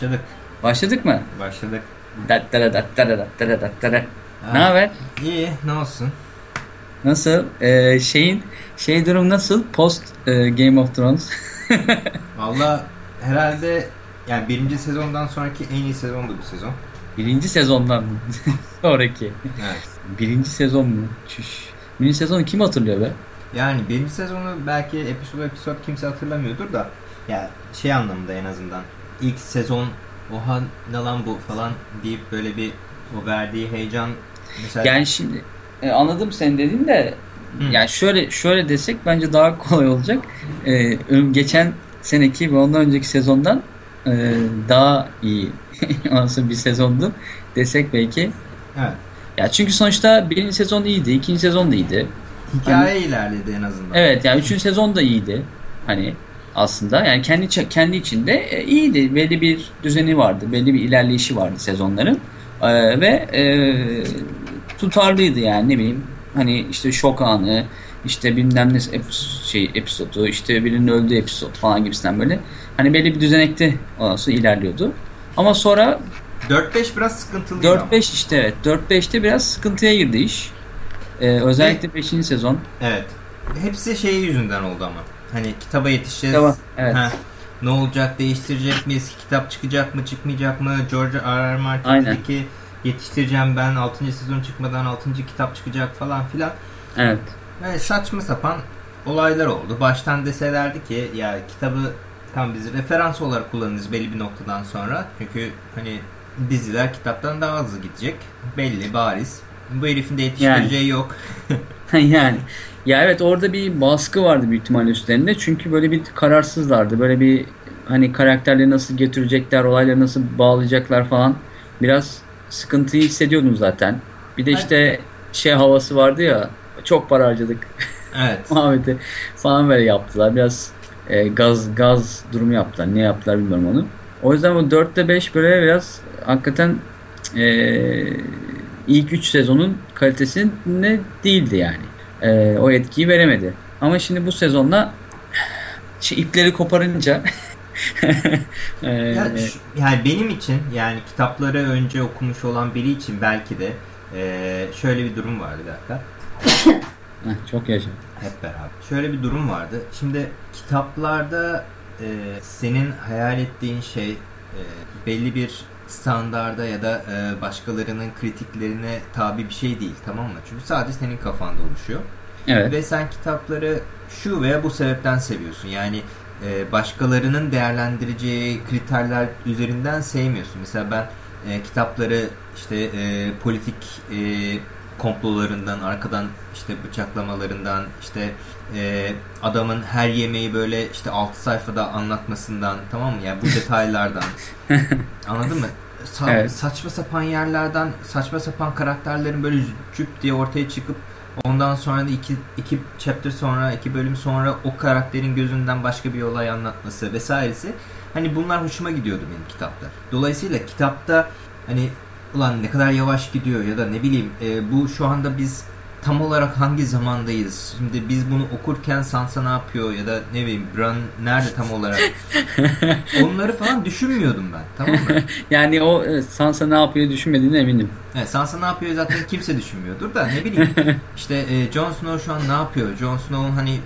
Başladık. Başladık mı? Başladık. Dattara dattara dattara dattara. Ne haber? İyi, ne olsun? Nasıl? Ee, şeyin şey durum nasıl? Post e, Game of Thrones. Valla herhalde yani birinci sezondan sonraki en iyi sezondu bu sezon. Birinci sezondan sonraki. Evet. Birinci sezon mu? Çüş. Birinci sezonu kim hatırlıyor be? Yani birinci sezonu belki episod episod kimse hatırlamıyordur da ya şey anlamında en azından ilk sezon oha ne lan bu falan deyip böyle bir o verdiği heyecan mesela Yani şimdi e, anladım sen dedin de Hı. yani şöyle şöyle desek bence daha kolay olacak. E, geçen seneki ve ondan önceki sezondan e, daha iyi nasıl bir sezondu desek belki. evet. Ya çünkü sonuçta birinci sezon iyiydi, ikinci sezon da iyiydi. hikaye ilerledi en azından. Evet yani üçüncü sezon da iyiydi. Hani aslında yani kendi kendi içinde e, iyiydi. Belli bir düzeni vardı. Belli bir ilerleyişi vardı sezonların. E, ve e, tutarlıydı yani ne bileyim. Hani işte şok anı, işte bilmem ne şey episodu, işte birinin öldüğü episod falan gibisinden böyle. Hani belli bir düzenekte sonra ilerliyordu. Ama sonra 4-5 biraz sıkıntılıydı ama. 4-5 işte evet 4-5'te biraz sıkıntıya girdi iş. E, özellikle 5. sezon. Evet. Hepsi şey yüzünden oldu ama. Hani kitaba yetişeceğiz. Kitaba, evet. Ha, ne olacak, değiştirecek miyiz? Kitap çıkacak mı, çıkmayacak mı? George R. R. Martin Aynen. dedi ki yetiştireceğim ben 6. sezon çıkmadan 6. kitap çıkacak falan filan. Evet. Böyle saçma sapan olaylar oldu. Baştan deselerdi ki ya kitabı tam biz referans olarak kullanırız belli bir noktadan sonra. Çünkü hani diziler kitaptan daha hızlı gidecek. Belli, bariz. Bu herifin de yetiştireceği yok. yani ya evet orada bir baskı vardı büyük ihtimalle üstlerinde. Çünkü böyle bir kararsızlardı. Böyle bir hani karakterleri nasıl getirecekler, olayları nasıl bağlayacaklar falan. Biraz sıkıntıyı hissediyordum zaten. Bir de işte şey havası vardı ya çok para harcadık Evet. muhabbeti falan böyle yaptılar. Biraz e, gaz gaz durumu yaptılar. Ne yaptılar bilmiyorum onu. O yüzden bu 4'te 5 böyle biraz hakikaten e, ilk 3 sezonun kalitesinde değildi yani. E, o etkiyi veremedi. Ama şimdi bu sezonla şey, ipleri koparınca e, Ya, şu- yani benim için yani kitapları önce okumuş olan biri için belki de eee, şöyle bir durum vardı bir dakika. Heh, çok yaşa. Hep beraber. Şöyle bir durum vardı. Şimdi kitaplarda eee, senin hayal ettiğin şey eee, belli bir standarda ya da eee, başkalarının kritiklerine tabi bir şey değil tamam mı? Çünkü sadece senin kafanda oluşuyor. Evet. Ve sen kitapları şu veya bu sebepten seviyorsun. Yani e, başkalarının değerlendireceği kriterler üzerinden sevmiyorsun. Mesela ben e, kitapları işte e, politik e, komplolarından, arkadan işte bıçaklamalarından, işte e, adamın her yemeği böyle işte 6 sayfada anlatmasından tamam mı? Yani bu detaylardan anladın mı? Sa- Evet. Saçma sapan yerlerden saçma sapan karakterlerin böyle cüp diye ortaya çıkıp Ondan sonra da iki, iki chapter sonra, iki bölüm sonra o karakterin gözünden başka bir olay anlatması vesairesi. Hani bunlar hoşuma gidiyordu benim kitapta. Dolayısıyla kitapta hani ulan ne kadar yavaş gidiyor ya da ne bileyim e, bu şu anda biz tam olarak hangi zamandayız? Şimdi biz bunu okurken Sansa ne yapıyor ya da ne bileyim Bran nerede tam olarak? Onları falan düşünmüyordum ben. Tamam mı? Yani o Sansa ne yapıyor düşünmediğine eminim. Evet, Sansa ne yapıyor zaten kimse düşünmüyordur da ne bileyim işte e, Jon Snow şu an ne yapıyor? Jon Snow'un hani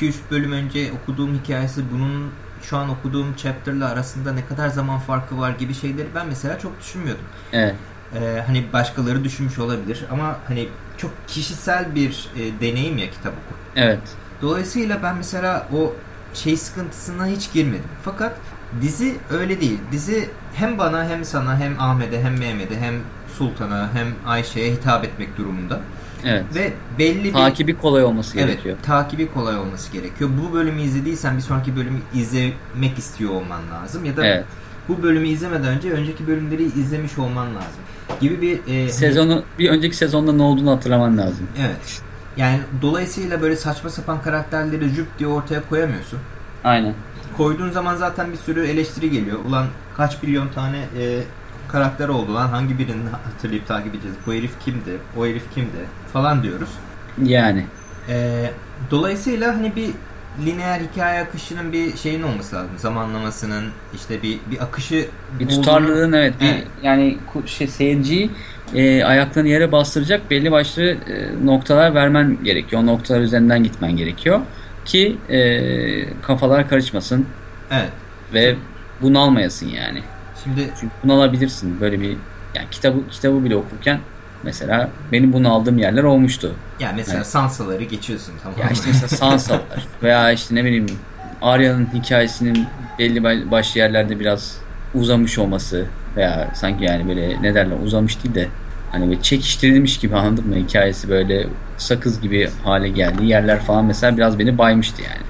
2-3 bölüm önce okuduğum hikayesi bunun şu an okuduğum chapter'la arasında ne kadar zaman farkı var gibi şeyleri ben mesela çok düşünmüyordum. Evet. E, hani başkaları düşünmüş olabilir ama hani çok kişisel bir e, deneyim ya kitap oku. Evet. Dolayısıyla ben mesela o şey sıkıntısına hiç girmedim. Fakat dizi öyle değil. Dizi hem bana hem sana hem Ahmet'e hem Mehmet'e hem Sultan'a hem Ayşe'ye hitap etmek durumunda. Evet. Ve belli bir Takibi kolay olması evet, gerekiyor. takibi kolay olması gerekiyor. Bu bölümü izlediysen bir sonraki bölümü izlemek istiyor olman lazım ya da Evet. Bu bölümü izlemeden önce önceki bölümleri izlemiş olman lazım. Gibi bir e, Sezonu bir önceki sezonda ne olduğunu hatırlaman lazım. evet. Yani dolayısıyla böyle saçma sapan karakterleri jüp diye ortaya koyamıyorsun. Aynen. koyduğun zaman zaten bir sürü eleştiri geliyor. Ulan kaç milyon tane e, karakter oldu lan hangi birini hatırlayıp takip edeceğiz? Bu herif kimdi? O herif kimdi? Falan diyoruz. Yani. E, dolayısıyla hani bir lineer hikaye akışının bir şeyin olması lazım. Zamanlamasının işte bir bir akışı Bir tutarlılığın evet, bir, Evet. yani şey seyirciyi e, ayaklarını yere bastıracak belli başlı e, noktalar vermen gerekiyor. O noktalar üzerinden gitmen gerekiyor ki e, kafalar karışmasın Evet. ve bunalmayasın yani. Şimdi Çünkü bunalabilirsin böyle bir yani kitabı kitabı bile okurken mesela benim bunu aldığım yerler olmuştu. ya mesela Evet. Sansaları geçiyorsun tamam mı? Ya işte mesela Sansa'lar veya işte ne bileyim Arya'nın hikayesinin belli ba- başlı yerlerde biraz uzamış olması veya sanki yani böyle ne derler uzamış değil de hani böyle çekiştirilmiş gibi anladın mı hikayesi böyle sakız gibi hale geldiği yerler falan mesela biraz beni baymıştı yani.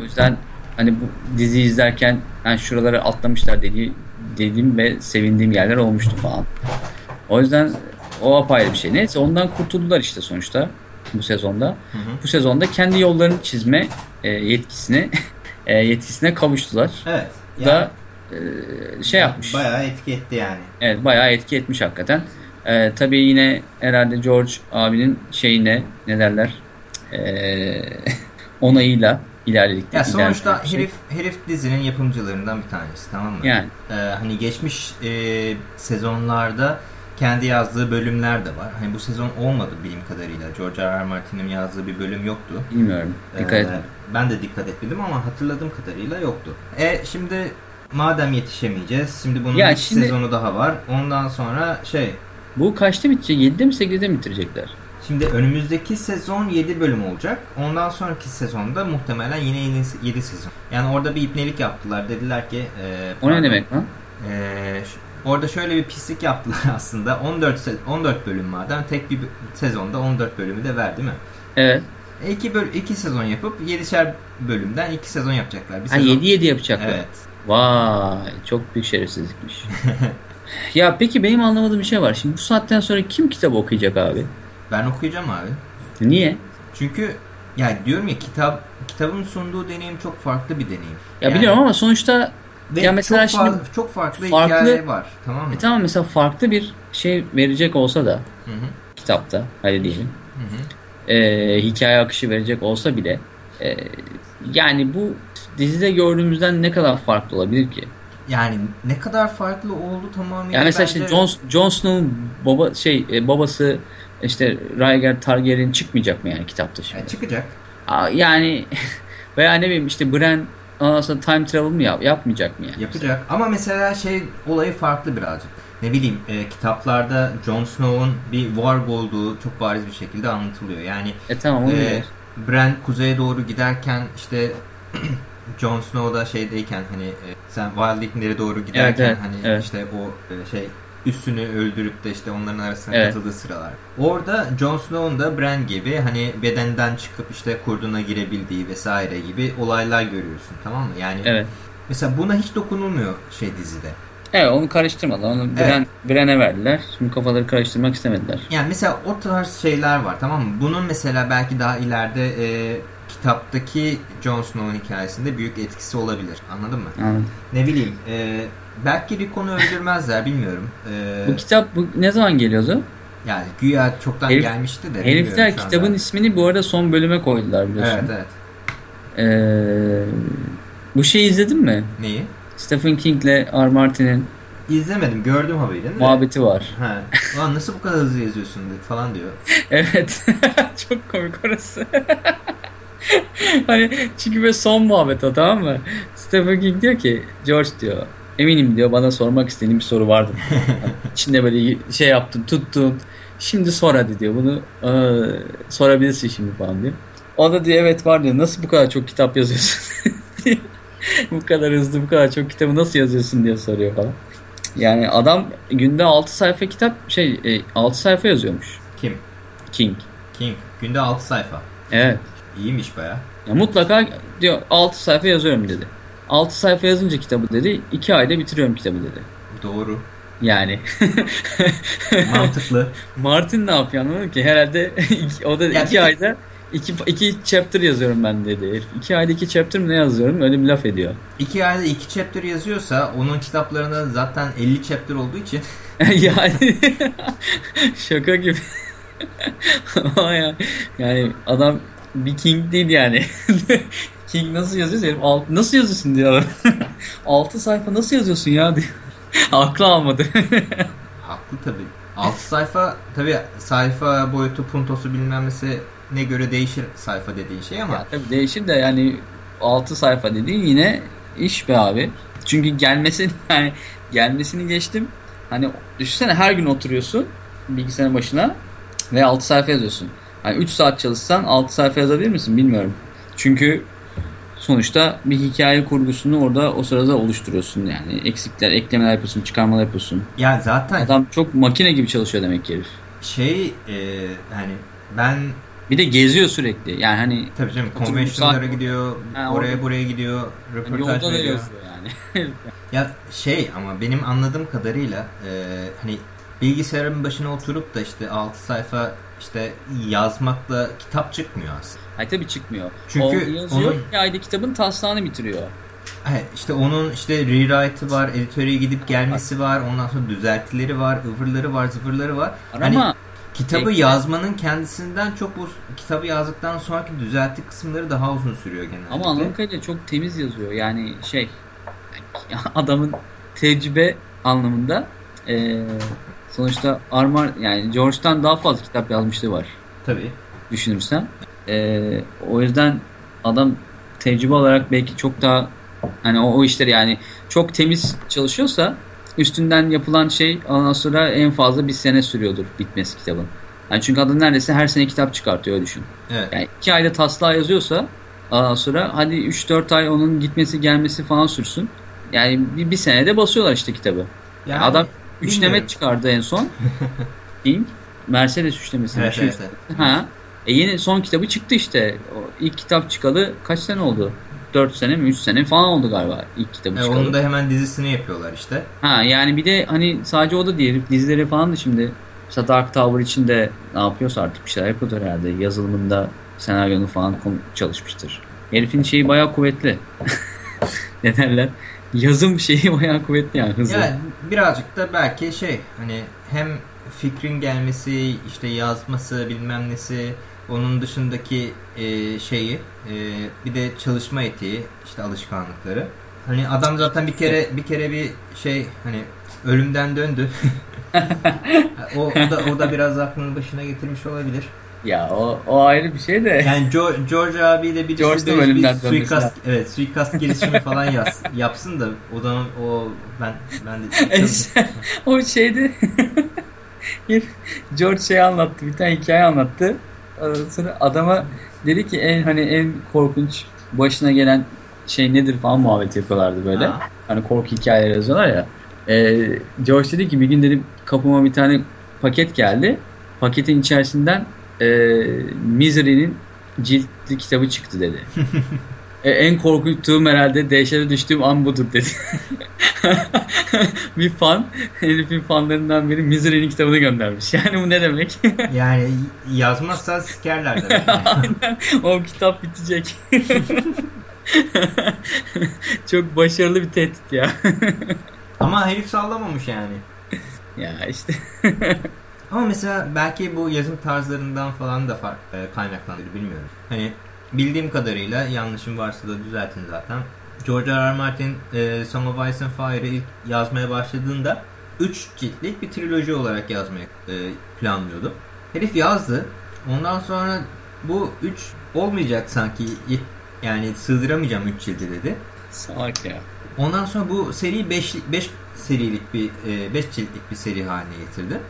O yüzden hani bu dizi izlerken ben şuraları atlamışlar dediği, dediğim ve sevindiğim yerler olmuştu falan. O yüzden o apayrı bir şey. Neyse ondan kurtuldular işte sonuçta bu sezonda. Hı hı. Bu sezonda kendi yollarını çizme e, yetkisine e, yetkisine kavuştular. Evet. Bu da e, şey yapmış. Bayağı etki etti yani. Evet bayağı etki etmiş hakikaten. E, tabii yine herhalde George abinin şeyine ne derler e, onayıyla ilerledik. Ya sonuçta şey. herif herif dizinin yapımcılarından bir tanesi tamam mı? Yani Ee, hani geçmiş e, sezonlarda kendi yazdığı bölümler de var. Hani bu sezon olmadı bilim kadarıyla. George R. R. Martin'in yazdığı bir bölüm yoktu. bilmiyorum. Dikkat Ee, etmedim. Ben de dikkat etmedim ama hatırladığım kadarıyla yoktu. E şimdi madem yetişemeyeceğiz. Şimdi bunun Ya iki şimdi- sezonu daha var. Ondan sonra şey Bu kaçta bitecek? 7'de mi 8'de mi bitirecekler? Şimdi önümüzdeki sezon 7 bölüm olacak. Ondan sonraki sezonda muhtemelen yine 7 sezon. Yani orada bir ipnelik yaptılar. Dediler ki e, O ne demek lan? e, orada şöyle bir pislik yaptılar aslında. 14 se- 14 bölüm madem tek bir sezonda 14 bölümü de ver değil mi? Evet. İki, böl- iki sezon yapıp 7'şer bölümden 2 sezon yapacaklar. Bir Ha sezon... 7 7 yapacaklar. Evet. Vay çok büyük şerefsizlikmiş. ya peki benim anlamadığım bir şey var. Şimdi bu saatten sonra kim kitap okuyacak abi? Ben okuyacağım abi. Niye? Çünkü ya diyorum ya kitap kitabın sunduğu deneyim çok farklı bir deneyim. Ya Yani- biliyorum ama sonuçta Ve Ya mesela çok, fa- şimdi çok farklı, farklı- hikaye var. Tamam mı? e tamam mesela farklı bir şey verecek olsa da Hı hı. kitapta hadi diyelim. Hı hı. e, hikaye akışı verecek olsa bile e, yani bu dizide gördüğümüzden ne kadar farklı olabilir ki? Yani ne kadar farklı oldu tamamıyla Yani mesela bence... işte Jon, Jon Snow'un baba şey e, babası işte Rhaegar Targaryen çıkmayacak mı yani kitapta şimdi? Yani çıkacak. Aa, Yani veya ne bileyim işte Bran ondan sonra time travel mı yap, yapmayacak mı yani? Yapacak. Ama mesela şey olayı farklı birazcık. Ne bileyim e, kitaplarda Jon Snow'un bir warg olduğu çok bariz bir şekilde anlatılıyor. Yani E tamam e, bilir. Bran kuzeye doğru giderken işte Jon Snow da şeydeyken hani e, sen Wildling'lere doğru giderken evet, hani evet. işte o e, şey üstünü öldürüp de işte onların arasına Evet. katıldığı sıralar. Orada Jon Snow'un da Bran gibi hani bedenden çıkıp işte kurduna girebildiği vesaire gibi olaylar görüyorsun tamam mı? Yani Evet. mesela buna hiç dokunulmuyor şey dizide. Evet onu karıştırmadılar. Onu Bran, Bran'e verdiler. Şimdi kafaları karıştırmak istemediler. Yani mesela o tarz şeyler var tamam mı? Bunun mesela belki daha ileride e, kitaptaki Jon Snow'un hikayesinde büyük etkisi olabilir. Anladın mı? Anladım. Ne bileyim. e, belki Rickon'u öldürmezler bilmiyorum. E, Bu kitap bu, ne zaman geliyordu? yani güya çoktan Herif- gelmişti de. Herifler anda. kitabın ismini bu arada son bölüme koydular biliyorsun. Evet evet. Ee, bu şeyi izledin mi? Neyi? Stephen King'le R. Martin'in İzlemedim. Gördüm haberini muhabbeti var. Ha. Ulan nasıl bu kadar hızlı yazıyorsun falan diyor. Evet. Çok komik orası. hani çünkü böyle son muhabbet o tamam mı? Stephen King diyor ki George diyor eminim diyor bana sormak istediğin bir soru vardı. İçinde böyle şey yaptın tuttun. Şimdi sor hadi diyor bunu aa, sorabilirsin şimdi falan diyor. O da diyor evet var diyor nasıl bu kadar çok kitap yazıyorsun bu kadar hızlı bu kadar çok kitabı nasıl yazıyorsun diye soruyor falan. Yani adam günde 6 sayfa kitap şey 6 sayfa yazıyormuş. Kim? King. King. Günde 6 sayfa. Evet. İyiymiş baya. Ya mutlaka diyor 6 sayfa yazıyorum dedi. 6 sayfa yazınca kitabı dedi 2 ayda bitiriyorum kitabı dedi. Doğru. Yani. Mantıklı. Martin ne yapıyor anladın ki? Herhalde iki- o da Ya 2 bir- ayda 2 2 chapter yazıyorum ben dedi. 2 ayda 2 chapter mı ne yazıyorum? Öyle bir laf ediyor. İki ayda iki chapter yazıyorsa onun kitaplarında zaten 50 chapter olduğu için yani şaka gibi. Yani adam bir King değil yani. King nasıl yazıyorsun? Herif alt, nasıl yazıyorsun diyor. 6 sayfa nasıl yazıyorsun ya diyor. Aklı almadı. Haklı tabii. 6 sayfa tabii sayfa boyutu puntosu bilmem ne göre değişir sayfa dediğin şey ama. ya tabii değişir de yani 6 sayfa dediğin yine iş be abi. Çünkü gelmesi yani gelmesini geçtim. Hani düşünsene her gün oturuyorsun bilgisayarın başına ve 6 sayfa yazıyorsun. Hani 3 saat çalışsan 6 sayfa yazabilir misin bilmiyorum. Çünkü sonuçta bir hikaye kurgusunu orada o sırada oluşturuyorsun yani. Eksikler, eklemeler yapıyorsun, çıkarmalar yapıyorsun. Ya zaten Adam çok makine gibi çalışıyor demek ki herif. şey e, hani ben Bir de geziyor sürekli. Yani hani tabii canım konvensiyonlara gidiyor, Ha, oraya orada- buraya gidiyor, hani röportaj da veriyor. yani. Ya şey ama benim anladığım kadarıyla e, hani bilgisayarın başına oturup da işte 6 sayfa işte yazmakla kitap çıkmıyor aslında. Hayır tabii çıkmıyor. Çünkü o yazıyor onun- bir ayda kitabın taslağını bitiriyor. Evet, işte onun işte rewrite'ı var, editöre gidip gelmesi var, ondan sonra düzeltileri var, ıvırları var, zıvırları var. Hani Ama kitabı Ekle- yazmanın kendisinden çok bu kitabı yazdıktan sonraki düzelti kısımları daha uzun sürüyor genelde. ama anladığım kadarıyla çok temiz yazıyor. Yani şey adamın tecrübe anlamında e, sonuçta Armar yani George'dan daha fazla kitap yazmışlığı var Tabii. düşünürsen. E, o yüzden adam tecrübe olarak belki çok daha hani o, o işleri yani çok temiz çalışıyorsa üstünden yapılan şey ondan sonra en fazla bir sene sürüyordur bitmesi kitabın. Yani çünkü adam neredeyse her sene kitap çıkartıyor öyle düşün. Evet. Yani iki ayda taslağı yazıyorsa ondan sonra hadi 3-4 ay onun gitmesi gelmesi falan sürsün. Yani bir, bir senede basıyorlar işte kitabı. Yani adam bilmiyorum. Üçleme çıkardı en son. King. Mercedes üçlemesi. bir Evet, şey evet, üçlemesi. Ha. E yeni son kitabı çıktı işte. O ilk kitap çıkalı kaç sene oldu? 4 sene mi 3 sene falan oldu galiba ilk kitabı E, çıkalı. onun da hemen dizisini yapıyorlar işte. Ha yani bir de hani sadece o da değil. Dizileri falan da şimdi mesela Dark Tower için de ne yapıyorsa artık bir şeyler yapıyordur herhalde. Yazılımında senaryonu falan çalışmıştır. Herifin şeyi bayağı kuvvetli. ne derler? Yazım şeyi bayağı kuvvetli yani hızlı. Yani birazcık da belki şey hani hem fikrin gelmesi işte yazması bilmem nesi onun dışındaki e, şeyi e, bir de çalışma etiği işte alışkanlıkları. Hani adam zaten bir kere bir kere bir şey hani ölümden döndü. o, o da o da biraz aklını başına getirmiş olabilir. Ya o, o ayrı bir şey de. Yani George, George abi de birisi George böyle bir suikast evet suikast girişimi falan yaz, yapsın da o zaman o ben ben de o şeydi. bir George şey anlattı. Bir tane hikaye anlattı. Sonra adama dedi ki en hani en korkunç başına gelen şey nedir falan muhabbet yapıyorlardı böyle. Ha. Hani korku hikayeleri yazıyorlar ya. Ee, George dedi ki bir gün dedim kapıma bir tane paket geldi. Paketin içerisinden e, Misery'nin ciltli kitabı çıktı dedi. E, en korkuttuğum herhalde dehşete düştüğüm an budur dedi. bir fan, herifin fanlarından biri Misery'nin kitabını göndermiş. Yani bu ne demek? Yani yazmazsan sikerler demek. Aynen. O kitap bitecek. Çok başarılı bir tehdit ya. Ama herif sallamamış yani. ya işte. Ama mesela belki bu yazım tarzlarından falan da fark, e, kaynaklanır bilmiyorum. Hani bildiğim kadarıyla yanlışım varsa da düzeltin zaten. George R. R. Martin e, Song of Ice and Fire'ı ilk yazmaya başladığında 3 ciltlik bir triloji olarak yazmayı e, planlıyordu. Herif yazdı. Ondan sonra bu 3 olmayacak sanki yani sığdıramayacağım 3 cildi dedi. Salak ya. Ondan sonra bu seri 5 5 serilik bir 5 ciltlik bir seri haline getirdi.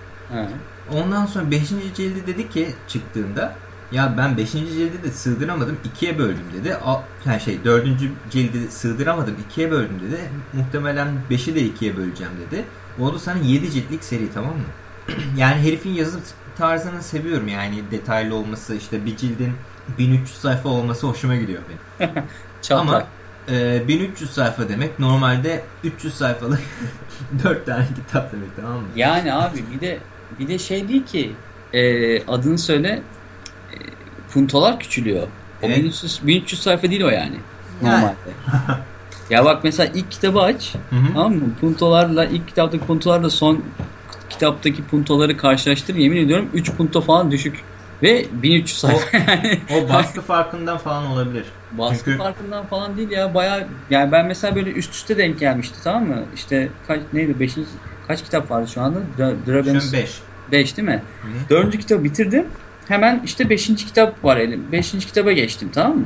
Ondan sonra 5. cildi dedi ki çıktığında ya ben 5. cildi de sığdıramadım ikiye böldüm dedi. Yani şey 4. cildi sığdıramadım ikiye böldüm dedi. Muhtemelen 5'i de ikiye böleceğim dedi. Oldu sana 7 ciltlik seri tamam mı? yani herifin yazım tarzını seviyorum yani detaylı olması işte bir cildin 1300 sayfa olması hoşuma gidiyor benim. Ama e, 1300 sayfa demek normalde 300 sayfalık 4 tane kitap demek tamam mı? Yani abi bir de bir de şey değil ki e, adını söyle e, puntolar küçülüyor. O Evet. 1300, 1300 sayfa değil o yani. Yani. Normalde. ya bak mesela ilk kitabı aç. Hı hı. Tamam mı? Puntolarla ilk kitaptaki puntolarla son kitaptaki puntoları karşılaştır. Yemin ediyorum 3 punto falan düşük. Ve 1300 sayfa yani. O baskı farkından falan olabilir. Baskı Çünkü- farkından falan değil ya baya yani ben mesela böyle üst üste denk gelmişti tamam mı? İşte kaç neydi 5. kaç kitap vardı şu anda? Dragons an 5. 5 değil mi? Hı. Dördüncü kitabı bitirdim. Hemen işte 5. kitap var elim. 5. kitaba geçtim tamam mı?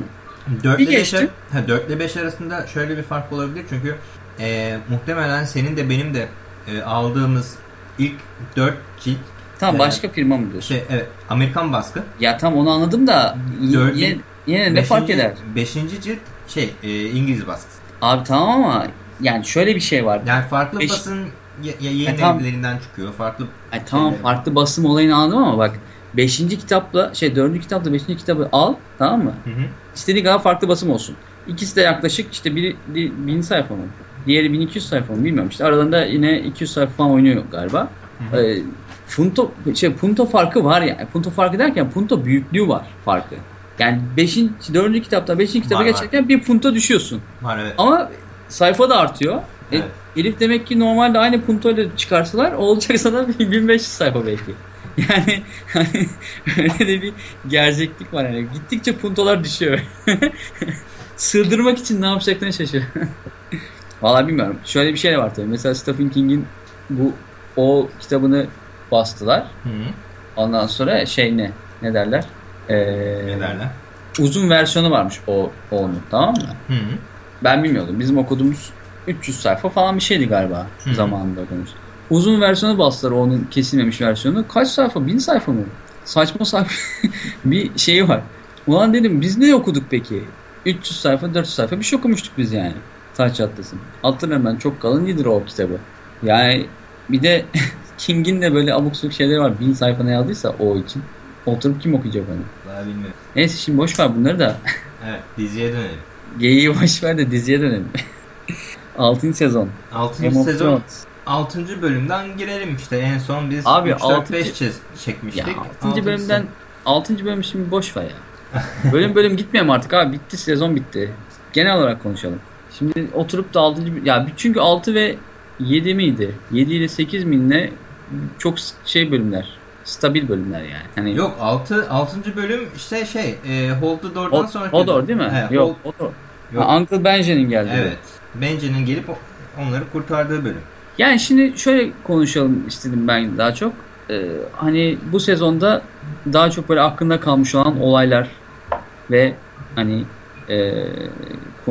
4 Bir ile 5 geçtim. ha, 4 ile 5 arasında şöyle bir fark olabilir çünkü e, muhtemelen senin de benim de e, aldığımız ilk 4 cilt Tamam Evet. başka firma mı diyorsun? şey evet Amerikan baskı. Ya tam onu anladım da Dördün- yine, yine ne fark eder? 5. cilt şey e, İngiliz baskısı. Abi tamam ama yani şöyle bir şey var. Yani farklı Beş- basın ya, ya yayın E, tamam. evlerinden çıkıyor. Farklı Ay, tamam şeyler. farklı basım olayını anladım ama bak 5. kitapla şey 4. kitapla 5. kitabı al tamam mı? Hı hı. İstediği kadar farklı basım olsun. İkisi de yaklaşık işte biri, biri 1000 sayfa mı? Diğeri 1200 sayfa mı bilmiyorum. İşte aralarında yine 200 sayfa falan oynuyor galiba. Hı hı. Ee, punto, şey, punto farkı var yani. Punto farkı derken punto büyüklüğü var farkı. Yani 5. 4. kitapta 5. kitaba Var, var. geçerken bir punto düşüyorsun. Var evet. Ama sayfa da artıyor. E, Evet. Elif demek ki normalde aynı puntoyla çıkarsalar olacak sana bir 1500 sayfa belki. Yani hani öyle de bir gerçeklik var yani. Gittikçe puntolar düşüyor. Sığdırmak için ne yapacaklarını şaşır. Vallahi bilmiyorum. Şöyle bir şey de var tabii. Mesela Stephen King'in bu o kitabını bastılar. Hı hı. Ondan sonra şey ne? Ne derler? Ee, Ne derler? uzun versiyonu varmış o o onun tamam mı? Hı hı. Ben bilmiyordum. Bizim okuduğumuz 300 sayfa falan bir şeydi galiba Hı. zamanında okuduğumuz. Uzun versiyonu bastılar onun kesilmemiş versiyonu. Kaç sayfa? Bin sayfa mı? Saçma sapan bir şeyi var. Ulan dedim biz ne okuduk peki? 300 sayfa 400 sayfa bir şey okumuştuk biz yani. Taç atlasın. Hatırlarım ben çok kalın değildir o kitabı. Yani bir de King'in de böyle abuk sabuk şeyleri var. Bin sayfa ne yazdıysa o için. Oturup kim okuyacak onu? Daha bilmiyorum. Neyse şimdi boş ver bunları da. Evet diziye dönelim. Geyiği boş ver de diziye dönelim. 6. sezon. 6. Game of sezon Thrones. 6. bölümden girelim işte. En son biz Abi, 3 4 altıncı- 5 çiz- çekmiştik. Ya Altıncı 6. bölümden 6. bölüm şimdi boş ver ya. bölüm bölüm gitmeyelim artık abi bitti sezon bitti. Genel olarak konuşalım. Şimdi oturup da 6. ya çünkü 6 ve 7 miydi? 7 ile 8 mi ne çok şey bölümler. Stabil bölümler yani. Hani Yok 6 6. bölüm işte şey e, Hold the Door'dan o, sonraki. Odor değil mi? Evet, Yok, Hold- Odor. Yok. Ha, Uncle Benjamin geldi. Evet. Benji'nin gelip onları kurtardığı bölüm. Yani şimdi şöyle konuşalım istedim ben daha çok. Ee, hani bu sezonda daha çok böyle aklında kalmış olan olaylar ve hani e,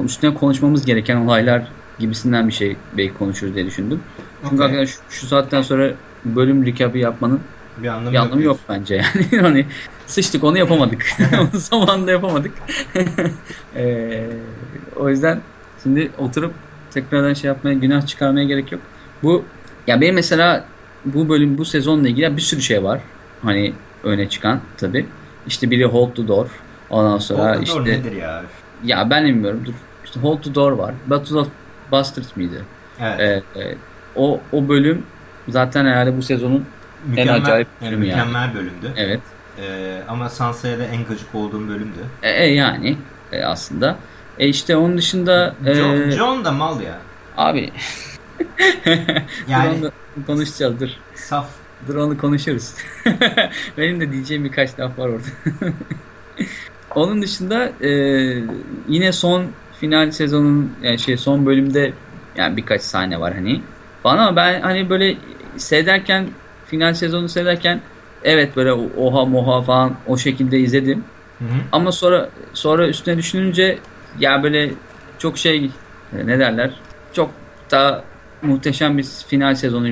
üstüne konuşmamız gereken olaylar gibisinden bir şey belki konuşuruz diye düşündüm. Çünkü Okey. hakikaten şu, şu saatten sonra bölüm recap'ı yapmanın Bir anlamı, bir anlamı yok bence yani. hani sıçtık onu yapamadık. Onu zamanında yapamadık. Ee, o yüzden şimdi oturup tekrardan şey yapmaya, günah çıkarmaya gerek yok. Bu ya benim mesela bu bölüm bu sezonla ilgili bir sürü şey var. Hani öne çıkan tabi. İşte biri Hold the Door. Ondan sonra Hold the Door işte nedir ya? ya ben bilmiyorum. Dur. İşte Hold the Door var. Battle of Bastards mıydı? Evet. Ee, e, o o bölüm zaten herhalde bu sezonun mükemmel, acayip yani bölümü yani. mükemmel bölümdü. evet E, ama Sansa'ya da en gıcık olduğum bölümdü. E, e, yani e, aslında. E işte onun dışında e, John, John da mal ya. abi Yani konuşacağız dur. saf. Dur onu konuşuruz. Benim de diyeceğim birkaç laf var orada. onun dışında e, yine son final sezonun yani şey son bölümde yani birkaç sahne var hani falan ama ben hani böyle seyrederken final sezonu seyrederken evet böyle oha moha falan o şekilde izledim. Hı hı. Ama sonra sonra üstüne düşününce ya böyle çok şey e, ne derler çok da muhteşem bir final sezonu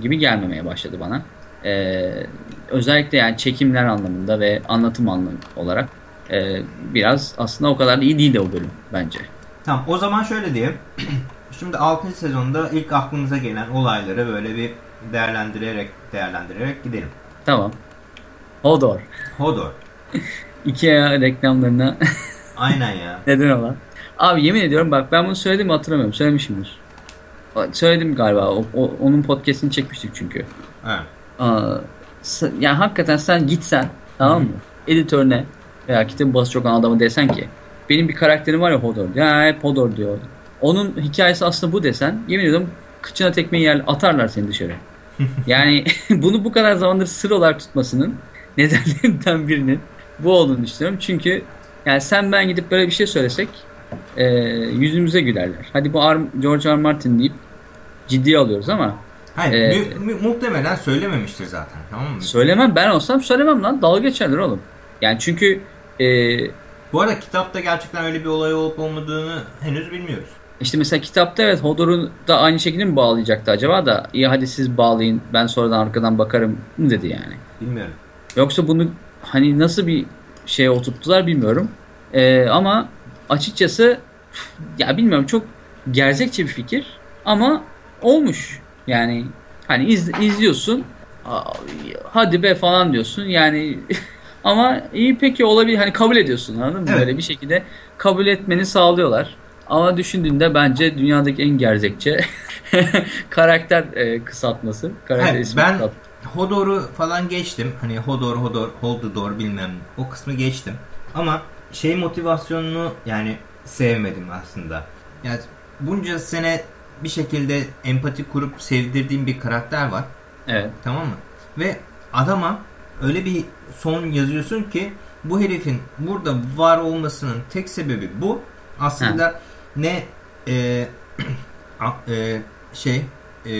gibi gelmemeye başladı bana. Ee, özellikle yani çekimler anlamında ve anlatım anlamı olarak e, biraz aslında o kadar da iyi değil de o bölüm bence. Tamam o zaman şöyle diyeyim. Şimdi 6. sezonda ilk aklımıza gelen olayları böyle bir değerlendirerek değerlendirerek gidelim. Tamam. Hodor. Hodor. Ikea reklamlarına Aynen ya. neden olan. Abi yemin ediyorum bak ben bunu söyledim mi hatırlamıyorum. Söylemişimdir. Söyledim galiba. O, o- onun podcastini çekmiştik çünkü. Evet. Aa, yani hakikaten sen gitsen tamam mı? Editörüne veya kitabı bası çok olan adamı desen ki benim bir karakterim var ya Hodor. Ya hep Hodor diyor. Onun hikayesi aslında bu desen yemin ediyorum kıçına tekmeyi yer atarlar seni dışarı. Yani bunu bu kadar zamandır sır olarak tutmasının nedenlerinden birinin bu olduğunu düşünüyorum. Çünkü yani sen ben gidip böyle bir şey söylesek e, yüzümüze gülerler. Hadi bu Ar George R. Martin deyip ciddiye alıyoruz ama Hayır, mu- mu- muhtemelen söylememiştir zaten. Tamam mı? söylemem ben olsam söylemem lan dalga geçerler oğlum. Yani çünkü e, Bu arada kitapta gerçekten öyle bir olay olup olmadığını henüz bilmiyoruz. işte mesela kitapta evet Hodor'u da aynı şekilde mi bağlayacaktı acaba da iyi hadi siz bağlayın ben sonradan arkadan bakarım mı dedi yani. Bilmiyorum. Yoksa bunu hani nasıl bir şeye oturttular bilmiyorum. Ee, ama açıkçası ya bilmiyorum çok gerzekçe bir fikir ama olmuş. Yani hani iz, izliyorsun "Aa, hadi be falan diyorsun yani ama iyi peki olabilir hani kabul ediyorsun anladın mı? Evet. Böyle bir şekilde kabul etmeni sağlıyorlar. Ama düşündüğünde bence dünyadaki en gerzekçe karakter e, kısaltması. Karakter Evet, ismi ben kısaltması. Hodor'u falan geçtim. Hani Hodor, Hodor, Hold the Door bilmem o kısmı geçtim. Ama şey motivasyonunu yani sevmedim aslında. Yani bunca sene bir şekilde empati kurup sevdirdiğim bir karakter var. Evet. Tamam mı? Ve adama öyle bir son yazıyorsun ki bu herifin burada var olmasının tek sebebi bu. Aslında ne e, a- e, şey e,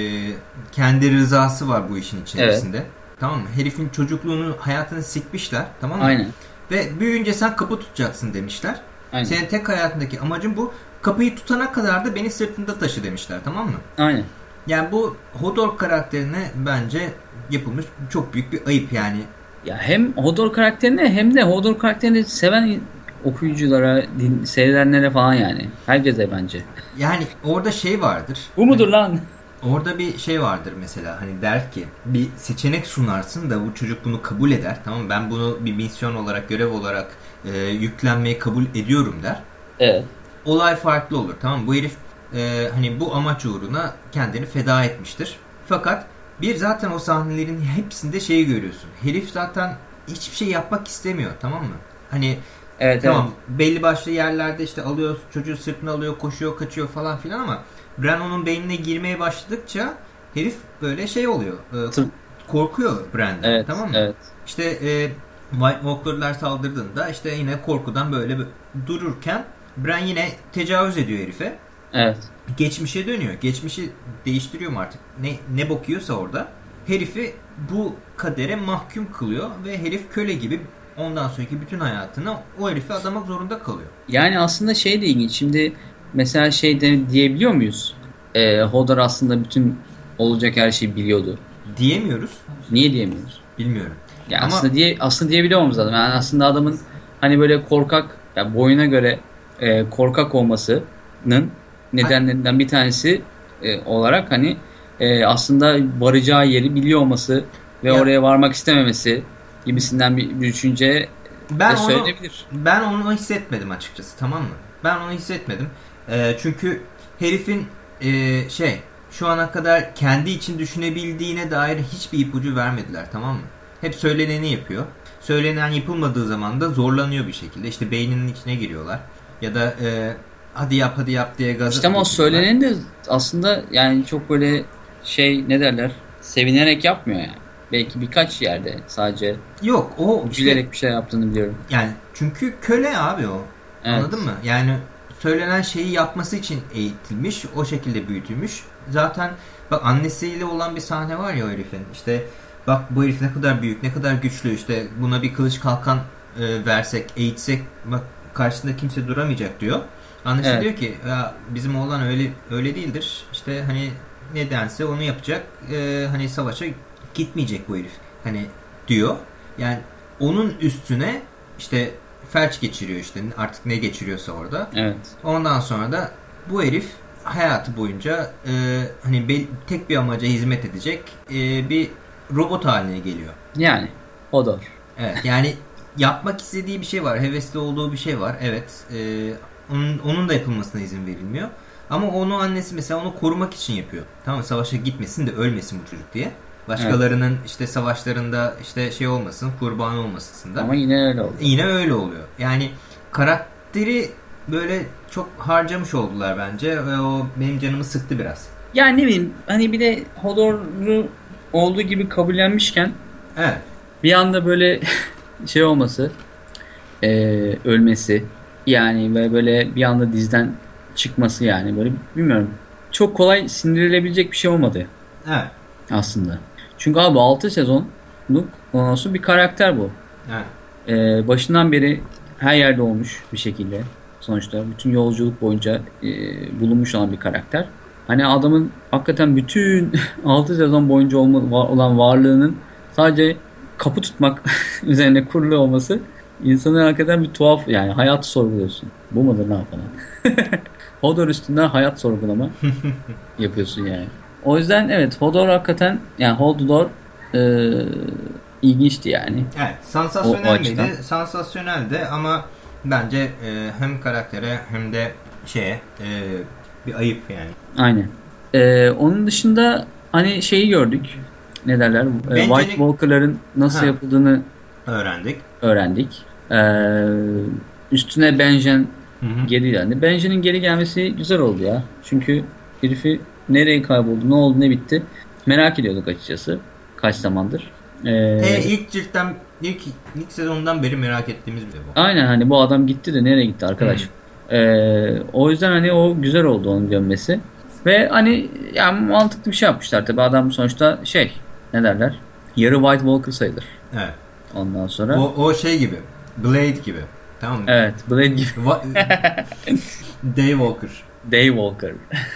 kendi rızası var bu işin içerisinde. Tamam mı? Herifin çocukluğunu, hayatını sikmişler. Tamam mı? Aynen. Ve büyüyünce sen kapı tutacaksın demişler. Aynen. Senin tek hayatındaki amacın bu. Kapıyı tutana kadar da beni sırtında taşı demişler. Tamam mı? Aynen. Yani bu Hodor karakterine bence yapılmış çok büyük bir ayıp yani. Ya hem Hodor karakterini hem de Hodor karakterini seven okuyuculara, din, sevenlere falan yani. Herkese bence. Yani orada şey vardır. Bu mudur lan? Orada bir şey vardır mesela hani der ki bir seçenek sunarsın da bu çocuk bunu kabul eder. Tamam mı? Ben bunu bir misyon olarak, görev olarak e, yüklenmeyi kabul ediyorum der. Evet. Olay farklı olur. Tamam mı? Bu herif e, hani bu amaç uğruna kendini feda etmiştir. Fakat bir zaten o sahnelerin hepsinde şeyi görüyorsun. Herif zaten hiçbir şey yapmak istemiyor. Tamam mı? Hani Evet, Tamam belli başlı yerlerde işte alıyor çocuğu sırtına alıyor koşuyor kaçıyor falan filan ama Bran onun beynine girmeye başladıkça herif böyle şey oluyor e, korkuyor Bran'den evet. tamam mı? Evet. İşte e, White Walker'lar saldırdığında işte yine korkudan böyle dururken Bran yine tecavüz ediyor herife. Evet. Geçmişe dönüyor. Geçmişi değiştiriyor mu artık? Ne, ne bakıyorsa orada. Herifi bu kadere mahkum kılıyor ve herif köle gibi ondan sonraki bütün hayatını o herife adamak zorunda kalıyor. Yani aslında şey de ilginç. Şimdi mesela şey de diyebiliyor muyuz? Ee, Hodor aslında bütün olacak her şeyi biliyordu. Diyemiyoruz. Niye diyemiyoruz? Bilmiyorum. Ya Ama- aslında diye aslında diyebiliyor muyuz adam? Yani aslında adamın hani böyle korkak, ya boyuna göre e, korkak olmasının nedenlerinden bir tanesi e, olarak hani e, aslında varacağı yeri biliyor olması ve Ya- oraya varmak istememesi gibisinden bir, bir düşünce Ben de onu, söylenebilir. ben onu hissetmedim açıkçası tamam mı? Ben onu hissetmedim. Ee, çünkü herifin e, şey şu ana kadar kendi için düşünebildiğine dair hiçbir ipucu vermediler tamam mı? Hep söyleneni yapıyor. Söylenen yapılmadığı zaman da zorlanıyor bir şekilde. İşte beyninin içine giriyorlar. Ya da e, hadi yap hadi yap diye gaz İşte ama o söyleneni de aslında yani çok böyle şey ne derler sevinerek yapmıyor yani. Belki birkaç yerde sadece Yok o işte gülerek bir şey yaptığını biliyorum. yani çünkü köle abi o. Evet. Anladın mı? Yani söylenen şeyi yapması için eğitilmiş, o şekilde büyütülmüş. Zaten bak annesiyle olan bir sahne var ya o herifin. İşte bak bu herif ne kadar büyük, ne kadar güçlü. İşte buna bir kılıç kalkan e, versek, eğitsek bak karşısında kimse duramayacak diyor. Annesi Evet. diyor ki ya bizim oğlan öyle öyle değildir. İşte hani nedense onu yapacak. E, hani savaşa gitmeyecek bu herif. Hani diyor. Yani onun üstüne işte felç geçiriyor işte artık ne geçiriyorsa orada. Evet. Ondan sonra da bu herif hayatı boyunca e, hani tek bir amaca hizmet edecek e, bir robot haline geliyor. Yani Hodor. Evet yani yapmak istediği bir şey var, hevesli olduğu bir şey var. Evet, e, onun, onun da yapılmasına izin verilmiyor. Ama onu annesi mesela onu korumak için yapıyor. Tamam? Savaşa gitmesin de ölmesin bu çocuk diye. Başkalarının işte savaşlarında işte şey olmasın, kurban olmasın da. Ama yine öyle oldu. Yine öyle oluyor. Yani karakteri böyle çok harcamış oldular bence ve o benim canımı sıktı biraz. Yani ne bileyim hani bir de Hodor'u olduğu gibi kabullenmişken Evet. bir anda böyle şey olması e, ölmesi yani ve böyle bir anda dizden çıkması yani böyle bilmiyorum çok kolay sindirilebilecek bir şey olmadı Evet. aslında. Çünkü abi 6 sezonluk sonra bir karakter bu. Evet. Ee, başından beri her yerde olmuş bir şekilde sonuçta bütün yolculuk boyunca e, bulunmuş olan bir karakter. Hani adamın hakikaten bütün 6 sezon boyunca olma, var- olan varlığının sadece kapı tutmak üzerine kurulu olması insanı hakikaten bir tuhaf yani hayatı sorguluyorsun. Bu mudur ne falan. Hodor üstünden hayat sorgulama yapıyorsun yani. O yüzden evet Hodor hakikaten yani Hodor e, ilginçti yani. Evet, sansasyonel O- miydi? Sansasyoneldi ama bence e, hem karaktere hem de şeye e, bir ayıp yani. Aynen. Ee, onun dışında hani şeyi gördük. Ne derler? Ee, Bence White Walker'ların nasıl Ha. yapıldığını Öğrendik. öğrendik. Ee, üstüne Benjen Hı hı. geri geldi. Benjen'in geri gelmesi güzel oldu ya. Çünkü herifi nereye kayboldu, ne oldu, ne bitti merak ediyorduk açıkçası. Kaç zamandır. Ee, E, ilk ciltten ilk ilk sezondan beri merak ettiğimiz bir de bu. Aynen hani bu adam gitti de nereye gitti arkadaş. Ee, o yüzden hani o güzel oldu onun dönmesi. Ve hani yani mantıklı bir şey yapmışlar tabi adam sonuçta şey ne derler yarı White Walker sayılır. Evet. Ondan sonra O, o şey gibi. Blade gibi. Tamam mı? evet Blade gibi Day Walker. Day Walker.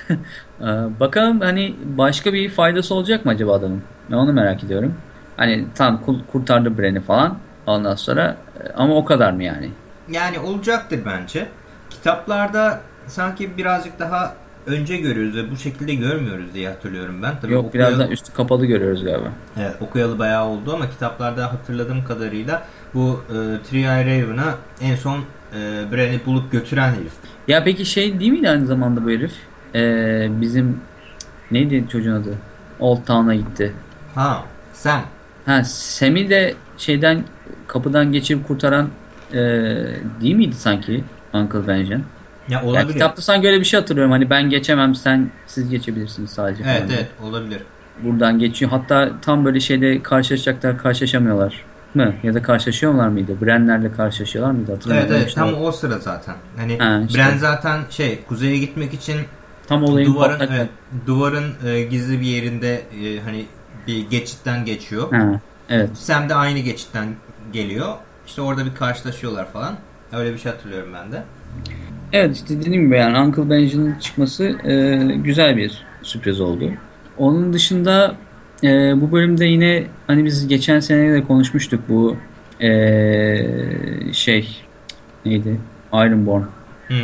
Ee, Bakalım hani başka bir faydası olacak mı acaba adamın? Ben onu merak ediyorum. Hani tam kurtardı Bren'i falan. Ondan sonra e, ama o kadar mı yani? Yani olacaktır bence. Kitaplarda sanki birazcık daha önce görüyoruz ve bu şekilde görmüyoruz diye hatırlıyorum ben. Tabii Yok biraz okuyalı- da üstü kapalı görüyoruz galiba. Evet, okuyalı bayağı oldu ama kitaplarda hatırladığım kadarıyla bu e, Three-Eye Raven'a en son e, Bran'i bulup götüren herif. Ya peki şey değil miydi aynı zamanda bu herif? Ee, bizim neydi çocuğun adı? Old Town'a gitti. Ha, Sam. Ha Sam'i de şeyden kapıdan geçirip kurtaran ee, değil miydi sanki Uncle Benjen? Ya Ya olabilir. kitapta sanki öyle bir şey hatırlıyorum. Hani ben geçemem sen siz geçebilirsiniz sadece. Evet falan evet olabilir. Buradan geçiyor. Hatta tam böyle şeyde karşılaşacaklar karşılaşamıyorlar mı? Ya da karşılaşıyorlar mıydı? Brenlerle karşılaşıyorlar mıydı? Evet Hatırlamıyorum. evet İşte tam o- sıra zaten. Hani Ha, işte. Bran zaten şey kuzeye gitmek için tam olayın duvarın patlak- evet, duvarın e, gizli bir yerinde e, hani bir geçitten geçiyor. Ha, evet. Sam de aynı geçitten geliyor. İşte orada bir karşılaşıyorlar falan. Öyle bir şey hatırlıyorum ben de. Evet işte dediğim gibi yani Uncle Benji'nin çıkması e, güzel bir sürpriz oldu. Onun dışında e, bu bölümde yine hani biz geçen sene de konuşmuştuk bu e, şey neydi Ironborn. Hı.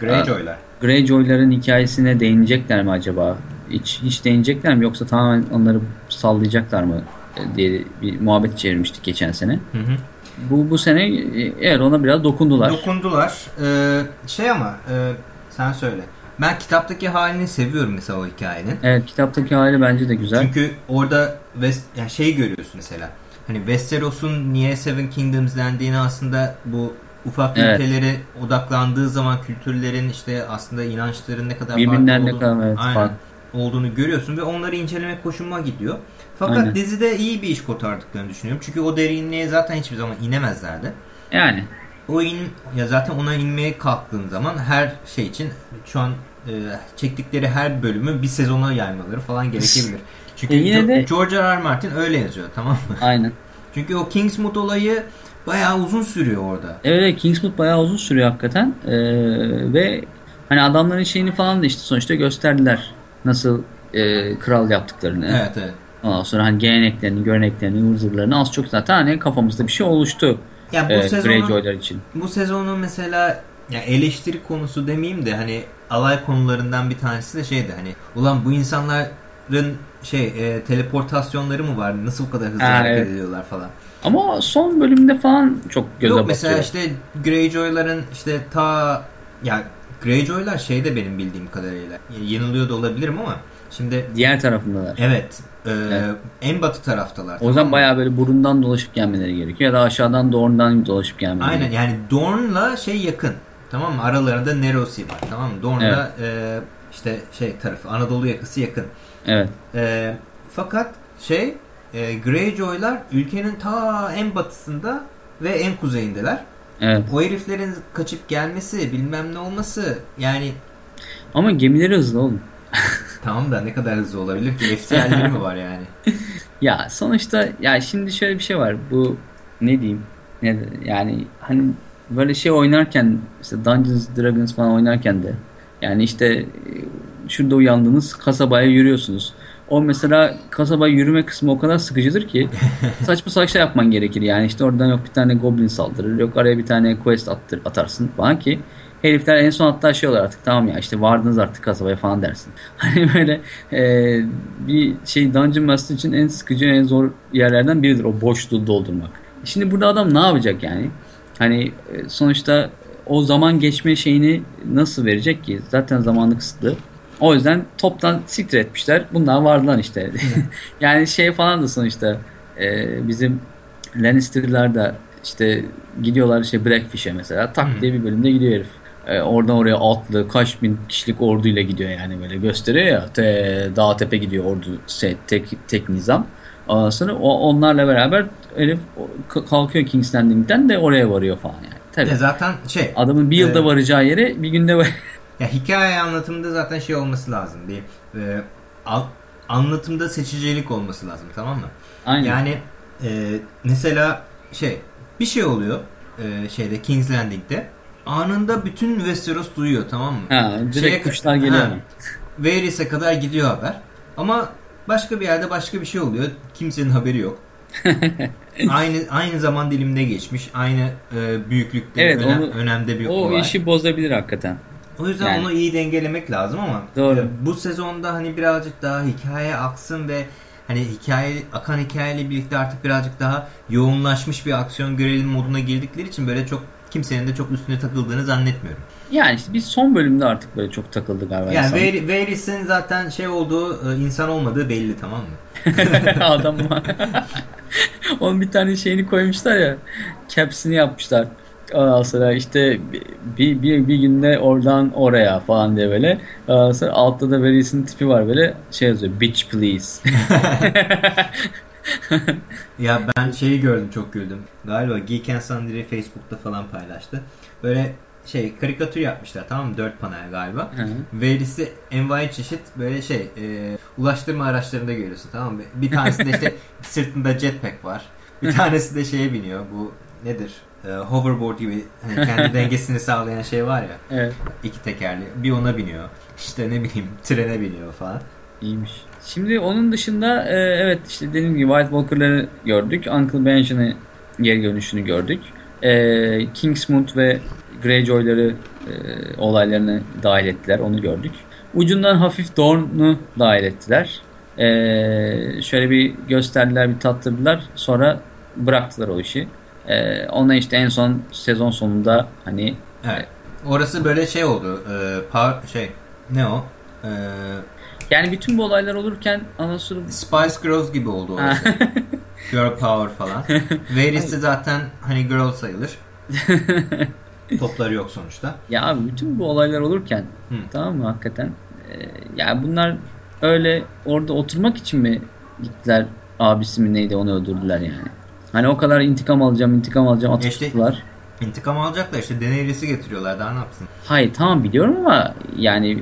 Greyjoy'lar. Greyjoy'ların hikayesine değinecekler mi acaba? Hiç, hiç değinecekler mi yoksa tamamen onları sallayacaklar mı e, diye bir muhabbet çevirmiştik geçen sene. Hı hı. Bu bu sene e, evet ona biraz dokundular. Dokundular. Ee, şey ama e, sen söyle. Ben kitaptaki halini seviyorum mesela o hikayenin. Evet kitaptaki hali bence de güzel. Çünkü orada West, yani şey görüyorsun mesela. Hani Westeros'un niye Seven Kingdoms dendiğini aslında bu ufak Evet. ülkelere odaklandığı zaman kültürlerin işte aslında inançların ne kadar Birbirinden farklı ne kadar evet, Aynen. farklı. olduğunu görüyorsun ve onları incelemek hoşuma gidiyor. Fakat Aynen. dizide iyi bir iş kotardıklarını düşünüyorum. Çünkü o derinliğe zaten hiçbir zaman inemezlerdi. Yani O in ya zaten ona inmeye kalktığın zaman her şey için şu an e, çektikleri her bölümü bir sezona yaymaları falan gerekebilir. Çünkü E yine de- George R. R. Martin öyle yazıyor tamam mı? aynen. Çünkü o Kingsmood olayı bayağı uzun sürüyor orada. Evet Kingsmood bayağı uzun sürüyor hakikaten. Ee, ve hani adamların şeyini falan da işte sonuçta gösterdiler. Nasıl e, kral yaptıklarını. Evet evet. Ondan sonra hani geleneklerini, göreneklerini, huzurlarını az çok zaten hani kafamızda bir şey oluştu. Ya bu e, sezonun için. bu sezonun mesela ya eleştiri konusu demeyeyim de hani alay konularından bir tanesi de şeydi hani ulan bu insanların şey e, teleportasyonları mı var? Nasıl bu kadar hızlı Ha, hareket evet. ediyorlar falan. Ama son bölümde falan çok göze Yok mesela batıyor. işte Greyjoy'ların işte ta ya Greyjoy'lar şeyde benim bildiğim kadarıyla yanılıyor da olabilirim ama şimdi Diğer tarafındalar. evet, e, Evet. en batı taraftalar. O tamam mı? bayağı böyle burundan dolaşıp gelmeleri gerekiyor. Ya da aşağıdan doğrudan dolaşıp gelmeleri Aynen gerekiyor. yani Dorne'la şey yakın. Tamam mı? Aralarında Nerosi var. Tamam mı? Dorne'la e, işte şey tarafı Anadolu yakası yakın. Evet. E, fakat şey e, Greyjoy'lar ülkenin ta en batısında ve en kuzeyindeler. Evet. O heriflerin kaçıp gelmesi bilmem ne olması yani Ama gemileri hızlı oğlum. tamam da ne kadar hızlı olabilir ki? FTL'leri mi var yani? Ya sonuçta ya şimdi şöyle bir şey var. Bu ne diyeyim? Ne, yani hani böyle şey oynarken işte Dungeons Dragons falan oynarken de yani işte e, şurada uyandınız kasabaya yürüyorsunuz. O mesela kasabaya yürüme kısmı o kadar sıkıcıdır ki saçma saçma şey yapman gerekir. Yani işte oradan yok bir tane goblin saldırır, yok araya bir tane quest attır, atarsın falan ki herifler en son hatta şey olur artık tamam ya işte vardınız artık kasabaya falan dersin. Hani böyle e, bir şey Dungeon Master için en sıkıcı en zor yerlerden biridir o boşluğu doldurmak. Şimdi burada adam ne yapacak yani? Hani e, sonuçta o zaman geçme şeyini nasıl verecek ki? Zaten zamanı kısıtlı. O yüzden toptan siktir etmişler. Bunlar vardılar işte. yani şey falan da sonuçta e, bizim Lannister'lar da işte gidiyorlar işte Blackfish'e mesela. Tak diye bir bölümde gidiyor herif. E, oradan oraya atlı kaç bin kişilik orduyla gidiyor yani böyle gösteriyor ya. Te, dağ tepe gidiyor ordu şey, tek, tek nizam. Ondan sonra o, onlarla beraber herif kalkıyor King's Landing'den de oraya varıyor falan yani. Tabii. Ya zaten şey Adamın bir yılda Evet. varacağı yere bir günde. Ya hikaye anlatımında zaten şey olması lazım. Bir e, al- anlatımda seçicilik olması lazım tamam mı? Aynen. Yani e, mesela şey bir şey oluyor e, şeyde King's Landing'de anında bütün Westeros duyuyor tamam mı? ha, direkt Şeye- kuşlar geliyor. Varys'e kadar gidiyor haber. Ama başka bir yerde başka bir şey oluyor. Kimsenin haberi yok. aynı aynı zaman diliminde geçmiş. Aynı e, büyüklükte, Evet, önem- onu- önemde bir O olay. işi bozabilir hakikaten. O yüzden Yani. onu iyi dengelemek lazım ama Doğru. e, bu sezonda hani birazcık daha hikaye aksın ve hani hikaye akan hikayeyle birlikte artık birazcık daha yoğunlaşmış bir aksiyon görelim moduna girdikleri için böyle çok kimsenin de çok üstüne takıldığını zannetmiyorum. Yani işte biz son bölümde artık böyle çok takıldı galiba. Yani. Var- Varys'in zaten şey olduğu e, insan olmadığı belli tamam mı? Adam Onun bir tane şeyini koymuşlar ya. Caps'ini yapmışlar. Ondan sonra işte bir, bir, bir günde oradan oraya falan diye böyle. Ondan sonra altta da Varys'in tipi var böyle. Şey yazıyor. Bitch please. Ya ben şeyi gördüm çok güldüm. Galiba Geek and Sundry Facebook'ta falan paylaştı. Böyle şey karikatür yapmışlar tamam mı? Dört panel galiba. Hı. Verisi envai çeşit böyle şey e, ulaştırma araçlarında görüyorsun tamam mı? Bir tanesinde işte sırtında jetpack var. Bir tanesi de şeye biniyor. Bu nedir? E, hoverboard gibi hani kendi dengesini sağlayan şey var ya. evet. iki tekerli. Bir ona biniyor. İşte ne bileyim trene biniyor falan. İyiymiş. Şimdi onun dışında e, evet işte dediğim gibi White Walker'ları gördük. Uncle Benjen'in geri dönüşünü gördük. E, Kingsmouth ve Greyjoy'ları e, olaylarını dahil ettiler. Onu gördük. Ucundan hafif Dorne'u dahil ettiler. E, şöyle bir gösterdiler, bir tattırdılar. Sonra bıraktılar o işi. E, ona işte en son sezon sonunda hani Evet. Orası böyle şey oldu. E, par- şey ne o? E, yani bütün bu olaylar olurken anasını Spice Girls gibi oldu orası. Girl Power falan. Varys de zaten hani girl sayılır. Topları yok sonuçta. Ya abi bütün bu olaylar olurken Hı. tamam mı hakikaten e, ya bunlar öyle orada oturmak için mi gittiler abisi mi neydi onu öldürdüler yani. Hani o kadar intikam alacağım intikam alacağım atıp İşte- tuttular. İntikam alacaklar işte Daenerys'i getiriyorlar daha ne yapsın? Hayır tamam biliyorum ama yani e,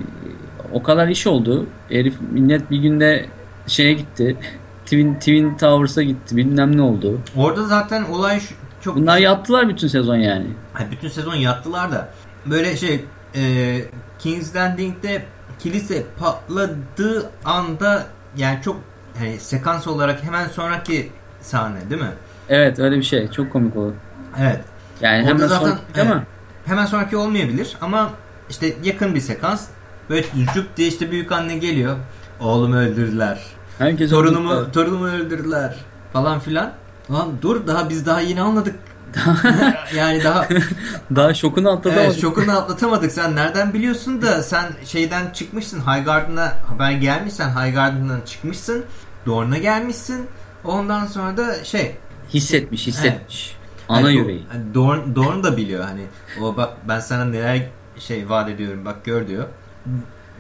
o kadar iş oldu. Herif millet bir günde şeye gitti. Twin, Twin Towers'a gitti bilmem ne oldu. Orada zaten olay şu, çok... Bunlar yattılar bütün sezon yani. Ha, bütün sezon yattılar da böyle şey e, King's Landing'de kilise patladığı anda yani çok hani sekans olarak hemen sonraki sahne değil mi? Evet öyle bir şey. Çok komik oldu. Evet. Yani Orada hemen zaten- son değil mi? evet. Hemen sonraki olmayabilir ama işte yakın bir sekans. Böyle cüp diye işte büyük anne geliyor. Oğlumu öldürdüler. Herkes Torunumu öldürdüler. torunumu öldürdüler falan filan. Lan dur daha biz daha yeni anladık. yani daha Daha şokunu atlatamadık. evet, şokunu atlatamadık. Sen nereden biliyorsun da sen şeyden çıkmışsın. Highgarden'a haber gelmişsen Highgarden'dan çıkmışsın. Dorne'a gelmişsin. Ondan sonra da şey Hissetmiş, hissetmiş. Hani Ana Do- yüreği. hani Dorn, Dorn da biliyor hani o bak ben sana neler şey vaat ediyorum bak gör diyor.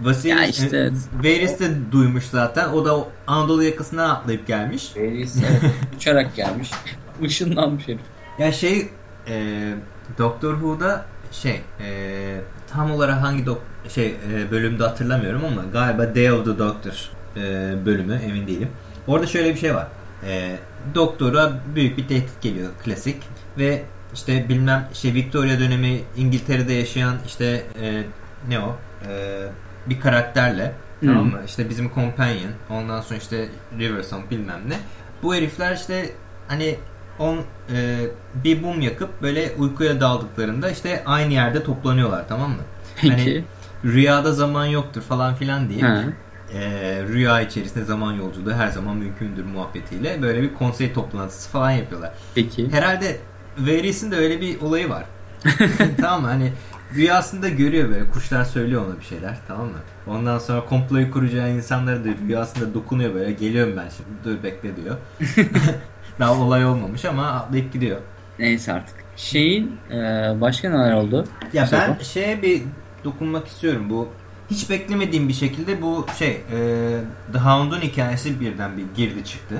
Vasilis, işte- e, Varys de duymuş zaten. O da Anadolu yakasından atlayıp gelmiş. Varys evet, uçarak gelmiş. Işınlanmış herif. Ya şey e, Doctor Who'da şey e, tam olarak hangi dok şey e, bölümde hatırlamıyorum ama galiba Day of the Doctor e, bölümü emin değilim. Orada şöyle bir şey var. E, doktora büyük bir tehdit geliyor klasik ve işte bilmem şey Victoria dönemi İngiltere'de yaşayan işte e, ne o E, bir karakterle tamam mı? İşte bizim companion ondan sonra işte Riverson bilmem ne. Bu herifler işte hani on e, bir mum yakıp böyle uykuya daldıklarında işte aynı yerde toplanıyorlar tamam mı? Hani Peki. rüyada zaman yoktur falan filan diye Ha. E, rüya içerisinde zaman yolculuğu her zaman mümkündür muhabbetiyle böyle bir konsey toplantısı falan yapıyorlar. Peki. Herhalde Varys'in de öyle bir olayı var. tamam mı? Hani rüyasında görüyor böyle kuşlar söylüyor ona bir şeyler tamam mı? Ondan sonra komployu kuracağı insanları da rüyasında dokunuyor böyle geliyorum ben şimdi dur bekle diyor. Daha olay olmamış ama atlayıp gidiyor. Neyse artık. Şeyin e, başka neler oldu? Ya ben şeye bir dokunmak istiyorum. Bu hiç beklemediğim bir şekilde bu şey e, The Hound'un hikayesi birden bir girdi çıktı.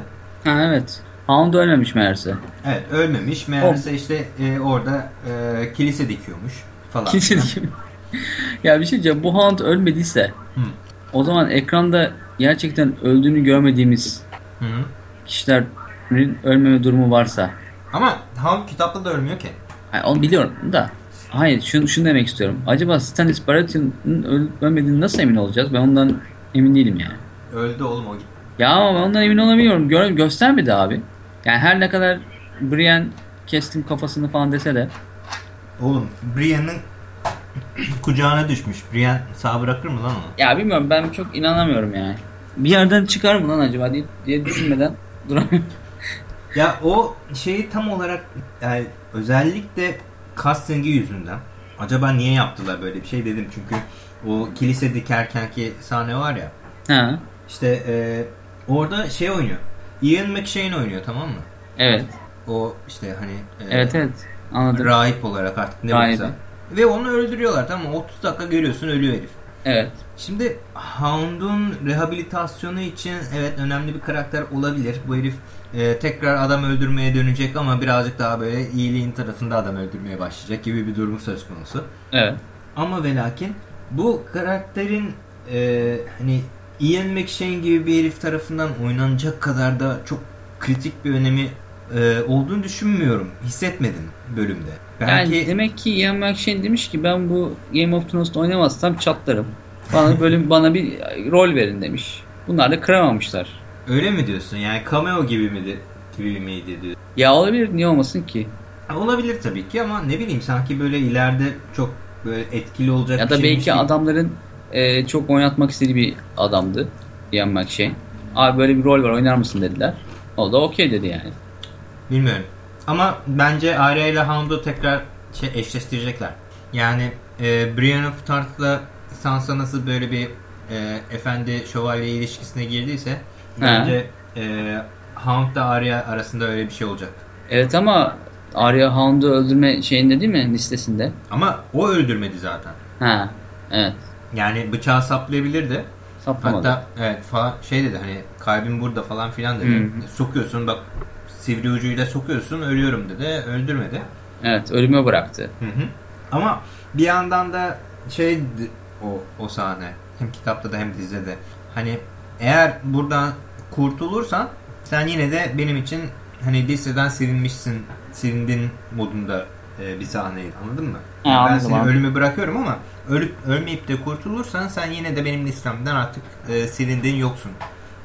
Ha evet. Hound ölmemiş meğerse. Evet ölmemiş. Meğerse işte e, orada e, kilise dikiyormuş falan. Kilise gibi. ya bir şey diyeceğim. Bu Hound ölmediyse Hı. o zaman ekranda gerçekten öldüğünü görmediğimiz Hı kişilerin ölmeme durumu varsa Ama Hound kitapta da ölmüyor ki. Hayır, onu biliyorum da hayır şunu, şunu demek istiyorum. Acaba Stannis Baratheon'un öl- ölmediğini nasıl emin olacağız? Ben ondan emin değilim yani. Öldü oğlum o. Ya ama ben ondan emin olamıyorum. Gör, göstermedi abi. Yani her ne kadar Brienne kestim kafasını falan dese de Oğlum Brienne'in kucağına düşmüş. Brienne sağ bırakır mı lan onu? ya bilmiyorum ben çok inanamıyorum yani. Bir yerden çıkar mı lan acaba diye, diye düşünmeden duramıyorum. Ya o şeyi tam olarak yani özellikle casting'i yüzünden acaba niye yaptılar böyle bir şey dedim çünkü o kilise dikerkenki sahne var ya ha, işte e, orada şey oynuyor Ian McShane oynuyor tamam mı? evet. O işte hani e, Evet evet. Anladım. rahip olarak artık ne olursa. Ve onu öldürüyorlar tamam mı? 30 dakika görüyorsun ölüyor herif. Evet. Şimdi Hound'un rehabilitasyonu için evet önemli bir karakter olabilir. Bu herif e, tekrar adam öldürmeye dönecek ama birazcık daha böyle iyiliğin tarafında adam öldürmeye başlayacak gibi bir durum söz konusu. Evet. Ama ve lakin bu karakterin e, hani Ian McShane gibi bir herif tarafından oynanacak kadar da çok kritik bir önemi e, olduğunu düşünmüyorum. Hissetmedim bölümde. Belki Yani demek ki Ian McShane demiş ki ben bu Game of Thrones'ta oynamazsam çatlarım. Bana böyle bana bir rol verin demiş. Bunlar da kıramamışlar. Öyle mi diyorsun? Yani cameo gibi miydi? Gibi miydi diyor. Ya olabilir niye olmasın ki? Ha, Olabilir tabii ki ama ne bileyim sanki böyle ileride çok böyle etkili olacak Ya bir da belki gibi. adamların e, çok oynatmak istediği bir adamdı. Ian McShane. Abi böyle bir rol var oynar mısın dediler. O da okey dedi yani. Bilmiyorum. Ama bence Arya ile Hound'u tekrar şey eşleştirecekler. Yani e, Brienne of Tarth'la Sansa nasıl böyle bir e, efendi şövalye ilişkisine girdiyse bence e, Hound da Arya arasında öyle bir şey olacak. Evet ama Arya Hound'u öldürme şeyinde değil mi listesinde? Ama o öldürmedi zaten. Ha. Evet. Yani bıçağı saplayabilirdi. Saplamadı. Hatta evet falan şey dedi hani kalbim burada falan filan dedi. Hı. Sokuyorsun bak sivri ucuyla sokuyorsun ölüyorum dedi. Öldürmedi. Evet ölüme bıraktı. Hı hı. Ama bir yandan da şey o o sahne hem kitapta da hem dizide de hani eğer buradan kurtulursan sen yine de benim için hani listeden silinmişsin silindin modunda e, bir sahneydi anladın mı? Ha, ben anladım, seni anladım. ölümü bırakıyorum ama ölüp ölmeyip de kurtulursan sen yine de benim listemden artık e, silindin yoksun.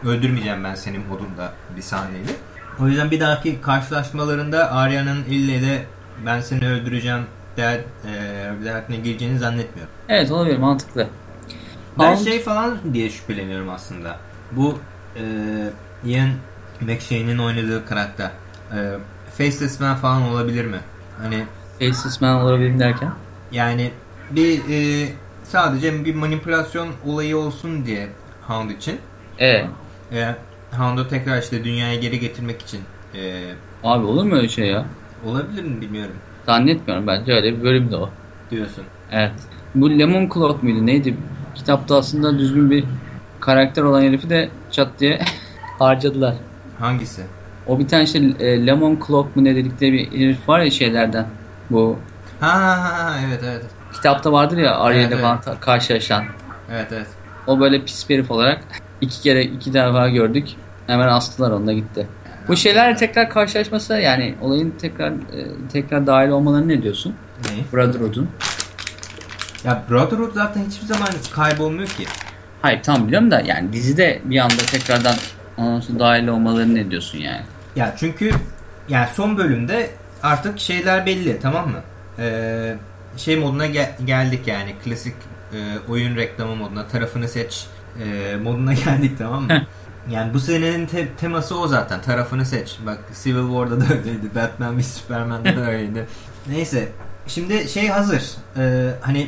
Öldürmeyeceğim ben senin modunda bir sahneydi. O yüzden bir dahaki karşılaşmalarında Arya'nın ille de ben seni öldüreceğim der, e, derdine gireceğini zannetmiyorum. Evet olabilir mantıklı. Ben Hound- şey falan diye şüpheleniyorum aslında. Bu e, Ian McShane'in oynadığı karakter. E, Faceless Man falan olabilir mi? Hani Faceless Man olabilir derken. yani bir e, sadece bir manipülasyon olayı olsun diye Hound için. Evet. E, Hound'u tekrar işte dünyaya geri getirmek için e, Abi olur mu öyle şey ya? olabilir mi bilmiyorum Zannetmiyorum bence öyle bir bölümde o. diyorsun. Evet. Bu Lemon Cloud muydu neydi? kitapta aslında düzgün bir karakter olan herifi de çat diye harcadılar. Hangisi? O bir tane işte e, Lemon Clock mu ne dedikleri bir herif var ya şeylerden. Bu Ha ha ha evet evet. kitapta vardır ya Arya ile Evet, falan ta- karşılaşan. Evet evet. O böyle pis bir herif olarak iki kere iki defa gördük. Hemen astılar onunla gitti. Bu şeylerle tekrar karşılaşması yani olayın tekrar e, tekrar dahil olmalarını ne diyorsun? Neyi? Brotherhood'un. Ya Brotherhood zaten hiçbir zaman kaybolmuyor ki. Hayır tam biliyorum da yani dizide bir anda tekrardan sonra dahil olmalarını ne diyorsun yani? Ya çünkü yani son bölümde artık şeyler belli tamam mı? Ee, şey moduna gel- geldik yani klasik e, oyun reklamı moduna tarafını seç e, moduna geldik tamam mı? yani bu senenin te- teması o zaten tarafını seç. Bak Civil War'da da öyleydi. Batman ve Superman'da da öyleydi. Neyse şimdi şey hazır. Ee, hani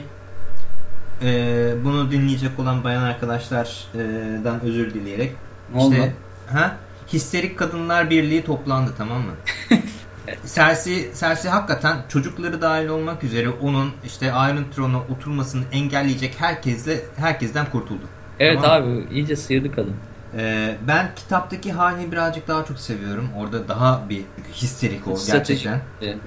e, bunu dinleyecek olan bayan arkadaşlardan özür dileyerek Ne oldu? işte ha Histerik Kadınlar Birliği toplandı tamam mı? Cersei, Cersei hakikaten çocukları dahil olmak üzere onun işte Iron Throne'a oturmasını engelleyecek herkesle herkesten kurtuldu. Evet Tamam. abi iyice sıyırdı kadın. Ee, ben kitaptaki halini birazcık daha çok seviyorum. Orada daha bir histerik o gerçekten. Evet.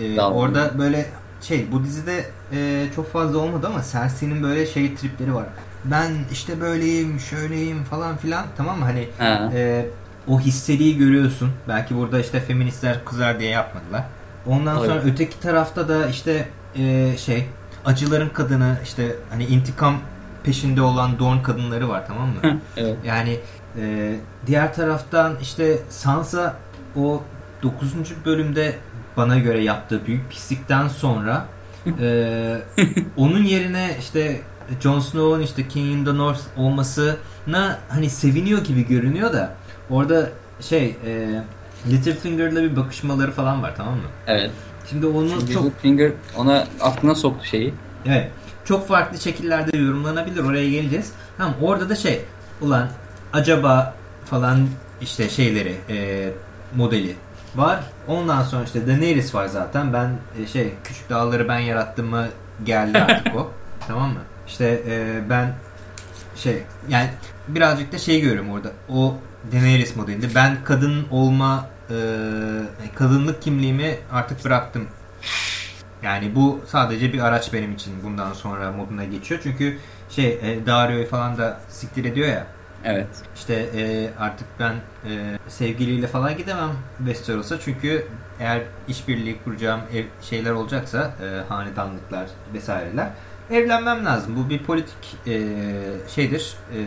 Ee, orada böyle şey bu dizide e, çok fazla olmadı ama Cersei'nin böyle şey tripleri var. Ben işte böyleyim, şöyleyim falan filan tamam mı? Hani Ha. e, o histeriyi görüyorsun. Belki burada işte feministler kızar diye yapmadılar. Ondan Evet. sonra öteki tarafta da işte e, şey acıların kadını işte hani intikam peşinde olan Dorn kadınları var tamam mı? evet. Yani e, diğer taraftan işte Sansa o 9. bölümde bana göre yaptığı büyük pislikten sonra e, onun yerine işte Jon Snow'un işte King in the North olmasına hani seviniyor gibi görünüyor da orada şey e, Littlefinger'la bir bakışmaları falan var tamam mı? Evet. Şimdi onu Şimdi çok Littlefinger ona aklına soktu şeyi. Evet. Çok farklı şekillerde yorumlanabilir. Oraya geleceğiz. Tamam orada da şey ulan acaba falan işte şeyleri e, modeli var. Ondan sonra işte Daenerys var zaten. Ben e, şey küçük dağları ben yarattım mı geldi artık o. tamam mı? İşte e, ben şey yani birazcık da şey görüyorum orada. O Daenerys modelinde ben kadın olma e, kadınlık kimliğimi artık bıraktım yani bu sadece bir araç benim için bundan sonra moduna geçiyor. Çünkü şey e, Dario'yu falan da siktir ediyor ya. Evet. İşte e, artık ben e, sevgiliyle falan gidemem Westeros'a. Çünkü eğer işbirliği kuracağım ev, şeyler olacaksa e, hanedanlıklar vesaireler evlenmem lazım. Bu bir politik e, şeydir. E,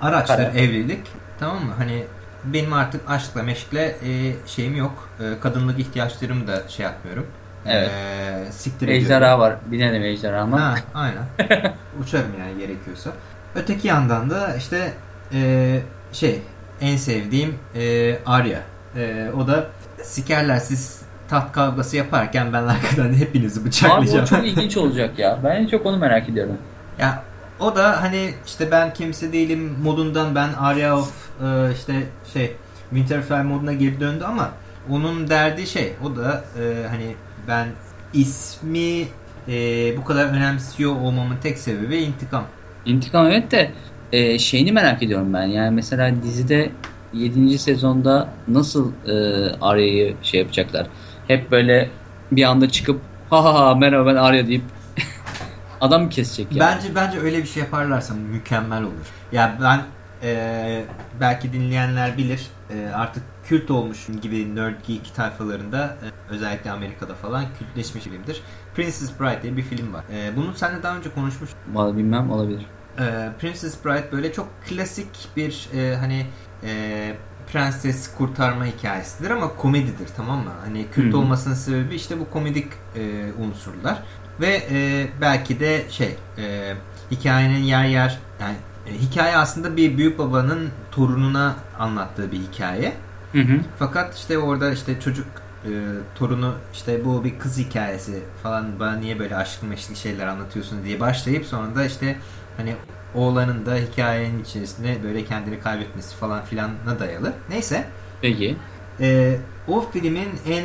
araçtır Karar. evlilik. Tamam mı? Hani benim artık aşkla meşkle e, şeyim yok. E, kadınlık ihtiyaçlarımı da şey yapmıyorum. Evet. E, siktir ediyorum. Ejderha var. Binelim ejderha ama. Ha, aynen. Uçarım yani gerekiyorsa. Öteki yandan da işte e, şey en sevdiğim e, Arya. E, o da sikerler siz taht kavgası yaparken ben arkadan hepinizi Abi o bıçaklayacağım. çok ilginç olacak ya. Ben en çok onu merak ediyorum. ya o da hani işte ben kimse değilim modundan ben Arya of e, işte şey Winterfell moduna geri döndü ama onun derdi şey o da e, hani ben ismi e, bu kadar önemsiyor olmamın tek sebebi intikam. İntikam evet de e, şeyini merak ediyorum ben. Yani mesela dizide 7. sezonda nasıl e, Arya'yı şey yapacaklar? Hep böyle bir anda çıkıp ha ha ha merhaba ben Arya deyip adam mı kesecek ya? Bence bence öyle bir şey yaparlarsa mükemmel olur. Ya ben e, belki dinleyenler bilir e, artık kült olmuş gibi nerd geek tayfalarında e, özellikle Amerika'da falan kültleşmiş filmdir. Princess Bride diye bir film var. E, bunu seninle daha önce konuşmuş. Vallahi bilmem olabilir. E, Princess Bride böyle çok klasik bir e, hani e, prenses kurtarma hikayesidir ama komedidir tamam mı? Hani kült Hı hı. olmasının sebebi işte bu komedik e, unsurlar ve e, belki de şey e, hikayenin yer yer yani e, hikaye aslında bir büyük babanın torununa anlattığı bir hikaye. Hı hı. Fakat işte orada işte çocuk e, torunu işte bu bir kız hikayesi falan bana niye böyle aşklı meşkli şeyler anlatıyorsun diye başlayıp sonra da işte hani oğlanın da hikayenin içerisinde böyle kendini kaybetmesi falan filana dayalı. Neyse Peki. e, o filmin en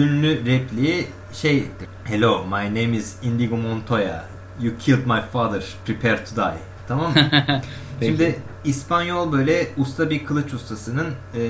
ünlü repliği şeydir. Hello, my name is Indigo Montoya. You killed my father. Prepare to die. Tamam mı? Şimdi İspanyol böyle usta bir kılıç ustasının e,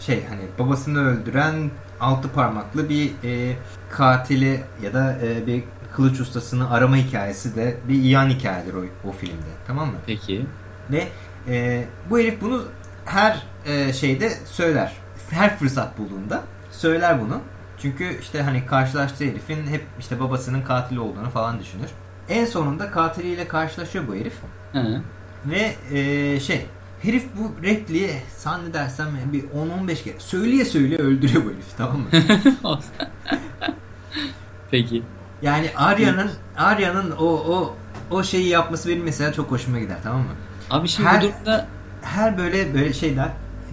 şey hani babasını öldüren altı parmaklı bir e, katili ya da e, bir kılıç ustasını arama hikayesi de bir iyan hikayedir o, o filmde. Tamam mı? Peki. Ve e, bu herif bunu her e, şeyde söyler. Her fırsat bulduğunda söyler bunu. Çünkü işte hani karşılaştığı herifin hep işte babasının katili olduğunu falan düşünür. En sonunda katiliyle karşılaşıyor bu herif. Hı. Ve e, şey herif bu repliği zannedersem bir 10-15 kere söyleye söyleye öldürüyor bu herif tamam mı? Peki. Yani Arya'nın Arya'nın o o o şeyi yapması benim mesela çok hoşuma gider tamam mı? Abi şimdi Her- bu durumda her böyle böyle şeyler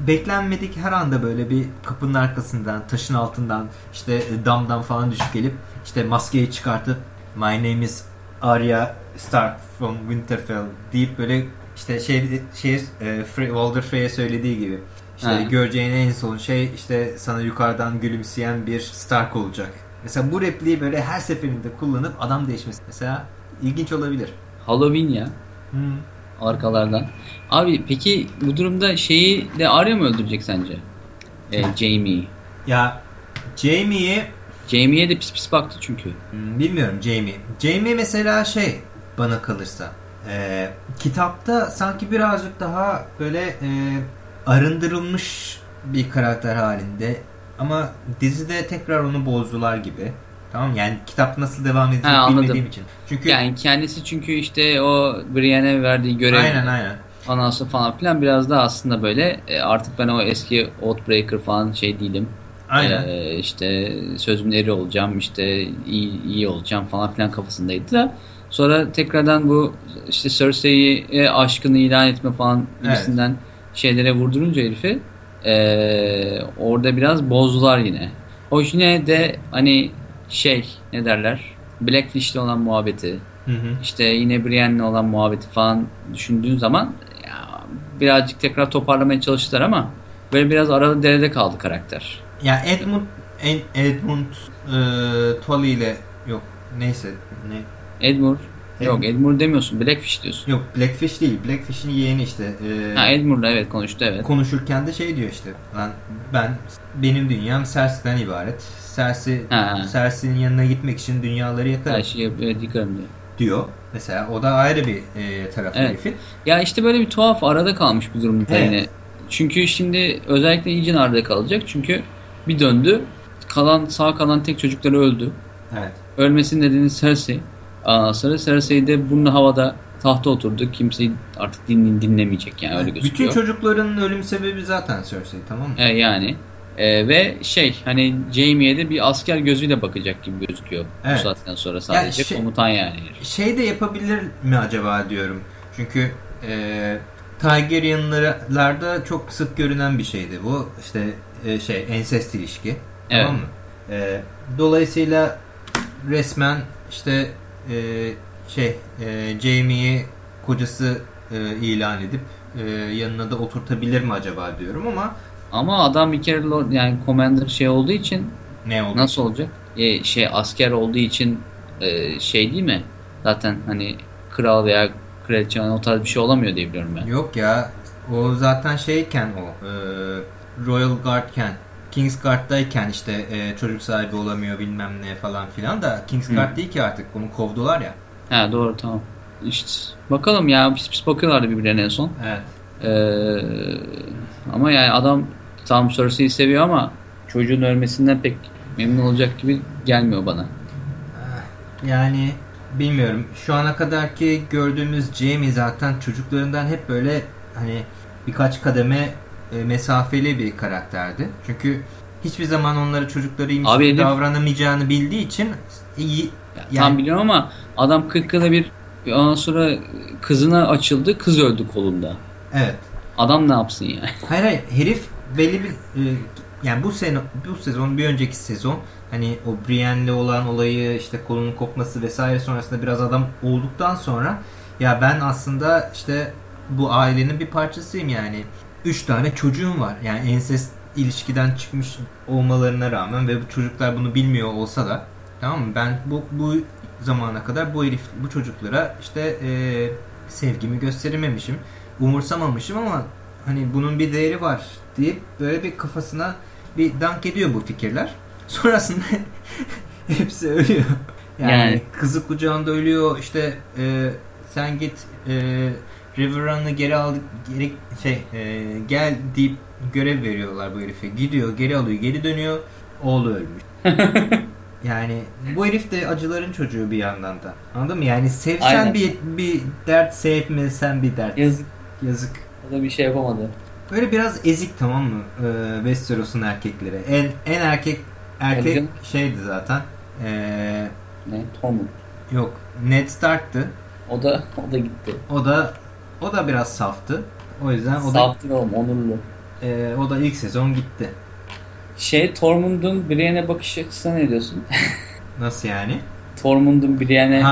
beklenmedik her anda böyle bir kapının arkasından, taşın altından, işte e, damdan falan düşüp gelip işte maskeyi çıkartıp My name is Arya Stark from Winterfell deyip böyle işte şey şey e, Frey- Walder Frey'e söylediği gibi işte Ha. göreceğin en son şey işte sana yukarıdan gülümseyen bir Stark olacak. Mesela bu repliği böyle her seferinde kullanıp adam değişmesi mesela ilginç olabilir. Halloween ya Hmm. arkalardan. Abi peki bu durumda şeyi de Arya mı öldürecek sence? Ee, Jamie'yi. Ya Jamie'yi Jamie'ye de pis pis baktı çünkü. Hmm, Bilmiyorum Jamie. Jamie mesela şey bana kalırsa e, kitapta sanki birazcık daha böyle e, arındırılmış bir karakter halinde ama dizide tekrar onu bozdular gibi. Tamam yani kitap nasıl devam edecek Ha, anladım. bilmediğim için. Çünkü Yani kendisi çünkü işte o Brienne'e verdiği görev aynen aynen. ondan sonra falan filan biraz daha aslında böyle e, artık ben o eski Oathbreaker falan şey değilim. Aynen. Ee, işte sözümün eri olacağım işte iyi, iyi olacağım falan filan kafasındaydı da sonra tekrardan bu işte Cersei'ye aşkını ilan etme falan Evet. gibisinden şeylere vurdurunca herifi ee, orada biraz bozdular yine. O yine de hani şey ne derler Blackfish'le olan muhabbeti Hı hı. işte yine Brienne'le olan muhabbeti falan düşündüğün zaman ya, birazcık tekrar toparlamaya çalıştılar ama böyle biraz arada derede kaldı karakter. Ya Edmund Ed- Edmund e, Tully ile yok neyse ne Edmure. Yok Edmure demiyorsun. Blackfish diyorsun. yok Blackfish değil Blackfish'in yeğeni işte. E, Ha Edmure'la evet konuştu evet. konuşurken de şey diyor işte ben, ben benim dünyam Cersei'den ibaret. Cersei. Cersei'nin yanına gitmek için dünyaları yakarım Her şeyi yıkarım diyor. diyor. Mesela o da ayrı bir e, tarafı Evet. herifin. Ya işte böyle bir tuhaf arada kalmış bir durumda Evet. yine. Çünkü şimdi özellikle iyice arada kalacak. Çünkü bir döndü. Kalan sağ kalan tek çocukları öldü. Evet. Ölmesinin nedeni Cersei. Ondan sonra Cersei de burnu havada tahta oturdu. Kimseyi artık din, dinlemeyecek yani öyle Bütün gözüküyor. çocukların ölüm sebebi zaten Cersei tamam mı? E, yani E, ve şey hani Jaime'ye de bir asker gözüyle bakacak gibi gözüküyor Evet. bu saatten sonra sadece şey- komutan yani. Şey de yapabilir mi acaba diyorum. Çünkü e, Targaryen'larda çok sık görünen bir şeydi bu. İşte e, şey ensest ilişki. Evet. Tamam mı? E, dolayısıyla resmen işte e, şey e, Jaime'yi kocası e, ilan edip e, yanına da oturtabilir mi acaba diyorum ama Ama adam bir kere lord, yani commander şey olduğu için ne oldu? nasıl olacak? E, şey asker olduğu için e, şey değil mi? Zaten hani kral veya kraliçe o tarz bir şey olamıyor diye biliyorum ben. Yok ya o zaten şeyken o e, Royal Guard'ken King's Guard'dayken işte e, çocuk sahibi olamıyor bilmem ne falan filan da King's Hı. Değil ki artık onu kovdular ya. Ha doğru tamam. İşte bakalım ya pis pis bakıyorlardı birbirlerine en son. Evet. Ee, ama yani adam tam Cersei'yi seviyor ama çocuğun ölmesinden pek memnun olacak gibi gelmiyor bana. Yani bilmiyorum. Şu ana kadarki gördüğümüz Jaime zaten çocuklarından hep böyle hani birkaç kademe e, mesafeli bir karakterdi. Çünkü hiçbir zaman onları çocuklarıymış gibi davranamayacağını bildiği için iyi Ya, yani Tam biliyorum ama adam 40 yılda bir bir ondan sonra kızına açıldı kız öldü kolunda. evet. Adam ne yapsın yani? Hayır hayır herif belli bir e, yani bu sene bu sezon bir önceki sezon hani o Brienne'le olan olayı işte kolunun kopması vesaire sonrasında biraz adam olduktan sonra ya ben aslında işte bu ailenin bir parçasıyım yani. Üç tane çocuğum var. Yani ensest ilişkiden çıkmış olmalarına rağmen ve bu çocuklar bunu bilmiyor olsa da tamam mı? Ben bu bu zamana kadar bu herif, bu çocuklara işte e, sevgimi gösterememişim, umursamamışım ama hani bunun bir değeri var deyip böyle bir kafasına bir dank ediyor bu fikirler. Sonrasında hepsi ölüyor. Yani, Yani. kızı kucağında ölüyor. İşte e, sen git e, Riverrun'ı geri al geri şey e, gel deyip görev veriyorlar bu herife. Gidiyor, geri alıyor, geri dönüyor. Oğlu ölmüş. yani bu herif de acıların çocuğu bir yandan da. Anladın mı? Yani sevsen Aynen. bir bir dert, sevmesen bir dert. Yazık. Yazık. O da bir şey yapamadı. Böyle biraz ezik tamam mı? Ee, Westeros'un erkekleri. En en erkek erkek canım. şeydi zaten. Ee, Ne? Tormund. yok Ned Stark'tı. O da o da gitti. O da o da biraz saftı. O yüzden o da Saftır oğlum onurlu. e, o da ilk sezon gitti. Şey Tormund'un Brienne'e bakış açısına ne diyorsun? Nasıl yani? Tormund'un Brienne'e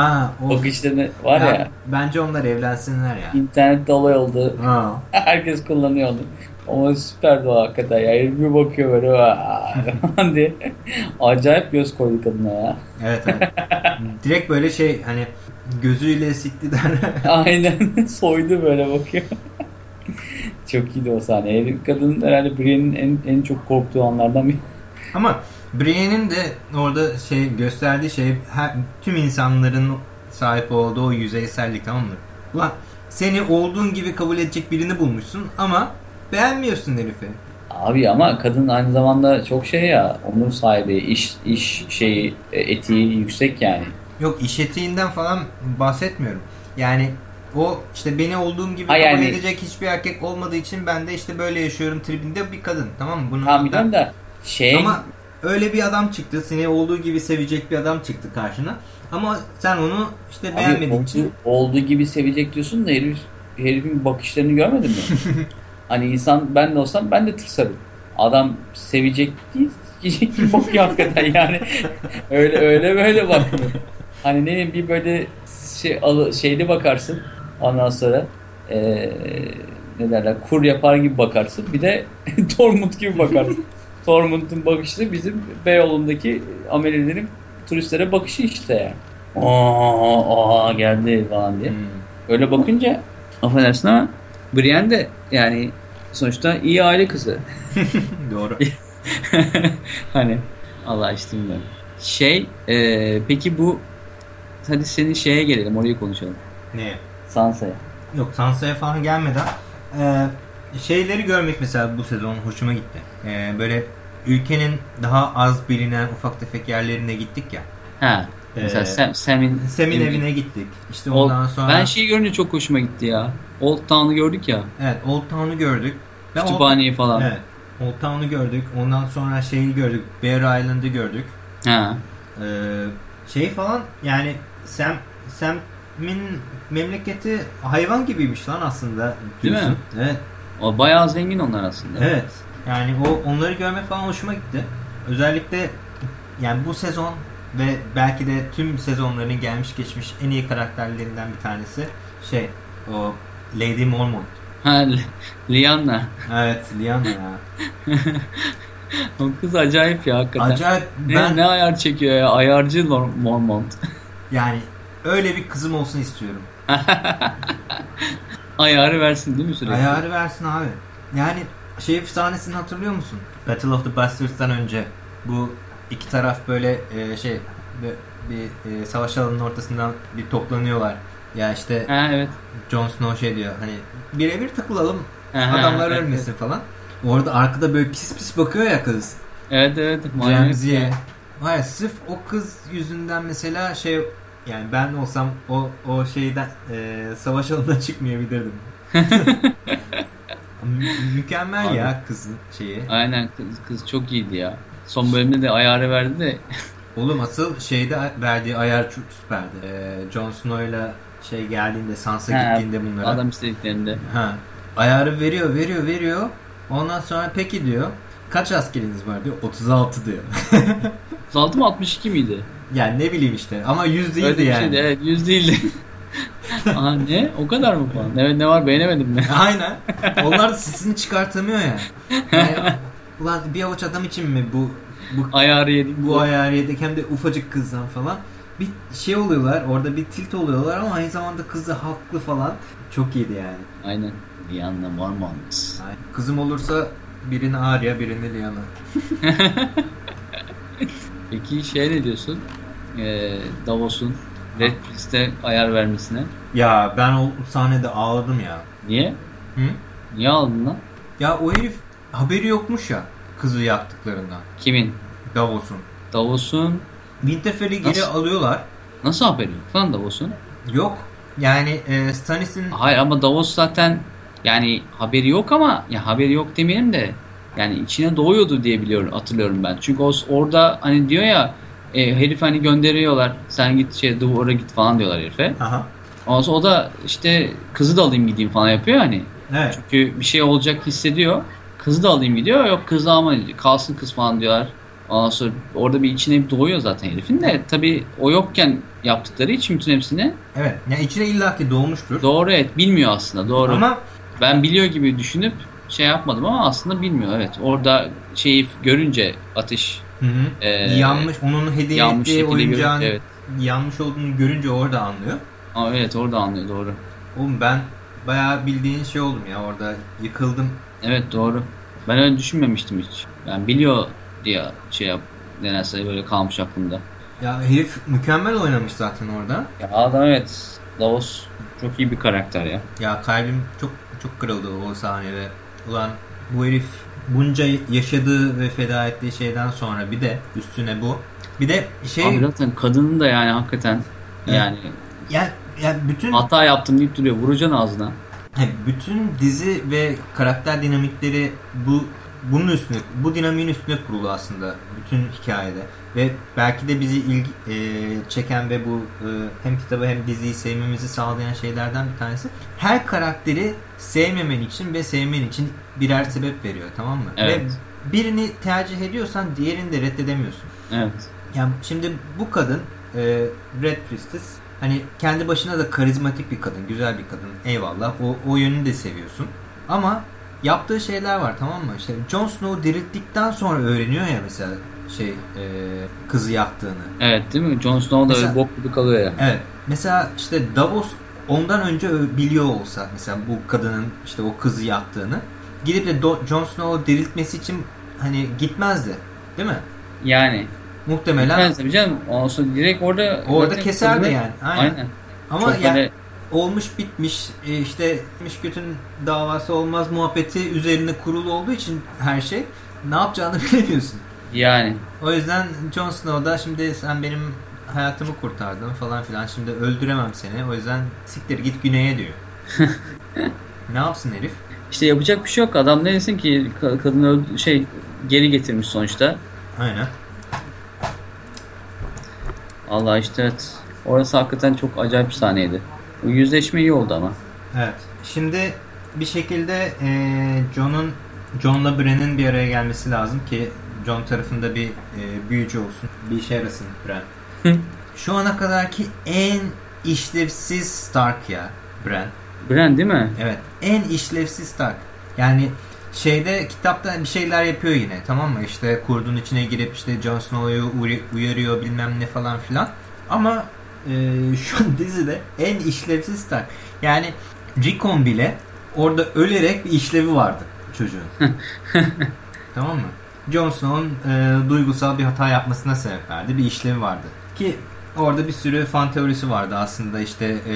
bakışlarını var ya, Bence onlar evlensinler ya. internette olay oldu. Ha. Herkes kullanıyor onu. Ama süperdi o hakikaten ya. Herif bir bakıyor böyle diye. Acayip göz koydu kadına ya. Evet evet. Direkt böyle şey hani gözüyle sikti der. Aynen soydu böyle bakıyor. çok iyiydi o sahne. Kadın herhalde Brienne'in en, en çok korktuğu anlardan biri. Ama Brienne'in de orada şey gösterdiği şey her, tüm insanların sahip olduğu o yüzeysellik tamam mı? Ulan seni olduğun gibi kabul edecek birini bulmuşsun ama beğenmiyorsun herifi. Abi ama kadın aynı zamanda çok şey ya onur sahibi iş iş şeyi e, etiği yüksek yani. Yok iş etiğinden falan bahsetmiyorum. Yani o işte beni olduğum gibi Ha, kabul yani- edecek hiçbir erkek olmadığı için ben de işte böyle yaşıyorum tribinde bir kadın tamam mı? Bunu Tamam biliyorum da şey Ama öyle bir adam çıktı. Seni olduğu gibi sevecek bir adam çıktı karşına. Ama sen onu işte Abi beğenmediğin olduğu, için olduğu gibi sevecek diyorsun da herif, herifin bakışlarını görmedin mi? hani insan ben de olsam ben de tırsarım. Adam sevecek değil kim bakıyor hakikaten yani. öyle öyle böyle bakmıyor. Hani ne bir böyle şey, alı, şeyli bakarsın ondan sonra eee ne derler kur yapar gibi bakarsın. Bir de Tormund gibi bakarsın. Tormund'un bakışı bizim Beyoğlu'ndaki Amerilerin turistlere bakışı işte yani. Aa, aa geldi falan diye. Hmm. Öyle bakınca affedersin ama Brienne de yani sonuçta iyi aile kızı. Doğru. hani Allah işte bilmiyorum. Şey e, peki bu hadi senin şeye gelelim orayı konuşalım. ne? Sansa'ya. Yok Sansa'ya falan gelmeden e, şeyleri görmek mesela bu sezon hoşuma gitti. E, böyle ülkenin daha az bilinen ufak tefek yerlerine gittik ya. Ha. Mesela Ee, Sam, Sam'in Sem'in evi. evine gittik. İşte Old- ondan sonra Ben şeyi görünce çok hoşuma gitti ya. Old Town'u gördük ya. evet Old Town'u gördük. Ve Old- Kütüphaneyi falan. Evet. Old Town'u gördük. Ondan sonra şeyi gördük. Bear Island'ı gördük. Ha. Ee, şey falan yani Sam Sam'in memleketi hayvan gibiymiş lan aslında. Değil mi? Evet. O bayağı zengin onlar aslında. Evet. Yani o onları görmek falan hoşuma gitti. Özellikle yani bu sezon ve belki de tüm sezonların gelmiş geçmiş en iyi karakterlerinden bir tanesi şey o Lady Mormont. Ha, L- Lyanna. Evet Lyanna ya. O kız acayip ya hakikaten. Acayip Ne, ben ne ayar çekiyor ya. Ayarcı Mormont. Yani öyle bir kızım olsun istiyorum. Ayarı versin değil mi sürekli? Ayarı versin abi. Yani şey efsanesini hatırlıyor musun? Battle of the Bastards'tan önce bu iki taraf böyle e, şey bir, bir e, savaş alanının ortasından bir toplanıyorlar. Ya işte Ha evet. Jon Snow şey diyor hani birebir takılalım Aha, adamlar evet, ölmesin falan. Orada arkada böyle pis pis bakıyor ya kız. Evet evet. Remziye. Var ya sırf o kız yüzünden mesela şey yani ben olsam o o şeyden e, savaş alanına çıkmayabilirdim. Mü- mükemmel Abi. ya kızın şeyi. Aynen kız, kız çok iyiydi ya. Son bölümde de ayarı verdi de Oğlum asıl şeyde verdiği ayar çok süperdi. E, Jon Snow'yla şey geldiğinde Sansa Ha, gittiğinde bunlara. adam istediklerinde. Ha. Ayarı veriyor, veriyor, veriyor. Ondan sonra peki diyor. Kaç askeriniz var diyor. 36 diyor. 36 mı 62 miydi? yani ne bileyim işte. Ama 100 değildi Öyle yani. şeydi evet 100 değildi. Aha ne? O kadar mı falan? Evet ne var beğenemedim mi? Aynen. Onlar da sesini çıkartamıyor ya. Yani, ulan bir avuç adam için mi bu bu Ayarı yedik. bu ayarı yedik hem de ufacık kızdan falan. bir şey oluyorlar. Orada bir tilt oluyorlar ama aynı zamanda kızı haklı falan. Çok iyiydi yani. Aynen. Liana Mormont. Aynen. Kızım olursa birini Arya birini Lyanna. Peki şey ne diyorsun? Ee, Davos'un Red Priest'e ayar vermesine. Ya ben o sahnede ağladım ya. Niye? Hı? Niye aldın lan? Ya o herif haberi yokmuş ya kızı yaktıklarından. Kimin? Davos'un. Davos'un Winterfell'i geri Nasıl? alıyorlar. nasıl haberi yok lan Davos'un? Yok. Yani e, Stannis'in Hayır ama Davos zaten yani haberi yok ama ya haberi yok demeyelim de yani içine doğuyordu diye biliyorum hatırlıyorum ben. Çünkü o orada hani diyor ya e, herif hani gönderiyorlar sen git şey duvara git falan diyorlar herife. Aha. Ondan sonra o da işte kızı da alayım gideyim falan yapıyor hani. Evet. Çünkü bir şey olacak hissediyor. Kızı da alayım gidiyor. Yok kız ama kalsın kız falan diyorlar. Ondan sonra orada bir içine bir doğuyor zaten herifin de. Tabii o yokken yaptıkları için bütün hepsini Evet. Yani içine illaki doğmuştur. doğru evet bilmiyor aslında doğru. Ama Ben biliyor gibi düşünüp şey yapmadım ama aslında bilmiyor evet. Orada şeyi görünce ateş hı hı, Ee, yanmış onun hediye yanmış ettiği oyuncağın evet. yanmış olduğunu görünce orada anlıyor. Aa, evet orada anlıyor doğru. Oğlum ben bayağı bildiğin şey oldum ya orada yıkıldım. Evet doğru. Ben öyle düşünmemiştim hiç. Ben biliyor diye şey yap nedense böyle kalmış aklımda. Ya herif mükemmel oynamış zaten orada. Ya adam evet Davos çok iyi bir karakter ya. Ya kalbim çok çok kırıldı o sahnede. Ulan bu herif bunca yaşadığı ve feda ettiği şeyden sonra bir de üstüne bu. Bir de şey Abi zaten kadının da yani hakikaten yani ya, ya bütün hata yaptım deyip duruyor. Vuracaksın ağzına. He, bütün dizi ve karakter dinamikleri bu bunun üstüne, bu dinamiğin üstüne kurulu aslında bütün hikayede. Ve belki de bizi ilgi, e, çeken ve bu e, hem kitabı hem diziyi sevmemizi sağlayan şeylerden bir tanesi. Her karakteri sevmemen için ve sevmen için birer sebep veriyor tamam mı? Evet. Ve birini tercih ediyorsan diğerini de reddedemiyorsun. Evet. Yani şimdi bu kadın e, Red Priestess hani kendi başına da karizmatik bir kadın, güzel bir kadın. Eyvallah. O, o yönünü de seviyorsun. Ama yaptığı şeyler var tamam mı? İşte Jon Snow dirilttikten sonra öğreniyor ya mesela şey e, kızı yaktığını. Evet değil mi? Jon Snow da Mesela- öyle bok gibi kalıyor ya. Evet. Mesela işte Davos ondan önce biliyor olsa mesela bu kadının işte o kızı yaktığını gidip de Do- Jon Snow'u diriltmesi için hani gitmezdi. Değil mi? Yani. Muhtemelen Bitmez tabii canım. Sonra direkt orada Orada zaten keserdi kadını- yani. Aynen. Aynen. Ama Çok yani böyle- olmuş bitmiş e, işte bitmiş götün davası olmaz muhabbeti üzerine kurulu olduğu için her şey ne yapacağını bilemiyorsun. Yani. O yüzden Jon Snow da şimdi sen benim hayatımı kurtardın falan filan şimdi öldüremem seni o yüzden siktir git güneye diyor. ne yapsın herif? İşte yapacak bir şey yok. Adam ne desin ki Ka- kadını öldü- şey geri getirmiş sonuçta. Aynen. Allah işte evet. Orası hakikaten çok acayip bir sahneydi. Bu yüzleşme iyi oldu ama. Evet. Şimdi bir şekilde e, Jon'un Jon'la Bran'in bir araya gelmesi lazım ki Jon tarafında bir e, büyücü olsun. Bir işe yarasın Bran. Hı. Şu ana kadarki en işlevsiz Stark ya Bran. Bran değil mi? Evet. En işlevsiz Stark. Yani şeyde kitapta bir şeyler yapıyor yine tamam mı? İşte kurdun içine girip işte Jon Snow'u uy- uyarıyor bilmem ne falan filan. Ama e, şu dizide en işlevsiz Stark. Yani Rickon bile orada ölerek bir işlevi vardı çocuğun. tamam mı? Jon Snow'un e, duygusal bir hata yapmasına sebep verdi. Bir işlevi vardı. Ki orada bir sürü fan teorisi vardı aslında işte e,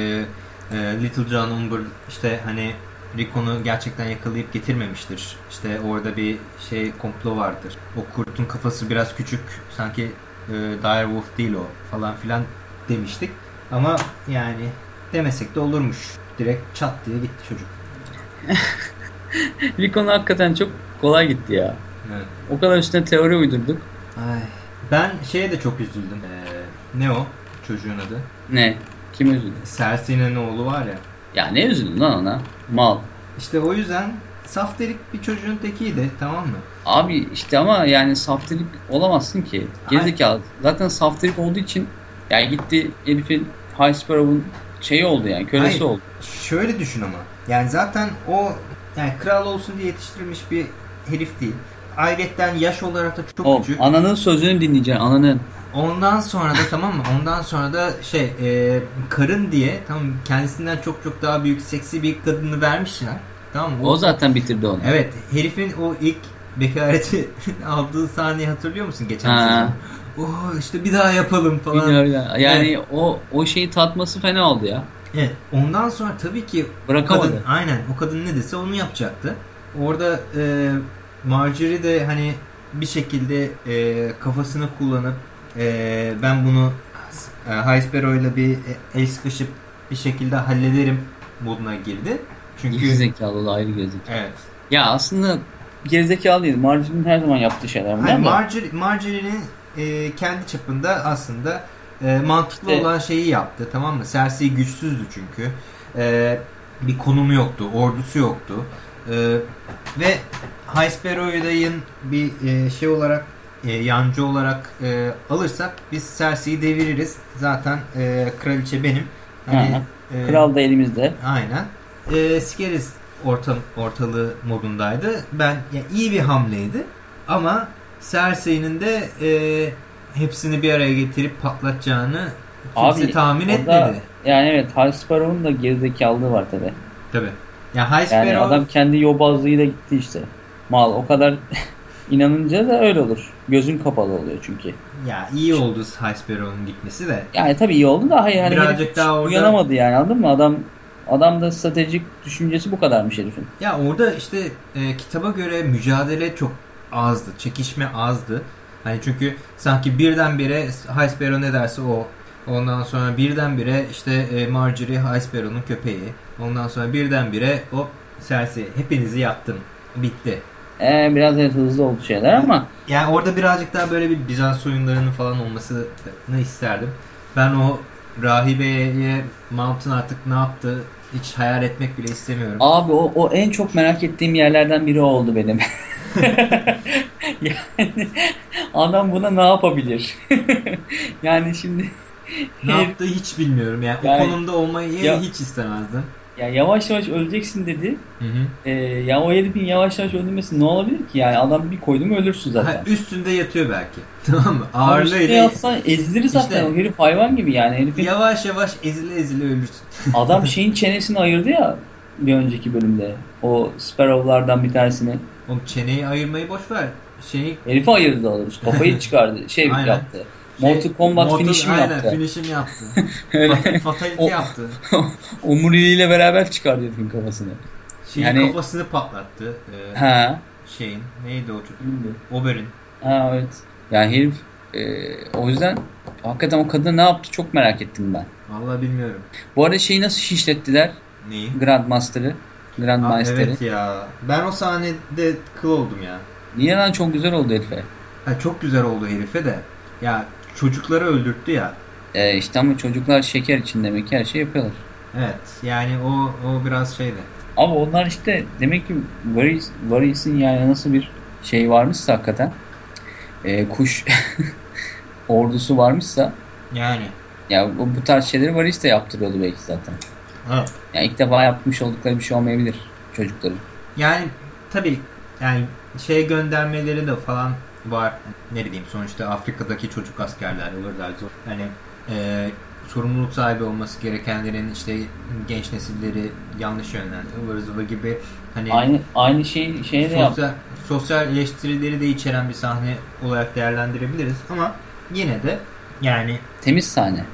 e, Little John Umber işte hani Rickon'u gerçekten yakalayıp getirmemiştir. İşte orada bir şey komplo vardır. O kurtun kafası biraz küçük. Sanki e, Direwolf değil o falan filan demiştik. Ama yani demesek de olurmuş. Direkt çat diye gitti çocuk. Rickon hakikaten çok kolay gitti ya. Evet. O kadar üstüne teori uydurduk. Ay. Ben şeye de çok üzüldüm. Ee, ne o çocuğun adı? Ne? Kim üzüldü? Cersei'nin oğlu var ya. Ya ne üzüldün lan ona? Mal. İşte o yüzden saf delik bir çocuğun tekiydi tamam mı? Abi işte ama yani saftirik olamazsın ki. Gerizekalı. Zaten saftirik olduğu için yani gitti herifin High Sparrow'un şeyi oldu yani kölesi Hayır. oldu. Şöyle düşün ama. Yani zaten o yani kral olsun diye yetiştirilmiş bir herif değil. Ayrıca yaş olarak da çok O küçük. ananın sözünü dinleyeceksin ananın. Ondan sonra da tamam mı? Ondan sonra da şey e, karın diye tamam kendisinden çok çok daha büyük seksi bir kadını vermişler. Tamam mı? O zaten bitirdi onu. Evet herifin o ilk bekareti aldığı sahneyi hatırlıyor musun geçen Ha. sezon? Oh işte bir daha yapalım Bir falan. daha, bir daha. Yani o o şeyi tatması fena oldu ya. Evet. Ondan sonra tabii ki o Bırakamadı. kadın aynen o kadın ne dese onu yapacaktı. Orada e, Marjorie de hani bir şekilde e, kafasını kullanıp e, ben bunu e, High Sparrow'yla bir el sıkışıp bir şekilde hallederim moduna girdi. Çünkü Geri zekalı da ayrı gerizekalı. evet. Ya aslında gerizekalı değil. Marjin'in her zaman yaptığı şeyler bunlar da. Marjorie, Marjorie'nin e, kendi çapında aslında e, mantıklı İşte- olan şeyi yaptı tamam mı? Cersei güçsüzdü çünkü. E, bir konumu yoktu, ordusu yoktu. E, ve Sparrow'un bir e, şey olarak e, yancı olarak e, alırsak biz Cersei'yi deviririz. Zaten e, kraliçe benim. Hani, e, Kral da elimizde. Aynen. E, sikeriz orta, ortalığı modundaydı. Ben ya iyi bir hamleydi ama Cersei'nin de e, hepsini bir araya getirip patlatacağını kimse Abi, tahmin etmedi. Yani evet High Sparrow'un da gerizekalılığı var tabi. Tabii. Ya High Yani Sparrow adam kendi yobazlığıyla gitti işte. Mal o kadar inanınca da öyle olur. Gözün kapalı oluyor çünkü. ya iyi oldu High Sparrow'un gitmesi de. Yani tabii iyi oldu da hayır hani Birazcık daha orada- uyanamadı yani anladın mı? Adam adam da stratejik düşüncesi bu kadarmış herifin. Ya orada işte e, kitaba göre mücadele çok azdı. Çekişme azdı. Hani çünkü sanki birdenbire High Sparrow ne derse o. Ondan sonra birdenbire işte e, Marjorie High Sparrow'un köpeği. Ondan sonra birdenbire hop Cersei hepinizi yaktım. Bitti. Ee, biraz evet hızlı oldu şeyler ama Yani orada birazcık daha böyle bir Bizans oyunlarının falan olmasını isterdim. Ben o rahibeye Mountain artık ne yaptı hiç hayal etmek bile istemiyorum. abi o, o en çok merak ettiğim yerlerden biri oldu benim. yani adam buna ne yapabilir? yani şimdi Ne yaptığı hiç bilmiyorum. Yani, Yani- o konumda olmayı Ya- hiç istemezdim. Ya yavaş yavaş öleceksin dedi. Hı hı. Ee, ya o herifin yavaş yavaş öldürmesi ne olabilir ki? Yani adam bir koydu mu ölürsün zaten. Ha, üstünde yatıyor belki. Tamam mı? Abi Ağırlığıyla üstüne yatsan ezilir zaten. İşte- o herif hayvan gibi yani. Herifin yavaş yavaş ezile ezile ölürsün. adam şeyin çenesini ayırdı ya bir önceki bölümde. O Sparrow'lardan bir tanesini. O çeneyi ayırmayı boş ver. Şeyi Herifi ayırdı doğrusu. Kafayı çıkardı. Şey yaptı. Mortal Kombat Mortal- finish'im aynen, yaptı. finish'im yaptı. Öyle. Fat- Fatality O- yaptı. Omuriliğiyle beraber çıkardı herifin kafasını. Şeyin Yani- kafasını patlattı. Ee, Ha. şeyin. Neydi o çocuk? Oberyn. Ha evet. Yani herif e, o yüzden hakikaten o kadın ne yaptı çok merak ettim ben. Vallahi bilmiyorum. Bu arada şeyi nasıl şişlettiler? Neyi? Grandmaster'ı. Grandmaster'ı. evet ya. Ben o sahnede kıl oldum ya. Niye lan çok güzel oldu herife. Ha, çok güzel oldu herife de. Ya çocukları öldürttü ya. E, işte ama çocuklar şeker için demek ki her şey yapıyorlar. Evet. Yani o o biraz şeydi. Ama onlar işte demek ki Varys, Varys'in yani nasıl bir şey varmışsa hakikaten e, kuş ordusu varmışsa Yani. ya bu, bu tarz şeyleri Varys de yaptırıyordu belki zaten. Evet. Yani ilk defa yapmış oldukları bir şey olmayabilir çocukların. Yani tabii yani şey göndermeleri de falan var. Ne bileyim sonuçta Afrika'daki çocuk askerler ıvırlar zor. Hani e, sorumluluk sahibi olması gerekenlerin işte genç nesilleri yanlış yönlendirme ıvır zıvır gibi hani Aynı aynı şey şeye de sosyal, sosyal eleştirileri de içeren bir sahne olarak değerlendirebiliriz ama yine de yani Temiz sahne.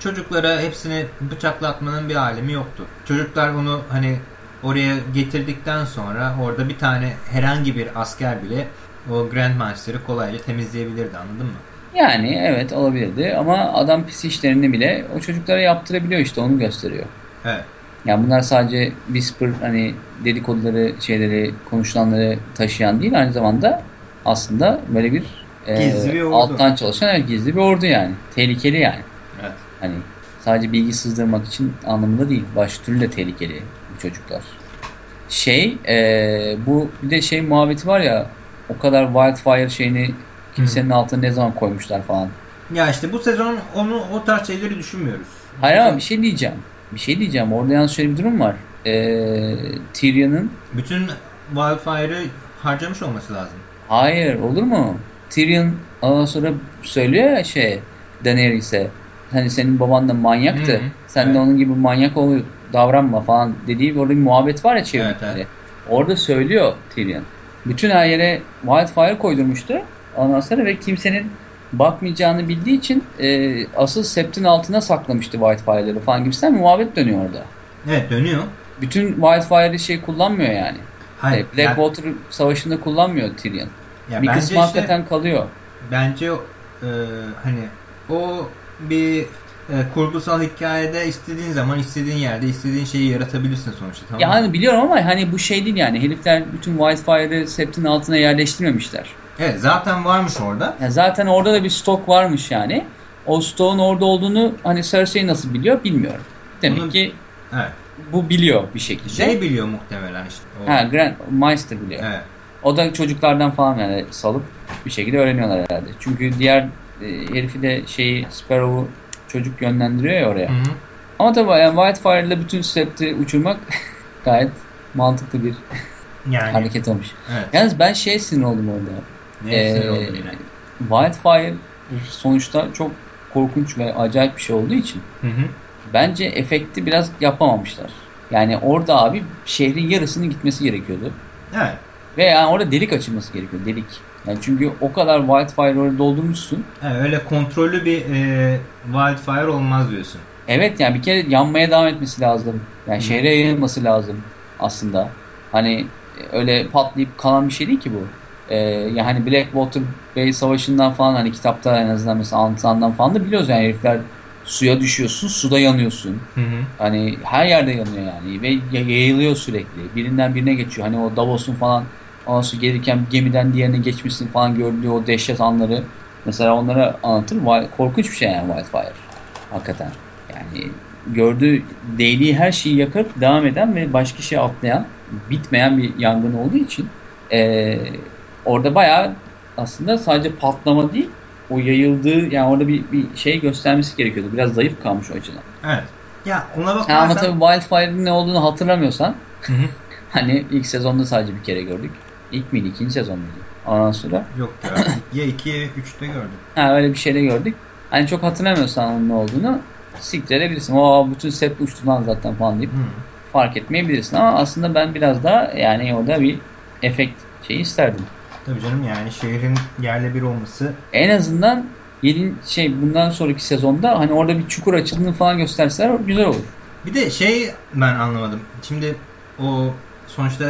çocuklara hepsini bıçaklatmanın bir alemi yoktu. Çocuklar onu hani oraya getirdikten sonra orada bir tane herhangi bir asker bile o Grandmaster'ı kolayca temizleyebilirdi anladın mı? Yani evet olabilirdi ama adam pis işlerini bile o çocuklara yaptırabiliyor işte onu gösteriyor. Evet. Yani bunlar sadece whisper hani dedikoduları şeyleri konuşulanları taşıyan değil aynı zamanda aslında böyle bir e, Gizli bir ordu. alttan çalışan evet, gizli bir ordu yani. Tehlikeli yani. Evet. Hani sadece bilgi sızdırmak için anlamında değil. Baş türlü de tehlikeli bu çocuklar. Şey e, bu bir de şey muhabbeti var ya o kadar wildfire şeyini kimsenin altına ne zaman koymuşlar falan. Ya işte bu sezon onu o tarz şeyleri düşünmüyoruz. Hayır ama bir şey diyeceğim. Bir şey diyeceğim. Orada yalnız şöyle bir durum var. Ee, Tyrion'un Bütün Wildfire'ı harcamış olması lazım. hayır olur mu? Tyrion ondan sonra söylüyor ya şey Daenerys'e hani senin baban da manyaktı. Hı hı. Sen de Evet. onun gibi manyak ol davranma falan dediği orada bir muhabbet var ya çevirdikleri. Evet, evet. Orada söylüyor Tyrion. Bütün her yere wildfire koydurmuştu. Ondan sonra ve kimsenin bakmayacağını bildiği için e, asıl septin altına saklamıştı wildfire'ları falan gibisinden muhabbet dönüyor orada. Evet dönüyor. Bütün wildfire'ı şey kullanmıyor yani. Hayır. E, Blackwater savaşında kullanmıyor Tyrion. ya, bir kısmı işte- hakikaten kalıyor. Bence e, hani o bir e, kurgusal hikayede istediğin zaman istediğin yerde istediğin şeyi yaratabilirsin sonuçta tamam mı? Yani biliyorum ama hani bu şey değil yani. Herifler bütün wildfire'ı septin altına yerleştirmemişler. Evet zaten varmış orada. Ya zaten orada da bir stok varmış yani. O stoğun orada olduğunu hani Cersei nasıl biliyor bilmiyorum. Demek Onu- ki Evet. bu biliyor bir şekilde. Şey biliyor muhtemelen işte. O. ha Grand Meister biliyor. Evet. O da çocuklardan falan yani salıp bir şekilde öğreniyorlar herhalde. Çünkü diğer e, herifi de şeyi Sparrow'u çocuk yönlendiriyor ya oraya. Hı hı. Ama tabii yani Whitefire ile bütün septi uçurmak gayet mantıklı bir Yani. hareket olmuş. Evet. Yalnız ben şey sinir oldum orada. Ne sinir Ee, oldu yine. Wildfire sonuçta çok korkunç ve acayip bir şey olduğu için Hı hı. bence efekti biraz yapamamışlar. Yani orada abi şehrin yarısının gitmesi gerekiyordu. Evet. Ve yani orada delik açılması gerekiyor. Delik. Yani çünkü o kadar wildfire orada doldurmuşsun. evet. Öyle kontrollü bir e, wildfire olmaz diyorsun. Evet yani bir kere yanmaya devam etmesi lazım. Yani şehre yayılması lazım aslında. Hani öyle patlayıp kalan bir şey değil ki bu. Ee, yani Blackwater Bay Savaşı'ndan falan hani kitapta en azından mesela anlatılandan falan da biliyoruz yani herifler suya düşüyorsun, suda yanıyorsun. Hı hı. Hani her yerde yanıyor yani ve ya- yayılıyor sürekli. Birinden birine geçiyor. Hani o Davos'un falan ondan sonra gelirken gemiden diğerine geçmişsin falan gördüğü o dehşet anları mesela onlara anlatır. Korkunç bir şey yani Wildfire. Hakikaten. Yani gördüğü, değdiği her şeyi yakıp devam eden ve başka şeye atlayan, bitmeyen bir yangın olduğu için eee, orada bayağı aslında sadece patlama değil o yayıldığı yani orada bir, bir şey göstermesi gerekiyordu. Biraz zayıf kalmış o açıdan. Evet. Ya ona Ha, ama tabii Wildfire'ın ne olduğunu hatırlamıyorsan Hı hı. hani ilk sezonda sadece bir kere gördük. İlk miydi? ikinci sezon muydu? Ondan sonra yok ya. ya 2 ya 3'te gördüm. ha öyle bir şeyde gördük. Hani çok hatırlamıyorsan onun ne olduğunu siktir edebilirsin. O bütün set uçtu lan zaten falan deyip Hı. fark etmeyebilirsin. Ama aslında ben biraz daha yani orada bir efekt şeyi isterdim. Tabii canım yani şehrin yerle bir olması En azından yedin şey bundan sonraki sezonda hani orada bir çukur açıldığını falan gösterseler güzel olur. Bir de şey ben anlamadım. Şimdi o sonuçta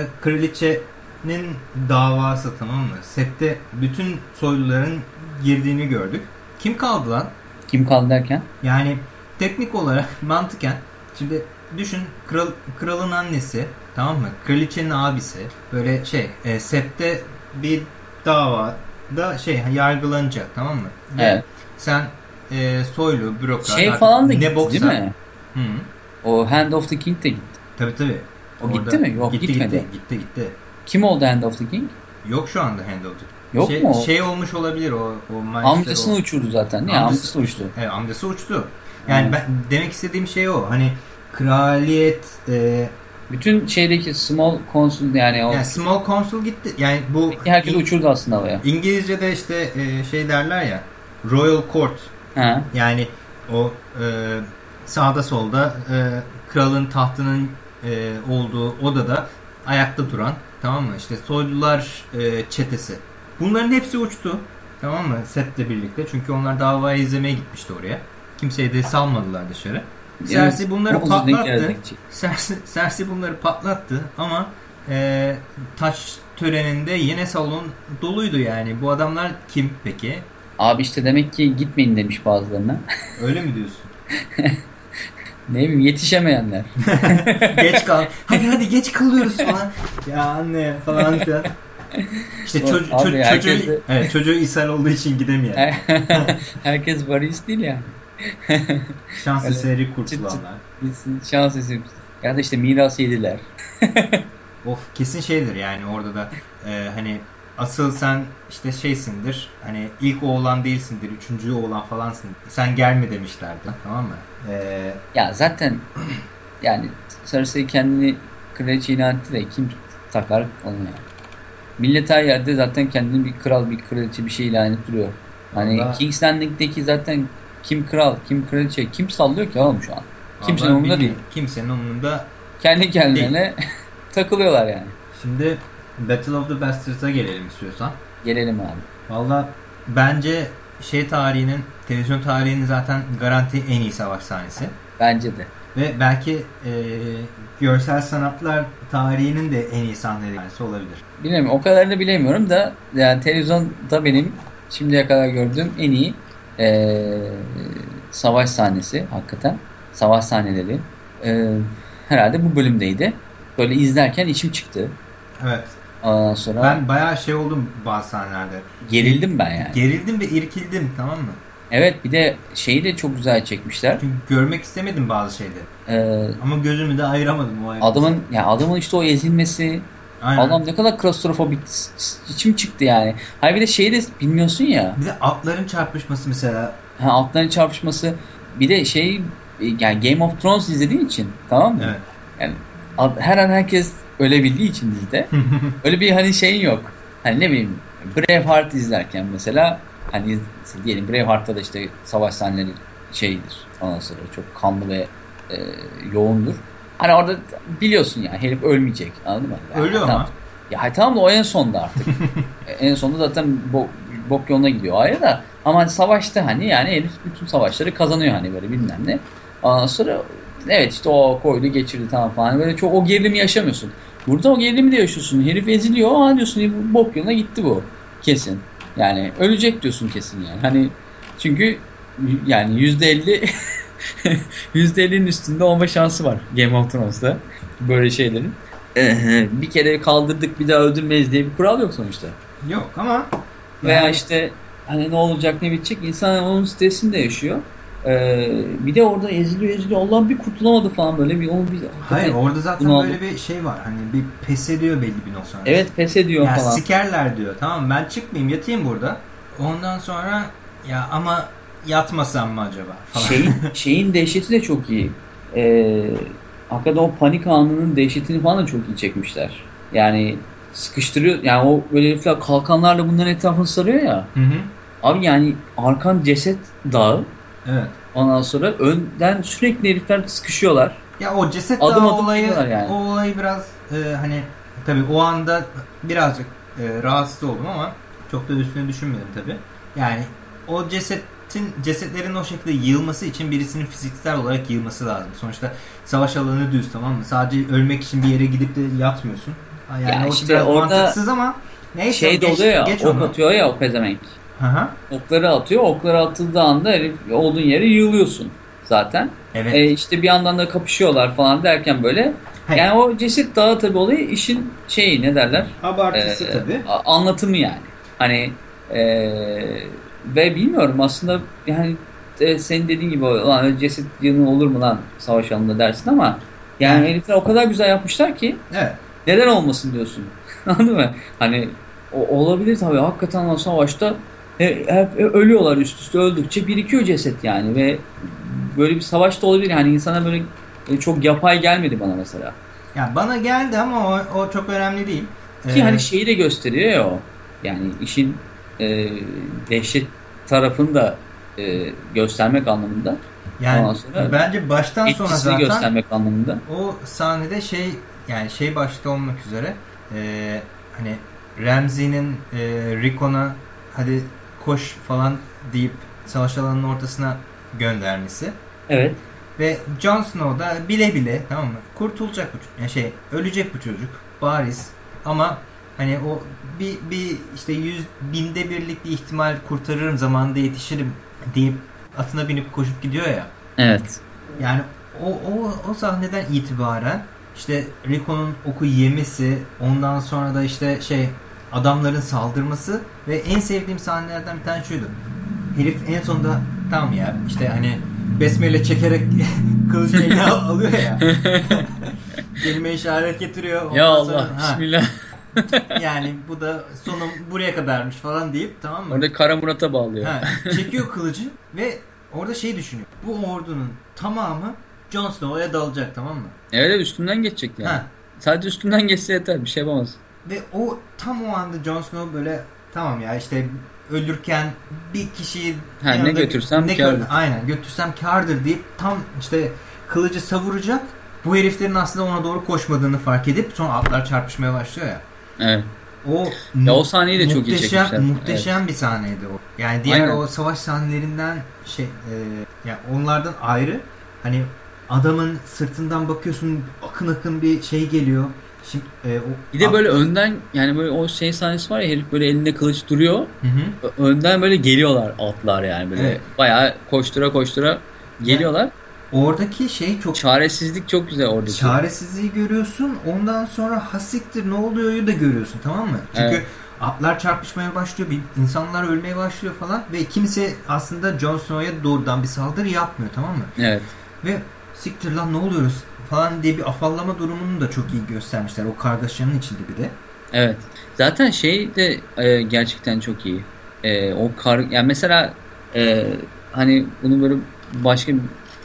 kraliçenin davası tamam mı? Sette bütün soyluların girdiğini gördük. Kim kaldı lan? Kim kaldı derken? Yani teknik olarak mantıken şimdi düşün kral, kralın annesi tamam mı? Kraliçenin abisi böyle şey e, sette bir davada şey yargılanacak tamam mı? Ve Evet. Sen e, soylu, bürokrat Şey falan da ne gitti boksa- değil mi? Hı. O Hand of the King de gitti. Tabii tabii. O gitti mi? Yok, gitti, gitmedi. Gitti, gitti gitti. Kim oldu Hand of the King? Yok şu anda Hand of the Yok şey, mu? Şey olmuş olabilir o. o Amcasını o. uçurdu zaten. Niye? Amcası- Amcası uçtu. Evet amcası uçtu. Yani Hmm. ben demek istediğim şey o. Hani kraliyet e, Bütün şeydeki small consul yani o yani small consul gitti. Yani bu herkes uçurdu aslında havaya. İngilizce'de işte e, şey derler ya Royal Court Ha. yani o e, sağda solda e, kralın tahtının e, olduğu odada ayakta duran tamam mı? İşte soylular e, çetesi. Bunların hepsi uçtu. Tamam mı? Setle birlikte. Çünkü onlar davayı izlemeye gitmişti oraya. Kimseyi de salmadılar dışarı. Cersei bunları patlattı. Cersei, Cersei bunları patlattı ama e, taç töreninde yine salon doluydu yani. Bu adamlar kim peki? Abi işte demek ki gitmeyin demiş bazılarına. Öyle mi diyorsun? ne bileyim yetişemeyenler. geç kal. Hadi hadi geç kalıyoruz falan. ya anne falan filan. İşte ço- herkes çocuğu, de- evet, çocuğu ishal olduğu için gidemiyor. Herkes varis değil yani. Şans eseri kurtulanlar. Şans eseri. Ya da işte miras yediler. Of kesin şeydir yani orada da e, hani asıl sen işte şeysindir hani ilk oğlan değilsindir üçüncü oğlan falansın sen gelme demişlerdi tamam mı? E, Ya zaten yani Cersei kendini kraliçe ilan etti de kim takar onu yani. Millet her yerde zaten kendini bir kral, bir kraliçe bir şey ilan edip duruyor. Hani Vallahi- King's Landing'deki zaten kim kral, kim kraliçe, kim sallıyor ki oğlum şu an? Kimsenin Vallahi umurunda değil. bilmiyorum. Kimsenin umurunda. Kendi kendilerine takılıyorlar yani. Şimdi Battle of the Bastards'a gelelim istiyorsan. Gelelim abi. Valla bence şey tarihinin, televizyon tarihinin zaten garanti en iyi savaş sahnesi. Bence de. Ve belki e, görsel sanatlar tarihinin de en iyi sahneleri olabilir. Bilmiyorum o kadarını bilemiyorum da yani televizyonda benim şimdiye kadar gördüğüm en iyi eee, savaş sahnesi hakikaten. Savaş sahneleri. Eee, herhalde bu bölümdeydi. Böyle izlerken içim çıktı. Evet. Ondan sonra Ben bayağı şey oldum bazı sahnelerde. gerildim ben yani. Gerildim ve irkildim tamam mı? Evet bir de şeyi de çok güzel çekmişler. Çünkü görmek istemedim bazı şeyleri. Eee, Ama gözümü de ayıramadım o ayrı. adamın ya adamın işte o ezilmesi, Aynen. adam ne kadar klostrofobik içim çıktı yani. Hayır bir de şeyi de bilmiyorsun ya. Bir de atların çarpışması mesela. Ha, altların çarpışması bir de şey yani Game of Thrones izlediğin için tamam mı? Evet. Yani her an herkes ölebildiği için dizide öyle bir hani şeyin yok. Hani ne bileyim Braveheart izlerken mesela hani diyelim Braveheart'ta da işte savaş sahneleri şeydir. Ondan sonra çok kanlı ve e, yoğundur. Hani orada biliyorsun ya herif ölmeyecek. Anladın mı? Yani Ölüyor tamam. ama. Ya tamam da o en sonda artık. en sonunda zaten bo bok yoluna gidiyor ayrı da. Ama hani savaşta hani yani herif bütün savaşları kazanıyor hani böyle bilmem ne. Ondan sonra evet işte o koydu geçirdi tamam falan. Böyle çok o gerilimi yaşamıyorsun. Burada o gerilimi de yaşıyorsun. Herif eziliyor. Aa diyorsun "E, bu bok yoluna gitti bu. Kesin. Yani ölecek diyorsun kesin yani. Hani çünkü yani yüzde elli yüzde ellinin üstünde olma şansı var Game of Thrones'ta. Böyle şeylerin. Bir kere kaldırdık bir daha öldürmeyiz diye bir kural yok sonuçta. Yok ama Veya yani işte hani ne olacak ne bitecek insan onun stresini de yaşıyor. Ee, bir de orada eziliyor eziliyor Allah bir kurtulamadı falan böyle bir onu bir hayır orada zaten Bunu böyle bir şey var. Hani bir pes ediyor belli bir nokta sonra. Evet pes ediyor Ya falan. sikerler diyor. Tamam ben çıkmayayım yatayım burada. Ondan sonra ya ama yatmasam mı acaba falan. Şeyin, şeyin dehşeti de çok iyi. Ee, hakikaten o panik anının dehşetini falan da çok iyi çekmişler. Yani sıkıştırıyor. Yani o böyle herifler kalkanlarla bunların etrafını sarıyor ya. Hı hı. Abi yani arkan ceset dağı. Evet. Ondan sonra önden sürekli herifler sıkışıyorlar. Ya o ceset Adım adım olayı yani. o olayı biraz e, hani tabii o anda birazcık e, rahatsız oldum ama çok da üstüne düşünmedim tabii. Yani o cesetin cesetlerin o şekilde yığılması için birisinin fiziksel olarak yığılması lazım. Sonuçta savaş alanı düz tamam mı? Sadece ölmek için bir yere gidip de yatmıyorsun. Yani Ya o işte orada mantıksız ama neyse şey de geç, oluyor ya geç ok onu. atıyor ya o pezevenk. Hı. Okları atıyor. Okları atıldığı anda herif olduğun yere yığılıyorsun zaten. Evet. E işte bir yandan da kapışıyorlar falan derken böyle. Hayır. Yani o ceset dağı tabii olayı işin şeyi ne derler? Abartısı tabii. a- anlatımı yani. Hani e, ve bilmiyorum aslında yani e, senin dediğin gibi lan ceset yığını olur mu lan savaş alanında dersin ama yani Yani- herifler o kadar güzel yapmışlar ki Evet. neden olmasın diyorsun. Anladın mı? Hani o, olabilir tabii hakikaten o savaşta e, hep e, ölüyorlar üst üste öldükçe birikiyor ceset yani ve böyle bir savaşta olabilir yani insana böyle e, çok yapay gelmedi bana mesela. Yani bana geldi ama o, o çok önemli değil. Ki Ee, hani şeyi de gösteriyor ya o. Yani işin e, dehşet tarafını da e, göstermek anlamında. yani ondan sonra bence baştan sona Etkisini zaten göstermek anlamında. o sahnede şey yani şey başta olmak üzere e, hani Ramsey'nin e, Rickon'a hadi koş falan deyip savaş alanının ortasına göndermesi Evet. ve Jon Snow da bile bile tamam mı kurtulacak bu çocuk yani şey ölecek bu çocuk bariz ama hani o bir, bir işte yüz binde birlik bir ihtimal kurtarırım zamanında yetişirim deyip atına binip koşup gidiyor ya Evet. yani o, o, o sahneden itibaren işte Rico'nun oku yemesi, ondan sonra da işte şey adamların saldırması ve en sevdiğim sahnelerden bir tane şuydu. Herif en sonunda tamam ya işte hani besmele çekerek kılıcı eline al- alıyor ya. Kelime işaret getiriyor. Ondan Ya sonra, Allah ha, bismillah. yani bu da sonum buraya kadarmış falan deyip tamam mı? Orada Kara Murat'a bağlıyor. Ha, çekiyor kılıcı ve orada şey düşünüyor. Bu ordunun tamamı Jon Snow'a dalacak tamam mı? Evet evet, üstünden geçecek yani. Ha. Sadece üstünden geçse yeter bir şey yapamaz. Ve o tam o anda Jon Snow böyle tamam ya işte ölürken bir kişiyi Ha, ne götürsem ne kârdır. Aynen götürsem kardır deyip tam işte kılıcı savuracak. Bu heriflerin aslında ona doğru koşmadığını fark edip sonra atlar çarpışmaya başlıyor ya. Evet. O Ya o sahneyi de çok iyi çekmişler. Muhteşem bir sahneydi o. Yani diğer Aynen. o savaş sahnelerinden şey e, yani onlardan ayrı hani adamın sırtından bakıyorsun akın akın bir şey geliyor. Şimdi e, o Bir de böyle önden yani böyle o şey sahnesi var ya herif böyle elinde kılıç duruyor. Hı hı. Önden böyle geliyorlar atlar yani böyle Evet. bayağı koştura koştura geliyorlar. Oradaki şey çok Çaresizlik çok güzel oradaki. çaresizliği görüyorsun. Ondan sonra hasiktir ne oluyor'yu da görüyorsun tamam mı? Çünkü Evet. atlar çarpışmaya başlıyor, bir insanlar ölmeye başlıyor falan ve kimse aslında Jon Snow'ya doğrudan bir saldırı yapmıyor tamam mı? Evet. Ve siktir lan ne oluyoruz falan diye bir afallama durumunu da çok iyi göstermişler o kargaşanın içinde bir de. Evet. Zaten şey de e, gerçekten çok iyi. E, o kar yani mesela e, hani bunu böyle başka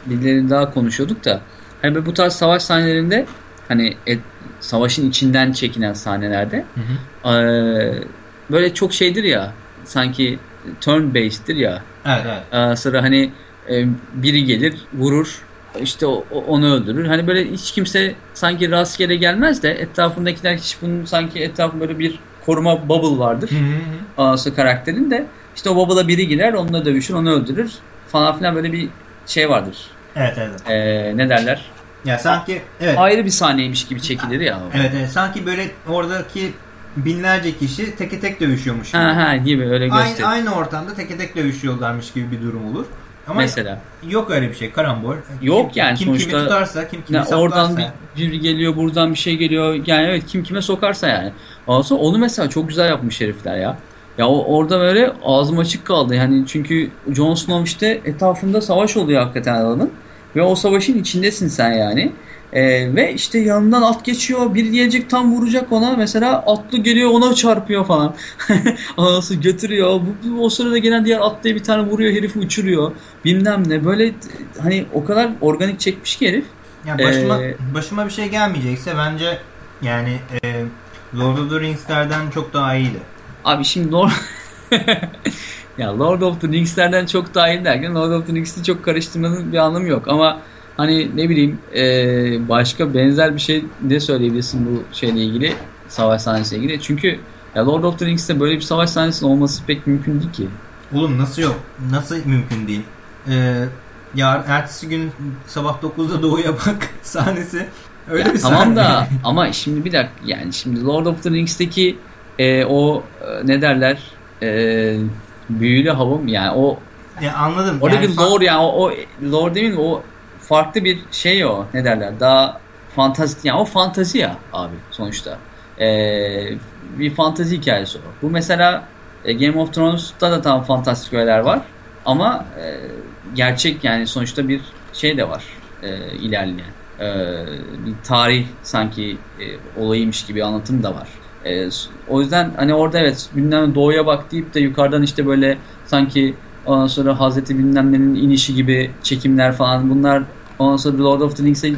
birileri daha konuşuyorduk da hani böyle bu tarz savaş sahnelerinde hani et, savaşın içinden çekilen sahnelerde Hı hı. e, böyle çok şeydir ya sanki turn based'tir ya. Evet evet. Ee, Sıra hani e, biri gelir vurur işte onu öldürür. Hani böyle hiç kimse sanki rastgele gelmez de etrafındakiler hiç bunun sanki etrafında böyle bir koruma bubble vardır. Ağası karakterin de işte o bubble'a biri girer onunla dövüşür onu öldürür falan filan böyle bir şey vardır. Evet evet. Ee, ne derler? Ya sanki evet. Ayrı bir sahneymiş gibi çekilir ya. Evet evet. Sanki böyle oradaki binlerce kişi teke tek dövüşüyormuş gibi. Ha ha gibi öyle aynı, göster. aynı ortamda teke tek dövüşüyorlarmış gibi bir durum olur. Ama Mesela. yok öyle bir şey. Karambol. Yok Kim- yani kim sonuçta- kimi tutarsa, kim kimi Ya saplarsa. oradan bir, geliyor buradan bir şey geliyor yani evet kim kime sokarsa yani. Sonra onu mesela çok güzel yapmış herifler ya. Ya o, orada böyle ağzım açık kaldı yani çünkü Jon Snow işte etrafında savaş oluyor hakikaten adamın. Ve o savaşın içindesin sen yani. Ee, ve işte yanından at geçiyor bir gelecek tam vuracak ona mesela atlı geliyor ona çarpıyor falan. Anası götürüyor. Bu, bu- o sırada gelen diğer atlıya bir tane vuruyor herifi uçuruyor. Bilmem ne böyle hani o kadar organik çekmiş ki herif. Ya başıma, Ee, başıma bir şey gelmeyecekse bence yani e, Lord of the Rings'lerden çok daha iyiydi. Abi şimdi Lord... ya Lord of the Rings'lerden çok daha iyi derken Lord of the Rings'i çok karıştırmanın bir anlamı yok. Ama hani ne bileyim e, başka benzer bir şey ne söyleyebilirsin bu şeyle ilgili savaş sahnesiyle ilgili. Çünkü ya Lord of the Rings'te böyle bir savaş sahnesinin olması pek mümkün değil ki. Oğlum nasıl yok? Nasıl mümkün değil? Ee, yarın ertesi gün sabah 9'da doğuya bak sahnesi. Öyle Ya bir tamam sahne. da ama şimdi bir dakika yani şimdi Lord of the Rings'teki e, o e, ne derler e, büyülü hava mı yani o Ya anladım. Oradaki Yani lore yani o, o lore değil mi? O farklı bir şey o. Ne derler? Daha fantazi yani o fantazi ya abi sonuçta. Ee, bir fantazi hikayesi o. Bu mesela e, Game of Thrones'ta da tam fantastik öğeler var. Ama e, gerçek yani sonuçta bir şey de var e, ilerleyen. E, bir tarih sanki e, olayıymış gibi anlatım da var. E, o yüzden hani orada evet bilmem doğuya bak deyip de yukarıdan işte böyle sanki ondan sonra Hazreti bilmem nenin inişi gibi çekimler falan bunlar ondan sonra Lord of the Rings'i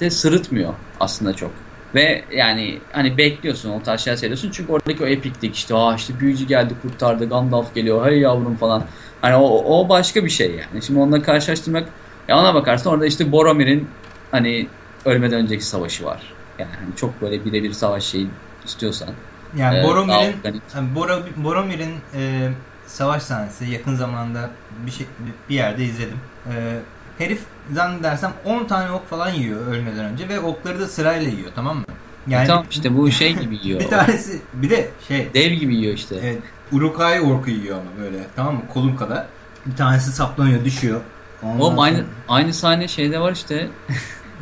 de sırıtmıyor aslında çok. Ve yani hani bekliyorsun o tarz şeyler seyrediyorsun çünkü oradaki o epiklik işte aa işte büyücü geldi kurtardı Gandalf geliyor hey yavrum falan. Hani o, o başka bir şey yani. Şimdi onunla karşılaştırmak ya ona bakarsın orada işte Boromir'in hani ölmeden önceki savaşı var. Yani hani çok böyle birebir savaş şeyi istiyorsan. Yani daha Boromir'in yani Boromir'in e, savaş sahnesi yakın zamanda bir şey bir yerde izledim. E, herif zannedersem 10 tane ok falan yiyor ölmeden önce ve okları da sırayla yiyor tamam mı? Yani E tamam işte bu şey gibi yiyor. bir tanesi bir de şey Dev gibi yiyor işte. Evet, Urukai orku yiyor ama böyle tamam mı? Kolum kadar. Bir tanesi saplanıyor, düşüyor. Ondan Oğlum aynı sonra- aynı sahne şeyde var işte.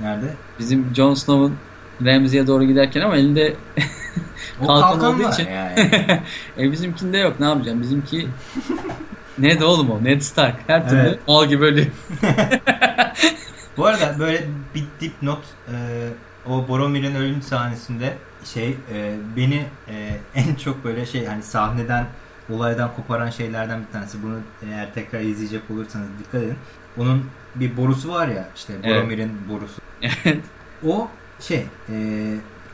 Nerede? Bizim Jon Snow'un Ramsay'e doğru giderken ama elinde Kalkan kalkan, olduğu için. yani. e bizimkinde yok ne yapacağım? Bizimki ne oğlum o? Ned Stark. Her türlü Evet. mal gibi ölüyor. Bu arada böyle bir dipnot e, o Boromir'in ölüm sahnesinde şey e, beni e, en çok böyle şey hani sahneden olaydan koparan şeylerden bir tanesi. Bunu eğer tekrar izleyecek olursanız dikkat edin. Onun bir borusu var ya işte Evet. Boromir'in borusu. O şey e,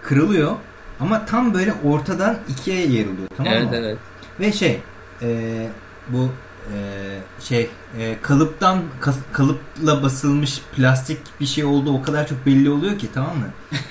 kırılıyor Ama tam böyle ortadan ikiye yer oluyor tamam evet mı? evet. Ve şey e, bu e, şey e, kalıptan kalıpla basılmış plastik bir şey olduğu o kadar çok belli oluyor ki tamam mı?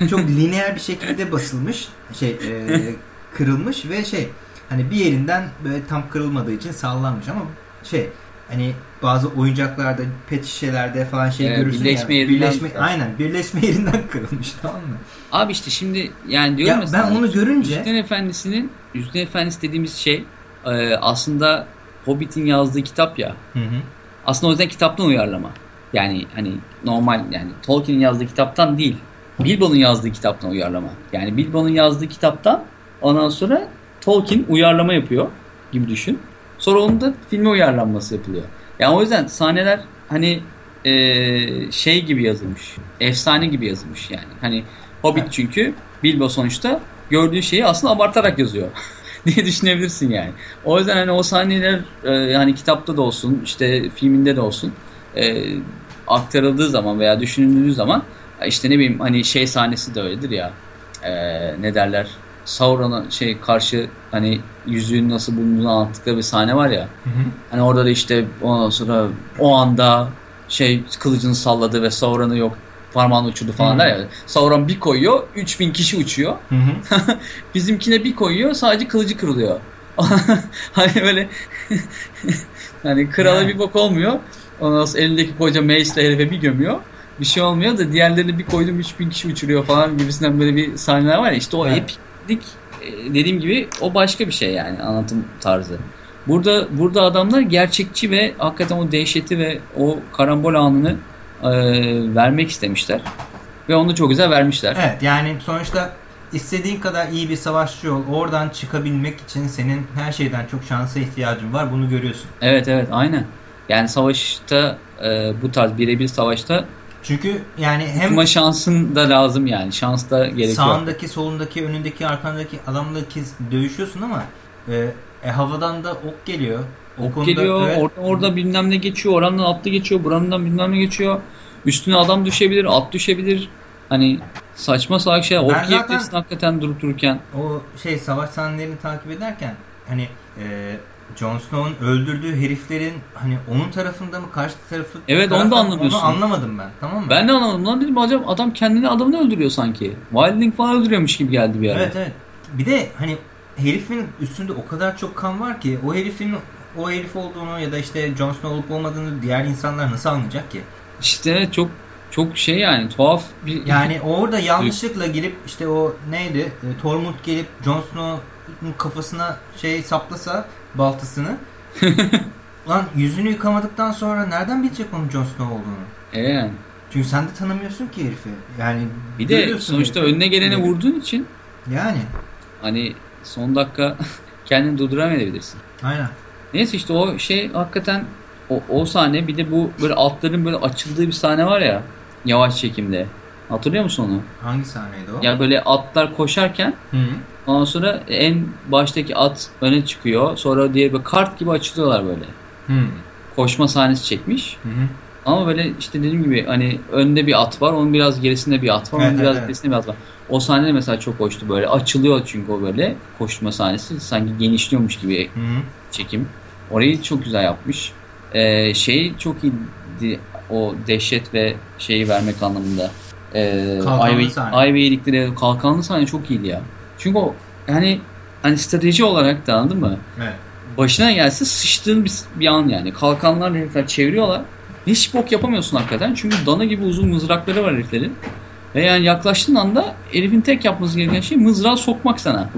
Çok lineer bir şekilde basılmış şey e, kırılmış ve şey hani bir yerinden böyle tam kırılmadığı için sallanmış ama şey hani bazı oyuncaklarda pet şişelerde falan şey Evet, görürsün birleşme ya, yerinden- birleşme aynen birleşme yerinden kırılmış tamam mı? Abi işte şimdi yani diyorum Ya ya ben onu görünce Yüzüklerin Efendisi'nin Yüzüklerin Efendisi dediğimiz şey e, aslında Hobbit'in yazdığı kitap ya. Hı hı. Aslında o yüzden kitaptan uyarlama. Yani hani normal yani Tolkien'in yazdığı kitaptan değil. Bilbo'nun yazdığı kitaptan uyarlama. Yani Bilbo'nun yazdığı kitaptan ondan sonra Tolkien uyarlama yapıyor gibi düşün. Sonra onun da filme uyarlanması yapılıyor. Yani o yüzden sahneler hani e, şey gibi yazılmış. Efsane gibi yazılmış yani. Hani Hobbit çünkü Bilbo sonuçta gördüğü şeyi aslında abartarak yazıyor. diye düşünebilirsin yani. O yüzden hani o sahneler e, hani kitapta da olsun işte filminde de olsun e, aktarıldığı zaman veya düşünüldüğü zaman işte ne bileyim hani şey sahnesi de öyledir ya e, ne derler Sauron'a şey karşı hani yüzüğün nasıl bulunduğunu anlattıkları bir sahne var ya Hı hı. hani orada da işte ondan sonra o anda şey kılıcını salladı ve Sauron'u yok parmağını uçurdu falan Hı. der ya. Sauron bir koyuyor 3000 kişi uçuyor. Hı hı. Bizimkine bir koyuyor sadece kılıcı kırılıyor. hani böyle hani krala Yani. bir bok olmuyor. Ondan sonra elindeki koca mace'le herife bir gömüyor. Bir şey olmuyor da diğerlerini bir koydum 3000 kişi uçuruyor falan gibisinden böyle bir sahneler var ya. İşte o Evet. epiklik e, dediğim gibi o başka bir şey yani anlatım tarzı. Burada burada adamlar gerçekçi ve hakikaten o dehşeti ve o karambol anını e, vermek istemişler. Ve onu çok güzel vermişler. Evet yani sonuçta istediğin kadar iyi bir savaşçı ol. Oradan çıkabilmek için senin her şeyden çok şansa ihtiyacın var. Bunu görüyorsun. Evet evet aynen. Yani savaşta e, bu tarz birebir savaşta Çünkü yani hem tutma şansın da lazım yani. Şans da gerekiyor. sağındaki, solundaki, önündeki, arkandaki adamla dövüşüyorsun ama e, e, havadan da ok geliyor. O konuda- geliyor, evet. orada, orada bilmem ne geçiyor, orandan atlı geçiyor, burandan bilmem ne geçiyor. Üstüne adam düşebilir, at düşebilir. Hani saçma salak şey. Zaten- yiyebilirsin hakikaten durup dururken. o şey savaş sahnelerini takip ederken hani e, Jon Snow'un öldürdüğü heriflerin hani onun tarafında mı karşı tarafı Evet, onu da anlamıyorsun. Onu anlamadım ben. Tamam mı? Ben de anlamadım lan dedim acaba adam kendini adamını öldürüyor sanki. Wildling falan öldürüyormuş gibi geldi bir ara. Evet evet. Bir de hani herifin üstünde o kadar çok kan var ki o herifin o herif olduğunu ya da işte Jon Snow olup olmadığını diğer insanlar nasıl anlayacak ki? İşte çok çok şey yani tuhaf bir Yani orada yanlışlıkla gelip işte o neydi? E, Tormund gelip Jon Snow'un kafasına şey saplasa baltasını. Lan yüzünü yıkamadıktan sonra nereden bilecek onun Jon Snow olduğunu? E yani. Çünkü sen de tanımıyorsun ki herifi. Yani Bir de sonuçta herifi. önüne gelene Evet. vurduğun için Yani hani son dakika kendini durduramayabilirsin. aynen. Neyse işte o şey hakikaten o, o sahne bir de bu böyle altların böyle açıldığı bir sahne var ya yavaş çekimde. Hatırlıyor musun onu? Hangi sahneydi o? Ya böyle atlar koşarken Hı. ondan sonra en baştaki at öne çıkıyor. Sonra diğer böyle kart gibi açılıyorlar böyle. Hı. Koşma sahnesi çekmiş. Hı hı. Ama böyle işte dediğim gibi hani önde bir at var, onun biraz gerisinde bir at var, onun biraz evet, gerisinde bir at var. O sahne de mesela çok hoştu böyle. Açılıyor çünkü o böyle koşma sahnesi. Sanki genişliyormuş gibi Hı hı. çekim. Orayı çok güzel yapmış. Ee, şey çok iyiydi o dehşet ve şeyi vermek anlamında. Ee, Kalkanlı Ivy- sahne. Ivy yedikleri kalkanlı sahne çok iyiydi ya. Çünkü o hani hani strateji olarak da anladın mı? Evet. Başına gelse sıçtığın bir, bir an yani. Kalkanlar herifler çeviriyorlar. Hiç bok yapamıyorsun hakikaten. Çünkü dana gibi uzun mızrakları var heriflerin. Ve yani yaklaştığın anda herifin tek yapması gereken şey mızrağı sokmak sana.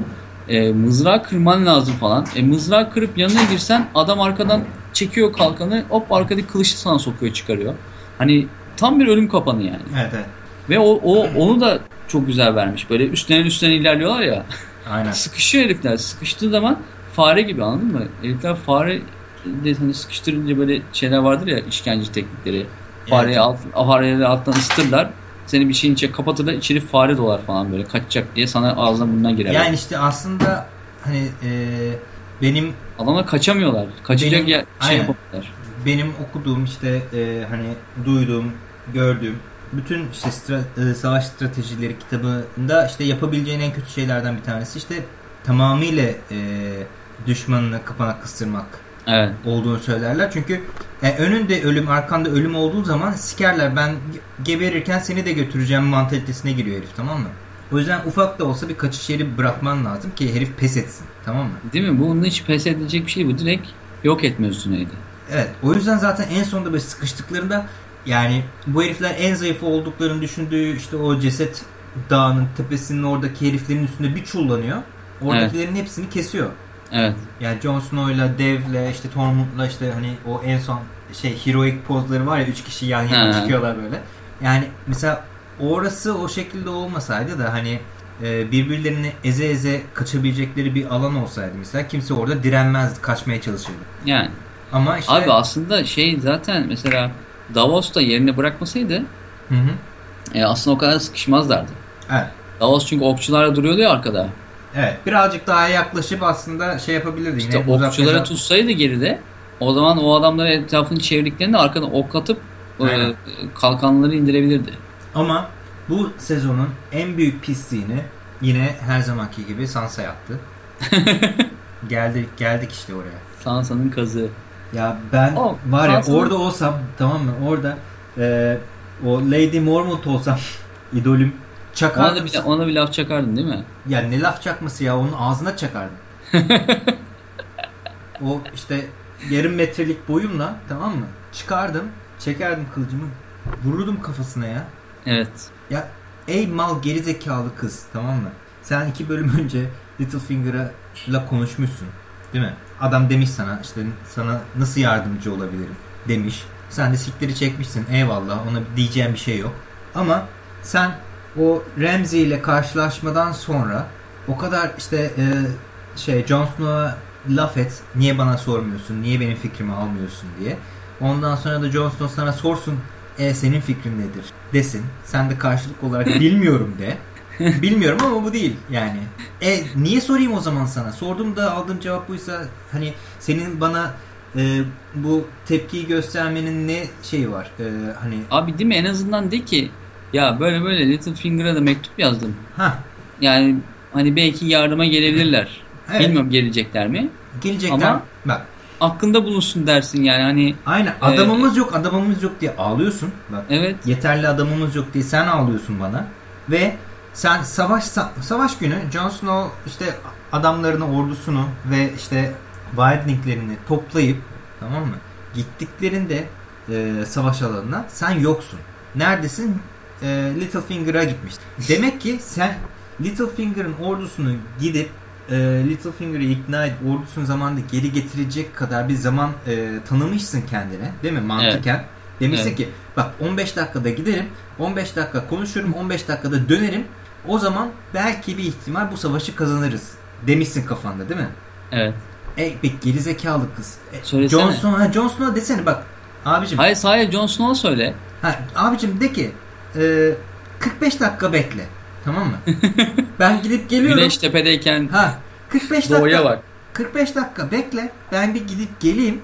E, mızrağı kırman lazım falan. E, mızrağı kırıp yanına girsen adam arkadan çekiyor kalkanı hop arkadaki kılıçı sana sokuyor çıkarıyor. Hani tam bir ölüm kapanı yani. Evet evet. Ve o, o onu da çok güzel vermiş. Böyle üstten üstten ilerliyorlar ya. Aynen. Sıkışıyor herifler. Sıkıştığı zaman fare gibi anladın mı? Herifler fare de hani sıkıştırınca böyle şeyler vardır ya işkence teknikleri. Fareyi Evet. alt, fareleri alttan ısıtırlar. Seni bir şeyin içine kapatırlar. içeri fare dolar falan böyle kaçacak diye sana ağzına burnuna girer. Yani işte aslında hani e, benim Adamlar kaçamıyorlar. Kaçacak Benim- yer şey yapamıyorlar. benim okuduğum işte e, hani duyduğum, gördüğüm bütün işte stra- e, savaş stratejileri kitabında işte yapabileceğin en kötü şeylerden bir tanesi işte tamamıyla e, düşmanını kapana kıstırmak Evet. olduğunu söylerler. Çünkü e, önünde ölüm, arkanda ölüm olduğu zaman sikerler. Ben ge- geberirken seni de götüreceğim mantalitesine giriyor herif tamam mı? O yüzden ufak da olsa bir kaçış yeri bırakman lazım ki herif pes etsin. Tamam mı? Değil mi? Bunun hiç pes edilecek bir şey. Bu direkt yok etme üstüneydi. Evet. O yüzden zaten en sonunda böyle sıkıştıklarında yani bu herifler en zayıf olduklarını düşündüğü işte o ceset dağının tepesinin oradaki heriflerin üstünde bir çullanıyor. Oradakilerin hepsini kesiyor. Evet. Yani Jon Snow'yla, Dev'le, işte Tormund'la işte hani o en son şey heroic pozları var ya üç kişi yan yana Ha. çıkıyorlar böyle. Yani mesela orası o şekilde olmasaydı da hani e, birbirlerini eze eze kaçabilecekleri bir alan olsaydı mesela kimse orada direnmezdi, kaçmaya çalışırdı. Yani. Ama işte Abi aslında şey zaten mesela Davos da yerini bırakmasaydı Hı hı. e, aslında o kadar sıkışmazlardı. Evet. Davos çünkü okçularla duruyordu ya arkada. Evet. Birazcık daha yaklaşıp aslında şey yapabilirdi. İşte yine okçuları tutsaydı geride o zaman o adamları etrafını çevirdiklerinde arkadan ok atıp e, kalkanları indirebilirdi. Ama bu sezonun en büyük pisliğini yine her zamanki gibi Sansa yaptı. geldik geldik işte oraya. Sansa'nın kazığı. Ya ben O, var ya orada olsam tamam mı? Orada e, o Lady Mormont olsam idolüm Ona çakardım. da, bir, ona bir laf çakardın değil mi? Ya ne laf çakması ya onun ağzına çakardım. o işte yarım metrelik boyumla tamam mı? Çıkardım, çekerdim kılıcımı, vururdum kafasına ya. Evet. Ya ey mal gerizekalı kız tamam mı? Sen iki bölüm önce Littlefinger'la konuşmuşsun. Değil mi? Adam demiş sana işte sana nasıl yardımcı olabilirim demiş. Sen de sikleri çekmişsin eyvallah ona diyeceğim bir şey yok. Ama sen o Ramsey ile karşılaşmadan sonra o kadar işte e, şey Jon Snow'a laf et niye bana sormuyorsun niye benim fikrimi almıyorsun diye. Ondan sonra da Jon Snow sana sorsun e senin fikrin nedir desin. Sen de karşılık olarak bilmiyorum de. Bilmiyorum ama bu değil yani. E niye sorayım o zaman sana? Sorduğumda aldığım cevap buysa hani senin bana e, bu tepkiyi göstermenin ne şeyi var? E, hani Abi değil mi en azından de ki ya böyle böyle Littlefinger'a da mektup yazdım. ha Yani hani belki yardıma gelebilirler. Evet. Bilmiyorum gelecekler mi? gelecekler. Ama- Bak Aklında bulunsun dersin yani hani aynen adamımız yok adamımız yok diye ağlıyorsun. Bak evet yeterli adamımız yok diye sen ağlıyorsun bana ve sen savaş savaş günü Jon Snow işte adamlarını ordusunu ve işte Wildling'lerini toplayıp tamam mı gittiklerinde e, savaş alanına sen yoksun. Neredesin? E, Littlefinger'a gitmiştin. Demek ki sen Littlefinger'ın ordusunu gidip e, Littlefinger'ı ikna edip ordusunu zamanında geri getirecek kadar bir zaman e, tanımışsın kendine. Değil mi? Mantıken. Demişsin Evet. ki bak 15 dakikada giderim. 15 dakika konuşurum. 15 dakikada dönerim. O zaman belki bir ihtimal bu savaşı kazanırız. Demişsin kafanda değil mi? evet. Ey be gerizekalı kız. E, Söylesene. Jon Snow, ha, Jon Snow desene bak. Abicim. Hayır sadece Jon Snow'a söyle. Ha, abicim de ki e, 45 dakika bekle. Tamam mı? ben gidip geliyorum. Güneş tepedeyken Ha 45 dakika. doğuya bak. 45 dakika bekle. Ben bir gidip geleyim.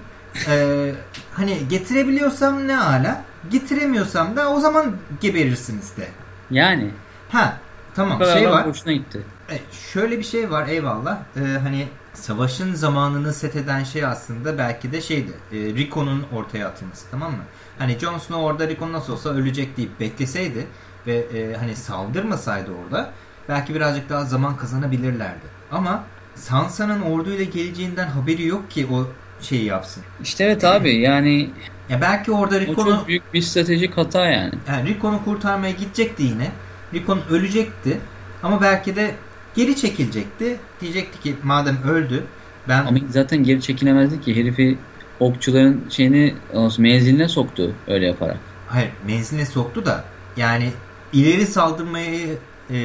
Ee, hani getirebiliyorsam ne ala. Getiremiyorsam da o zaman geberirsiniz de. Yani. Ha tamam şey var. boşuna gitti. E, şöyle bir şey var eyvallah. Ee, hani savaşın zamanını set eden şey aslında belki de şeydi. E, Rico'nun ortaya atılması tamam mı? Hani Jon Snow orada Rico nasıl olsa ölecek deyip bekleseydi ve e, hani saldırmasaydı orada belki birazcık daha zaman kazanabilirlerdi. Ama Sansa'nın orduyla geleceğinden haberi yok ki o şeyi yapsın. İşte evet abi yani Ya belki orada Rico'nu çok büyük bir stratejik hata yani. yani Rico'nu kurtarmaya gidecekti yine. Rico'nun ölecekti. Ama belki de geri çekilecekti. Diyecekti ki madem öldü ben Ama zaten geri çekilemezdi ki herifi okçuların şeyini menziline soktu öyle yaparak. hayır menziline soktu da yani ileri saldırmayı e,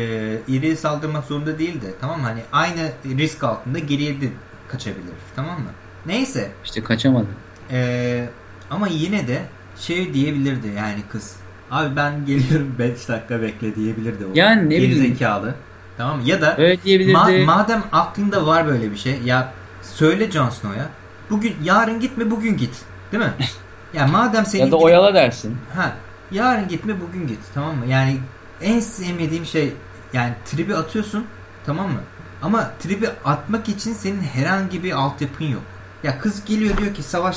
ileri saldırmak zorunda değildi. Tamam mı? Hani aynı risk altında geriye de kaçabilir. Tamam mı? Neyse. İşte kaçamadı. e, ama yine de şey diyebilirdi yani kız. Abi ben geliyorum 5 dakika bekle diyebilirdi o. Yani ne bileyim. Gerizekalı. Tamam mı? Ya da diyebilirdi. Ma- madem aklında var böyle bir şey ya söyle Jon Snow'ya. Bugün yarın gitme bugün git. Değil mi? ya madem senin ya da oyala dersin. ha yarın gitme bugün git tamam mı? Yani en sevmediğim şey yani tribi atıyorsun tamam mı? Ama tribi atmak için senin herhangi bir altyapın yok. Ya kız geliyor diyor ki savaş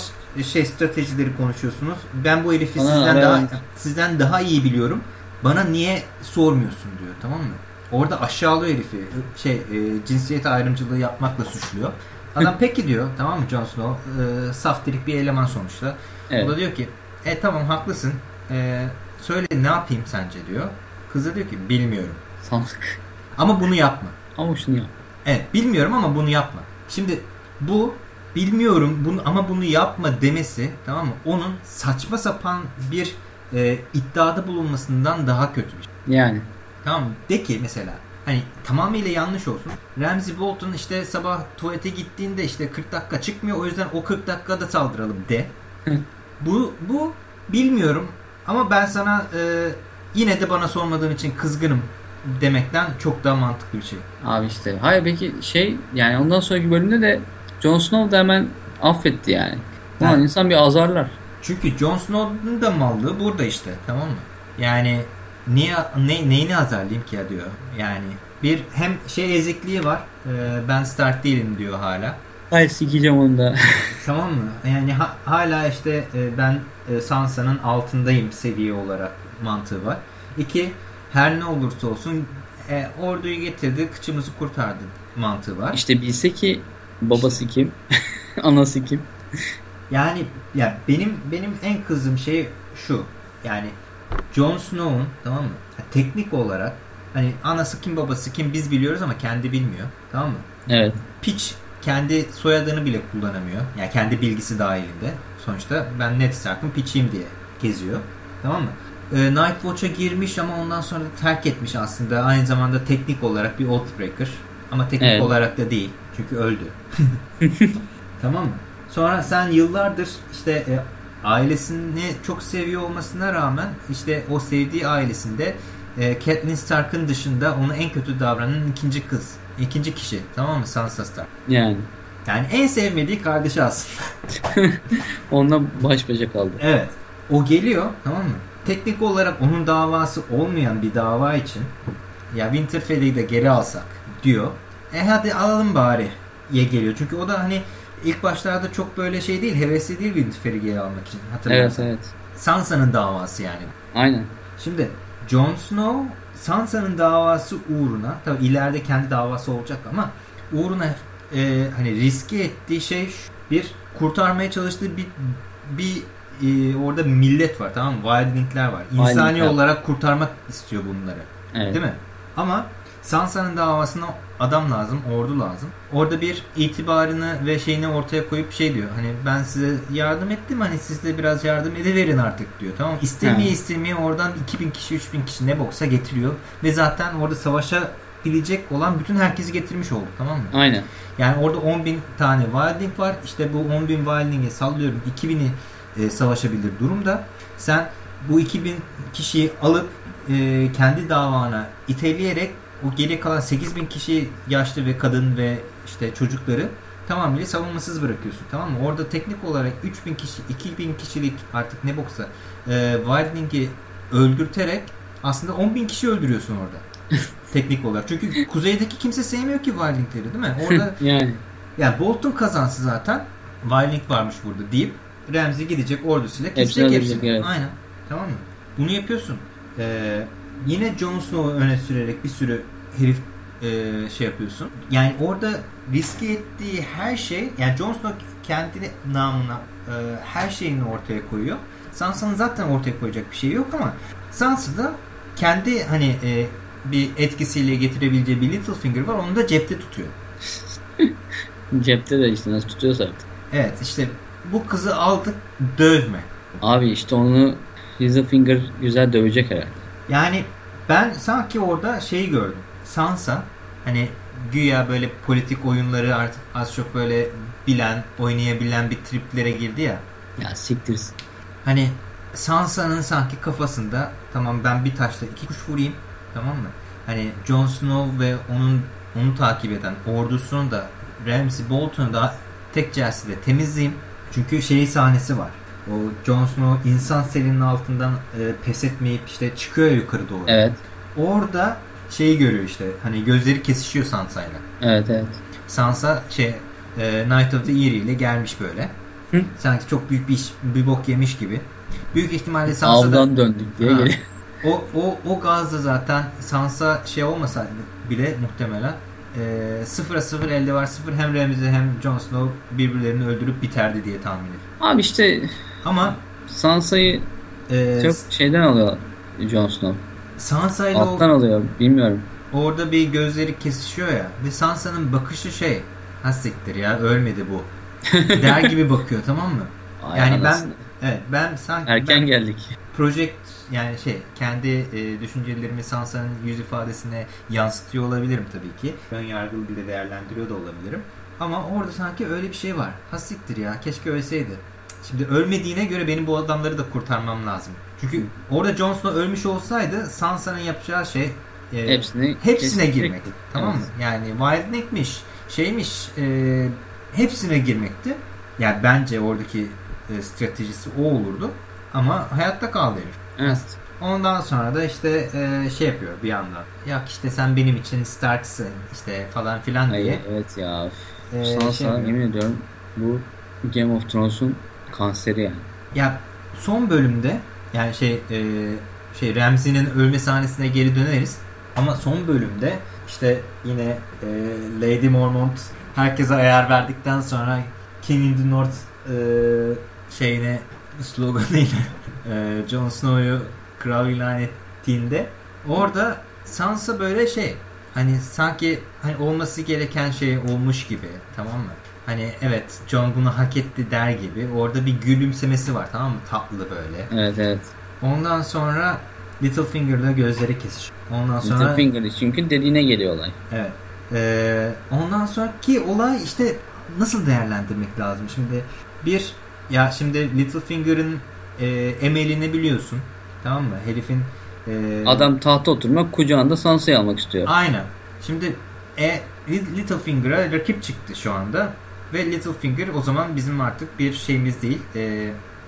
şey stratejileri konuşuyorsunuz. Ben bu herifi Bana sizden evet. daha sizden daha iyi biliyorum. Bana niye sormuyorsun diyor tamam mı? Orada aşağılıyor herifi. Şey e, cinsiyet ayrımcılığı yapmakla suçluyor. Adam peki diyor tamam mı Jon Snow? E, saftirik bir eleman sonuçta. Evet. O da diyor ki e tamam haklısın. E, söyle ne yapayım sence diyor. Kız da diyor ki bilmiyorum. Salak. Ama bunu yapma. Ama şunu yap. Evet bilmiyorum ama bunu yapma. Şimdi bu bilmiyorum bunu ama bunu yapma demesi tamam mı? Onun saçma sapan bir e, iddiada bulunmasından daha kötü bir şey. Yani. Tamam mı? De ki mesela hani tamamıyla yanlış olsun. Ramsey Bolton işte sabah tuvalete gittiğinde işte 40 dakika çıkmıyor. O yüzden o 40 dakikada saldıralım de. bu bu bilmiyorum ama ben sana e, yine de bana sormadığın için kızgınım demekten çok daha mantıklı bir şey. Abi işte. Hayır peki şey yani ondan sonraki bölümde de Jon Snow da hemen affetti yani. Ulan Evet. insan bir azarlar. Çünkü Jon Snow'un da mallığı burada işte tamam mı? Yani niye ne, neyini azarlayayım ki ya diyor. Yani bir hem şey ezikliği var. e, ben Stark değilim diyor hala. Hayır sikeceğim onu da. Tamam mı? Yani ha- hala işte e, ben e, Sansa'nın altındayım seviye olarak mantığı var. İki, her ne olursa olsun e, orduyu getirdi, kıçımızı kurtardı mantığı var. işte bilse ki babası kim, anası kim. Yani ya benim benim en kızdığım şey şu. Yani Jon Snow'un tamam mı? Ha, teknik olarak hani anası kim babası kim biz biliyoruz ama kendi bilmiyor. Tamam mı? Evet. Pitch kendi soyadını bile kullanamıyor. Yani kendi bilgisi dahilinde. Sonuçta ben Ned Stark'ın Pitch'iyim diye geziyor. Tamam mı? Ee, Night Watch'a girmiş ama ondan sonra terk etmiş aslında. Aynı zamanda teknik olarak bir Oathbreaker. Ama teknik Evet. olarak da değil. Çünkü öldü. tamam mı? Sonra sen yıllardır işte e, ailesini çok seviyor olmasına rağmen işte o sevdiği ailesinde e, Catelyn Stark'ın dışında onu en kötü davranan ikinci kız. ikinci kişi. Tamam mı? Sansa Stark. Yani. Yani en sevmediği kardeşi aslında. Onunla baş başa kaldı. Evet. O geliyor tamam mı? Teknik olarak onun davası olmayan bir dava için ya Winterfell'i de geri alsak diyor. E hadi alalım bari ye geliyor. Çünkü o da hani ilk başlarda çok böyle şey değil, hevesli değil Winterfell'i geri almak için. Evet Hatırlarsan. evet. Sansa'nın davası yani. Aynen. Şimdi Jon Snow Sansa'nın davası uğruna tabi ileride kendi davası olacak ama uğruna e, hani riske ettiği şey bir kurtarmaya çalıştığı bir bir e, orada millet var tamam mı? Wildling'ler var. İnsani Wildling'ler. olarak kurtarmak istiyor bunları. Evet. Değil mi? Ama Sansa'nın davasına adam lazım, ordu lazım. Orada bir itibarını ve şeyini ortaya koyup şey diyor. Hani ben size yardım ettim hani siz de biraz yardım edeverin artık diyor. Tamam? İstemeye Ha. istemeye oradan 2000 kişi 3000 kişi ne boksa getiriyor. Ve zaten orada savaşa bilecek olan bütün herkesi getirmiş oldu tamam mı? Aynen. Yani orada 10.000 tane wildling var. İşte bu 10.000 wildling'e sallıyorum 2000'i e, savaşabilir durumda. Sen bu 2000 kişiyi alıp e, kendi davana iteleyerek o geriye kalan 8000 kişi yaşlı ve kadın ve işte çocukları tamamıyla savunmasız bırakıyorsun. Tamam mı? Orada teknik olarak 3000 kişi, 2000 kişilik artık ne boksa e, wildling'i öldürterek aslında 10.000 kişi öldürüyorsun orada. teknik olarak. Çünkü kuzeydeki kimse sevmiyor ki wildling'leri değil mi? Orada Yani. yani Bolton kazansı zaten Violink varmış burada deyip Ramsey gidecek ordusuyla kesecek hepsini. evet. Aynen. Tamam mı? Bunu yapıyorsun. Ee, yine Jon Snow'u öne sürerek bir sürü herif e, şey yapıyorsun. Yani orada riske ettiği her şey yani Jon Snow kendi namına e, her şeyini ortaya koyuyor. Sansa'nın zaten ortaya koyacak bir şey yok ama Sansa da kendi hani e, bir etkisiyle getirebileceği bir Littlefinger var. Onu da cepte tutuyor. Cepte de işte nasıl tutuyorsa artık. Evet işte bu kızı aldık dövme. Abi işte onu Littlefinger güzel dövecek herhalde. Yani ben sanki orada şeyi gördüm. Sansa hani güya böyle politik oyunları artık az çok böyle bilen, oynayabilen bir triplere girdi ya. Ya siktir. Hani Sansa'nın sanki kafasında tamam ben bir taşla iki kuş vurayım tamam mı? Hani Jon Snow ve onun onu takip eden ordusunu da Ramsay Bolton'u da tek celsede temizleyeyim. Çünkü şey sahnesi var. O Jon Snow insan selinin altından e, pes etmeyip işte çıkıyor yukarı doğru. Evet. Orada şeyi görüyor işte hani gözleri kesişiyor Sansa'yla. Evet evet. Sansa şey e, Night of the Eerie ile gelmiş böyle. Hı. Sanki çok büyük bir iş, bir bok yemiş gibi. Büyük ihtimalle Sansa da Avdan döndük diye geliyor. o, o, o gazda zaten Sansa şey olmasaydı bile muhtemelen e, sıfıra sıfır elde var sıfır hem Ramsay hem Jon Snow birbirlerini öldürüp biterdi diye tahmin ediyorum. Abi işte Ama Sansa'yı e, çok şeyden alıyor Jon Snow. Sansa ile o, Alttan alıyor. Bilmiyorum. orada bir gözleri kesişiyor ya ve Sansa'nın bakışı şey ha siktir ya ölmedi bu der gibi bakıyor tamam mı? Ay Yani ben anasını. evet ben sanki Erken ben geldik. project yani şey kendi e, düşüncelerimi Sansa'nın yüz ifadesine yansıtıyor olabilirim tabii ki. Ön yargılı bile değerlendiriyor da olabilirim. Ama orada sanki öyle bir şey var. Hasiktir ya keşke ölseydi. Şimdi ölmediğine göre benim bu adamları da kurtarmam lazım. Çünkü orada Jon Snow ölmüş olsaydı Sansa'nın yapacağı şey e, hepsine kesecek. girmek. Tamam mı? Yani Wild Neck'miş, şeymiş, e, hepsine girmekti. Yani bence oradaki e, stratejisi o olurdu. Ama hayatta kaldı herif. Evet. Ondan sonra da işte e, şey yapıyor bir yandan. Ya işte sen benim için Stark'sın işte falan filan Ay, diye. evet ya. Ee, Sansa şey yemin ediyorum bu Game of Thrones'un kanseri yani. Ya son bölümde yani şey e, şey Ramsay'nin ölme sahnesine geri döneriz. Ama son bölümde işte yine e, Lady Mormont herkese ayar verdikten sonra King in the North e, şeyine sloganıyla e, Jon Snow'u kral ilan ettiğinde orada Sansa böyle şey hani sanki hani olması gereken şey olmuş gibi tamam mı? Hani evet Jon bunu hak etti der gibi orada bir gülümsemesi var tamam mı? Tatlı böyle. Evet evet. Ondan sonra Littlefinger'la gözleri kesişiyor. Ondan sonra Littlefinger'ı çünkü dediğine geliyor olay. Evet. Ee, ondan sonraki olay işte nasıl değerlendirmek lazım? Şimdi bir ya şimdi Littlefinger'ın e, emelini biliyorsun. Tamam mı? Herifin e, Adam tahta oturmak kucağında Sansa'yı almak istiyor. Aynen. Şimdi e, Littlefinger'a rakip çıktı şu anda. Ve Littlefinger o zaman bizim artık bir şeyimiz değil. E,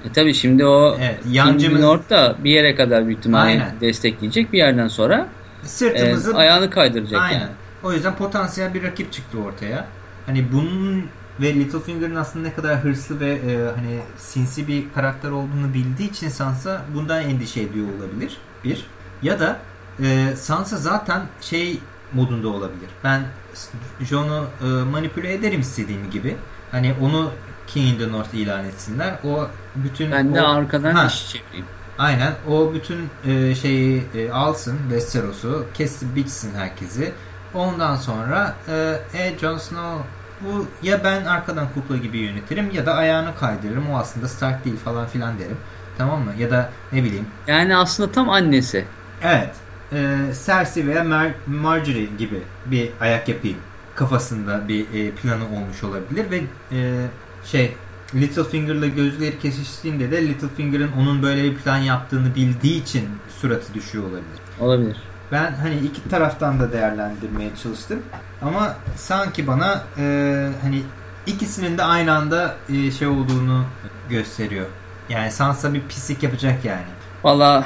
E tabi şimdi o Evet, yancımız- North da bir yere kadar büyük ihtimalle Aynen. destekleyecek. Bir yerden sonra e, sırtımızı ayağını kaydıracak Aynen. yani. O yüzden potansiyel bir rakip çıktı ortaya. Hani bunun ve Littlefinger'ın aslında ne kadar hırslı ve e, hani sinsi bir karakter olduğunu bildiği için Sansa bundan endişe ediyor olabilir. Bir. Ya da e, Sansa zaten şey modunda olabilir. Ben Jon'u e, manipüle ederim istediğim gibi. Hani onu King in the North ilan etsinler. O bütün Ben de o- arkadan Ha. iş çevireyim. Aynen. O bütün e, şeyi e, alsın Westeros'u, kessin biçsin herkesi. Ondan sonra e, e Jon Snow bu ya ben arkadan kukla gibi yönetirim ya da ayağını kaydırırım. O aslında Stark değil falan filan derim. Tamam mı? Ya da ne bileyim. Yani aslında tam annesi. Evet. E, Cersei veya Mar- Marjorie gibi bir ayak yapayım. Kafasında bir e, planı olmuş olabilir ve e, şey Littlefinger'la gözleri kesiştiğinde de Littlefinger'ın onun böyle bir plan yaptığını bildiği için suratı düşüyor olabilir. Olabilir. Ben hani iki taraftan da değerlendirmeye çalıştım. Ama sanki bana e, hani ikisinin de aynı anda e, şey olduğunu gösteriyor. Yani Sansa bir pislik yapacak yani. Valla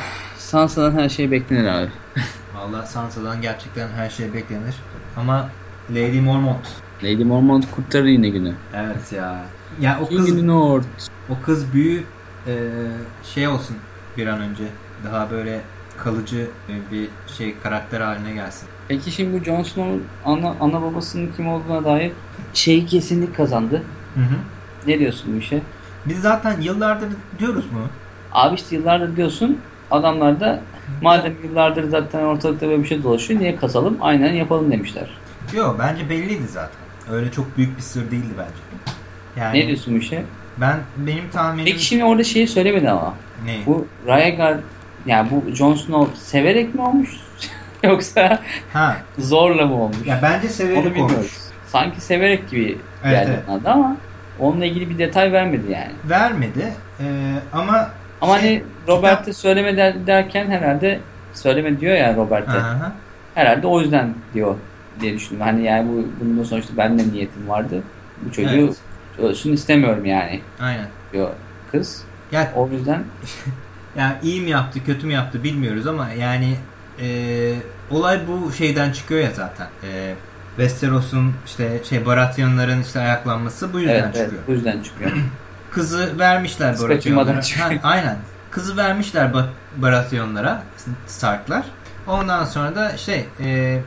Sansa'dan her şey beklenir abi. Vallahi Sansa'dan gerçekten her şey beklenir. Ama Lady Mormont. Lady Mormont kurtarır yine günü. Evet ya. Ya o kız North. o kız büyüyüp e, şey olsun bir an önce. Daha böyle kalıcı bir şey karakter haline gelsin. Peki şimdi bu Jon Snow'un ana, ana babasının kim olduğuna dair şeyi kesinlik kazandı. Hı hı. Ne diyorsun bu işe? Biz zaten yıllardır diyoruz mu? Abi işte yıllardır diyorsun adamlar da madem yıllardır zaten ortalıkta böyle bir şey dolaşıyor niye kasalım aynen yapalım demişler. Yok bence belliydi zaten. Öyle çok büyük bir sır değildi bence. Yani Ne diyorsun bu işe? ben benim tahminim Peki şimdi orada şeyi söylemedi ama. ne? Bu Rhaegar yani bu Jon Snow severek mi olmuş yoksa Ha. zorla mı olmuş? Ya bence Onu severek bilmiyoruz. olmuş. Sanki severek gibi Evet, geldi evet. ama onunla ilgili bir detay vermedi yani. Vermedi. Ee, ama Ama şey, hani Robert'e söyleme der- derken herhalde söyleme diyor ya Robert'e. Herhalde o yüzden diyor diye düşündüm. Hani yani bu bunun sonuçta benim de niyetim vardı. Bu çocuğu Evet. ölsün istemiyorum yani Aynen. diyor kız. Yani, O yüzden yani iyi mi yaptı kötü mü yaptı bilmiyoruz ama yani e, olay bu şeyden çıkıyor ya zaten. E, Westeros'un işte şey Baratheon'ların işte ayaklanması bu yüzden evet, evet, çıkıyor. bu yüzden çıkıyor. Kızı vermişler Baratheon'lara. Ha, aynen. Kızı vermişler Ba- Baratheon'lara Stark'lar. Ondan sonra da şey e,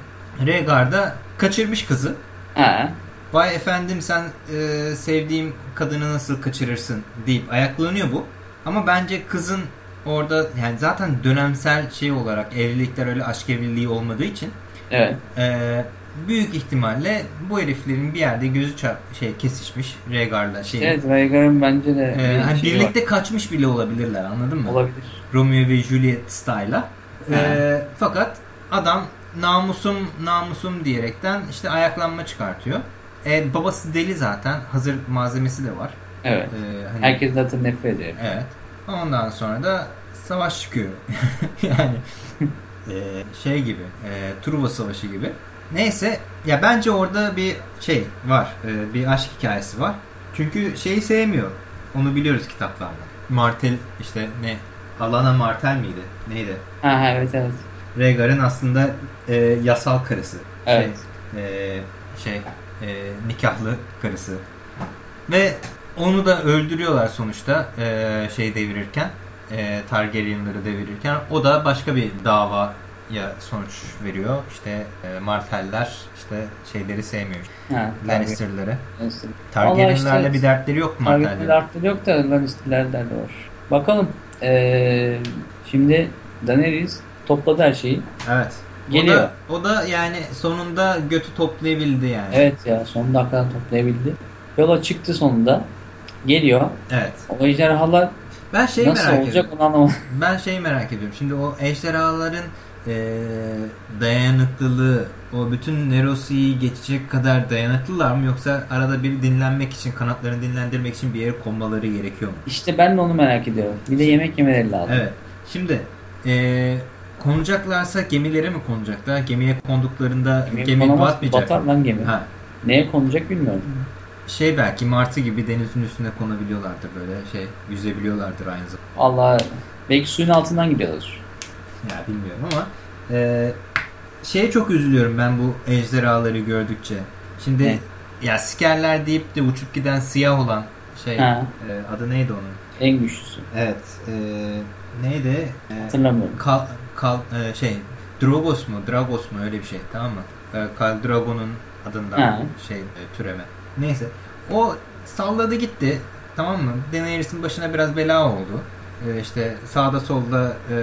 Rhaegar da kaçırmış kızı. ha. Vay efendim sen e, sevdiğim kadını nasıl kaçırırsın deyip ayaklanıyor bu. Ama bence kızın orada yani zaten dönemsel şey olarak evlilikler öyle aşk evliliği olmadığı için Evet. e, büyük ihtimalle bu heriflerin bir yerde gözü çarp şey kesişmiş Rhaegar'la şey. Evet Rhaegar'ın bence de E, bir hani şey birlikte kaçmış bile olabilirler anladın mı? var. olabilir. Romeo ve Juliet style'a. Hı. E, fakat adam namusum namusum diyerekten işte ayaklanma çıkartıyor. E, babası deli zaten. Hazır malzemesi de var. Evet. E, hani, Herkes zaten nefret ediyor. Evet. Ondan sonra da savaş çıkıyor. yani e, şey gibi. E, Truva Savaşı gibi. Neyse ya bence orada bir şey var. E, bir aşk hikayesi var. Çünkü şeyi sevmiyor. Onu biliyoruz kitaplarda. Martel işte ne? Alana Martel miydi? Neydi? Ha, ha evet evet. Rhaegar'ın aslında e, yasal karısı. Evet. Şey, e, şey e, nikahlı karısı. Ve onu da öldürüyorlar sonuçta e, şey devirirken. E, Targaryenları devirirken. O da başka bir davaya sonuç veriyor. İşte e, Martell'ler işte şeyleri sevmiyor. Ha, Lannister'ları. Lannister. Targaryenlerle işte- bir dertleri yok mu Martell'lerin? arttı yok da Lannister'ler de var. Bakalım. Ee, şimdi Daenerys topladı her şeyi. Evet. Geliyor. O da, o da yani sonunda götü toplayabildi yani. Evet ya son dakikadan toplayabildi. Yola çıktı sonunda. Geliyor. Evet. O ejderhalar Ben nasıl merak olacak ediyorum. onu anlamadım. Ben şeyi merak ediyorum. Şimdi o ejderhaların e, dayanıklılığı, o bütün Nerosi'yi geçecek kadar dayanıklılar mı yoksa arada bir dinlenmek için, kanatlarını dinlendirmek için bir yere konmaları gerekiyor mu? İşte ben de onu merak ediyorum. Bir de yemek yemeleri lazım. Evet. Şimdi e, konacaklarsa gemilere mi konacaklar? Gemiye konduklarında Gemi gemi konamaz, batmayacak. Batar lan gemi. Ha. Neye konacak bilmiyorum. Şey belki martı gibi denizin üstüne konabiliyorlardır böyle şey yüzebiliyorlardır aynı zamanda. Allah belki suyun altından gidiyorlar. Ya bilmiyorum ama e, şeye çok üzülüyorum ben bu ejderhaları gördükçe. Şimdi Ne? ya sikerler deyip de uçup giden siyah olan şey Ha. e, adı neydi onun? En güçlüsü. Evet. e, neydi? E, Hatırlamıyorum. kal, kal, e, şey Drogos mu? Dragos mu? Öyle bir şey. Tamam mı? E, Kal Drago'nun adından Ha. şey e, türeme. Neyse. O salladı gitti. Tamam mı? Daenerys'in başına biraz bela oldu. E, işte sağda solda e,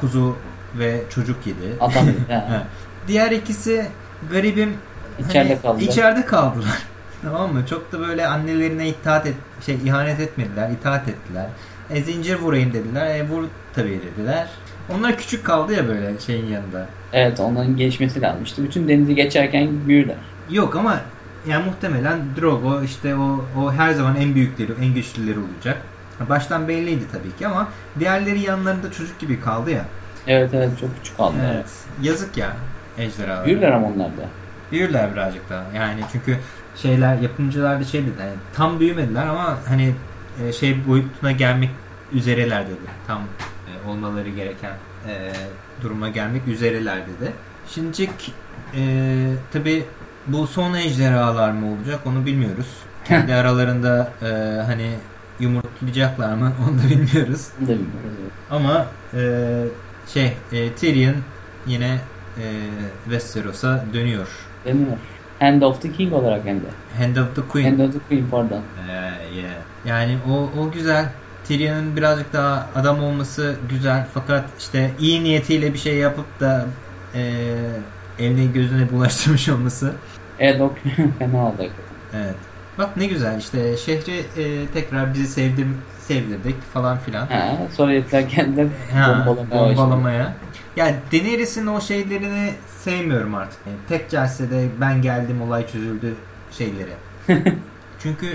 kuzu ve çocuk yedi. Adam ha. Diğer ikisi garibim İçeride hani kaldı. içeride kaldılar. tamam mı? Çok da böyle annelerine itaat et, şey ihanet etmediler, itaat ettiler. E zincir vurayım dediler. E vur tabii dediler. Onlar küçük kaldı ya böyle şeyin yanında. Evet onların gelişmesi lazım. İşte bütün denizi geçerken büyürler. Yok ama yani muhtemelen Drogo işte o o her zaman en büyükleri, en güçlüleri olacak. Baştan belliydi tabii ki ama diğerleri yanlarında çocuk gibi kaldı ya. Evet evet çok küçük kaldılar. Evet. Yazık ya ejderhalar. Büyürler ama onlar da. Büyürler birazcık daha. Yani çünkü şeyler yapımcılar da şey dedi. Yani tam büyümediler ama hani e, şey boyutuna gelmek üzereler dedi. Tam e, olmaları gereken e, duruma gelmek üzereler dedi. Şimdi e, tabi bu son ejderhalar mı olacak onu bilmiyoruz. Kendi aralarında e, hani yumurtlayacaklar mı onu da bilmiyoruz. Bilmiyoruz. Ama e, şey e, Tyrion yine e, Westeros'a dönüyor. Demiyor. Hand of the King olarak hem de. Hand of the Queen. Hand of the Queen pardon. Ee, yeah. Yani o o güzel. Tyrion'un birazcık daha adam olması güzel fakat işte iyi niyetiyle bir şey yapıp da e, eline gözüne bulaştırmış olması. Evet o fena oldu. Evet. Bak ne güzel işte şehri e, tekrar bizi sevdim sevdirdik falan filan. Ha, sonra herifler kendileri bombalamaya bombalamaya. Yani Daenerys'in o şeylerini sevmiyorum artık. Yani tek celsede ben geldim olay çözüldü şeyleri. Çünkü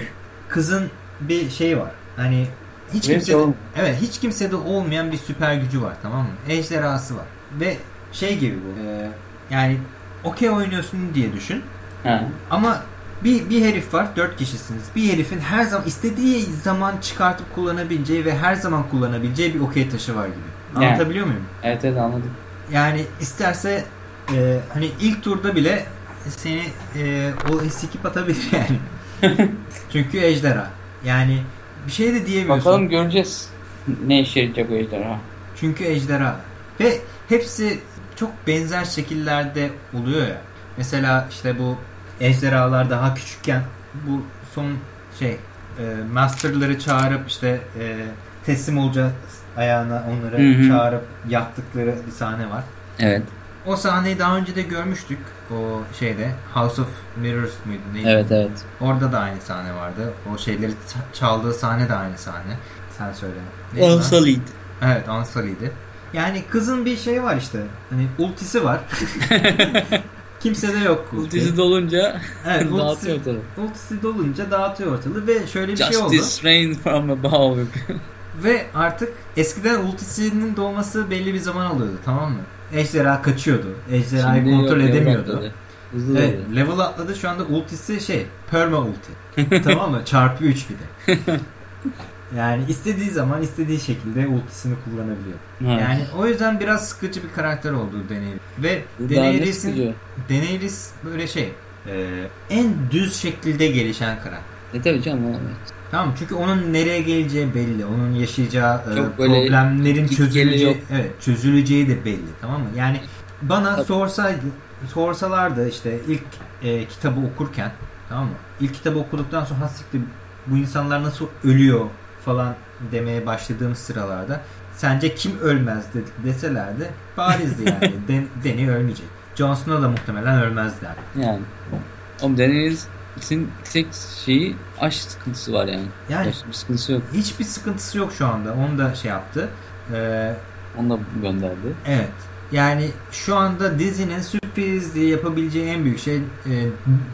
kızın bir şey var. Hani hiç oğlum. evet hiç kimsede olmayan bir süper gücü var tamam mı? Ejderhası var. Ve şey gibi bu. e, yani okey oynuyorsun diye düşün. Ha. Ama bir, bir herif var. Dört kişisiniz. Bir herifin her zaman istediği zaman çıkartıp kullanabileceği ve her zaman kullanabileceği bir okey taşı var gibi. Yani. Anlatabiliyor muyum? Evet evet anladım. Yani isterse e, hani ilk turda bile seni e, o skip atabilir yani. Çünkü ejderha. Yani bir şey de diyemiyorsun. Bakalım göreceğiz. Ne işe yarayacak o ejderha. Çünkü ejderha. Ve hepsi çok benzer şekillerde oluyor ya. Mesela işte bu ejderhalar daha küçükken bu son şey e, masterları çağırıp işte e, teslim olacak ayağına onları Hı hı. çağırıp yaktıkları bir sahne var. Evet. O sahneyi daha önce de görmüştük. O şeyde House of Mirrors muydu neydi? Evet evet. Orada da aynı sahne vardı. O şeyleri çaldığı sahne de aynı sahne. Sen söyle. Ansalıydı. Evet Ansali'ydi. Yani kızın bir şey var işte. Hani ultisi var. Kimse de yok. ulti. Ultisi dolunca Evet, ultisi, dağıtıyor ortalığı. ultisi dolunca dağıtıyor ortalığı ve şöyle bir şey oldu. Justice rain from above. Ve artık eskiden ultisinin doğması belli bir zaman alıyordu tamam mı? Ejderha kaçıyordu. Ejderhayı Şimdi kontrol yok, edemiyordu. Hızlı Evet, oldu. level atladı. Şu anda ultisi şey, perma ulti. tamam mı? Çarpı 3 bir de. yani istediği zaman istediği şekilde ultisini kullanabiliyor. Ha. Yani o yüzden biraz sıkıcı bir karakter oldu Daenerys. Ve Daenerys'in. Daenerys böyle şey e, en düz şekilde gelişen karakter. E tabii canım evet. Tamam çünkü onun nereye geleceği belli. Onun yaşayacağı e, Çok problemlerin çözüleceği evet çözüleceği de belli tamam mı? Yani bana Tabii. sorsaydı sorsalardı işte ilk e, kitabı okurken tamam mı? İlk kitabı okuduktan sonra hastiktir bu insanlar nasıl ölüyor falan demeye başladığım sıralarda sence kim ölmez dedik deselerdi barizdi yani. Den, Dany ölmeyecek. Jon Snow da muhtemelen ölmez der. Yani. Oğlum Daenerys'in tek şeyi aşk sıkıntısı var yani. Yani Başka bir sıkıntısı yok. hiçbir sıkıntısı yok şu anda. Onu da şey yaptı. Ee, Onu da gönderdi. Evet. Yani şu anda dizinin sürpriz diye yapabileceği en büyük şey e,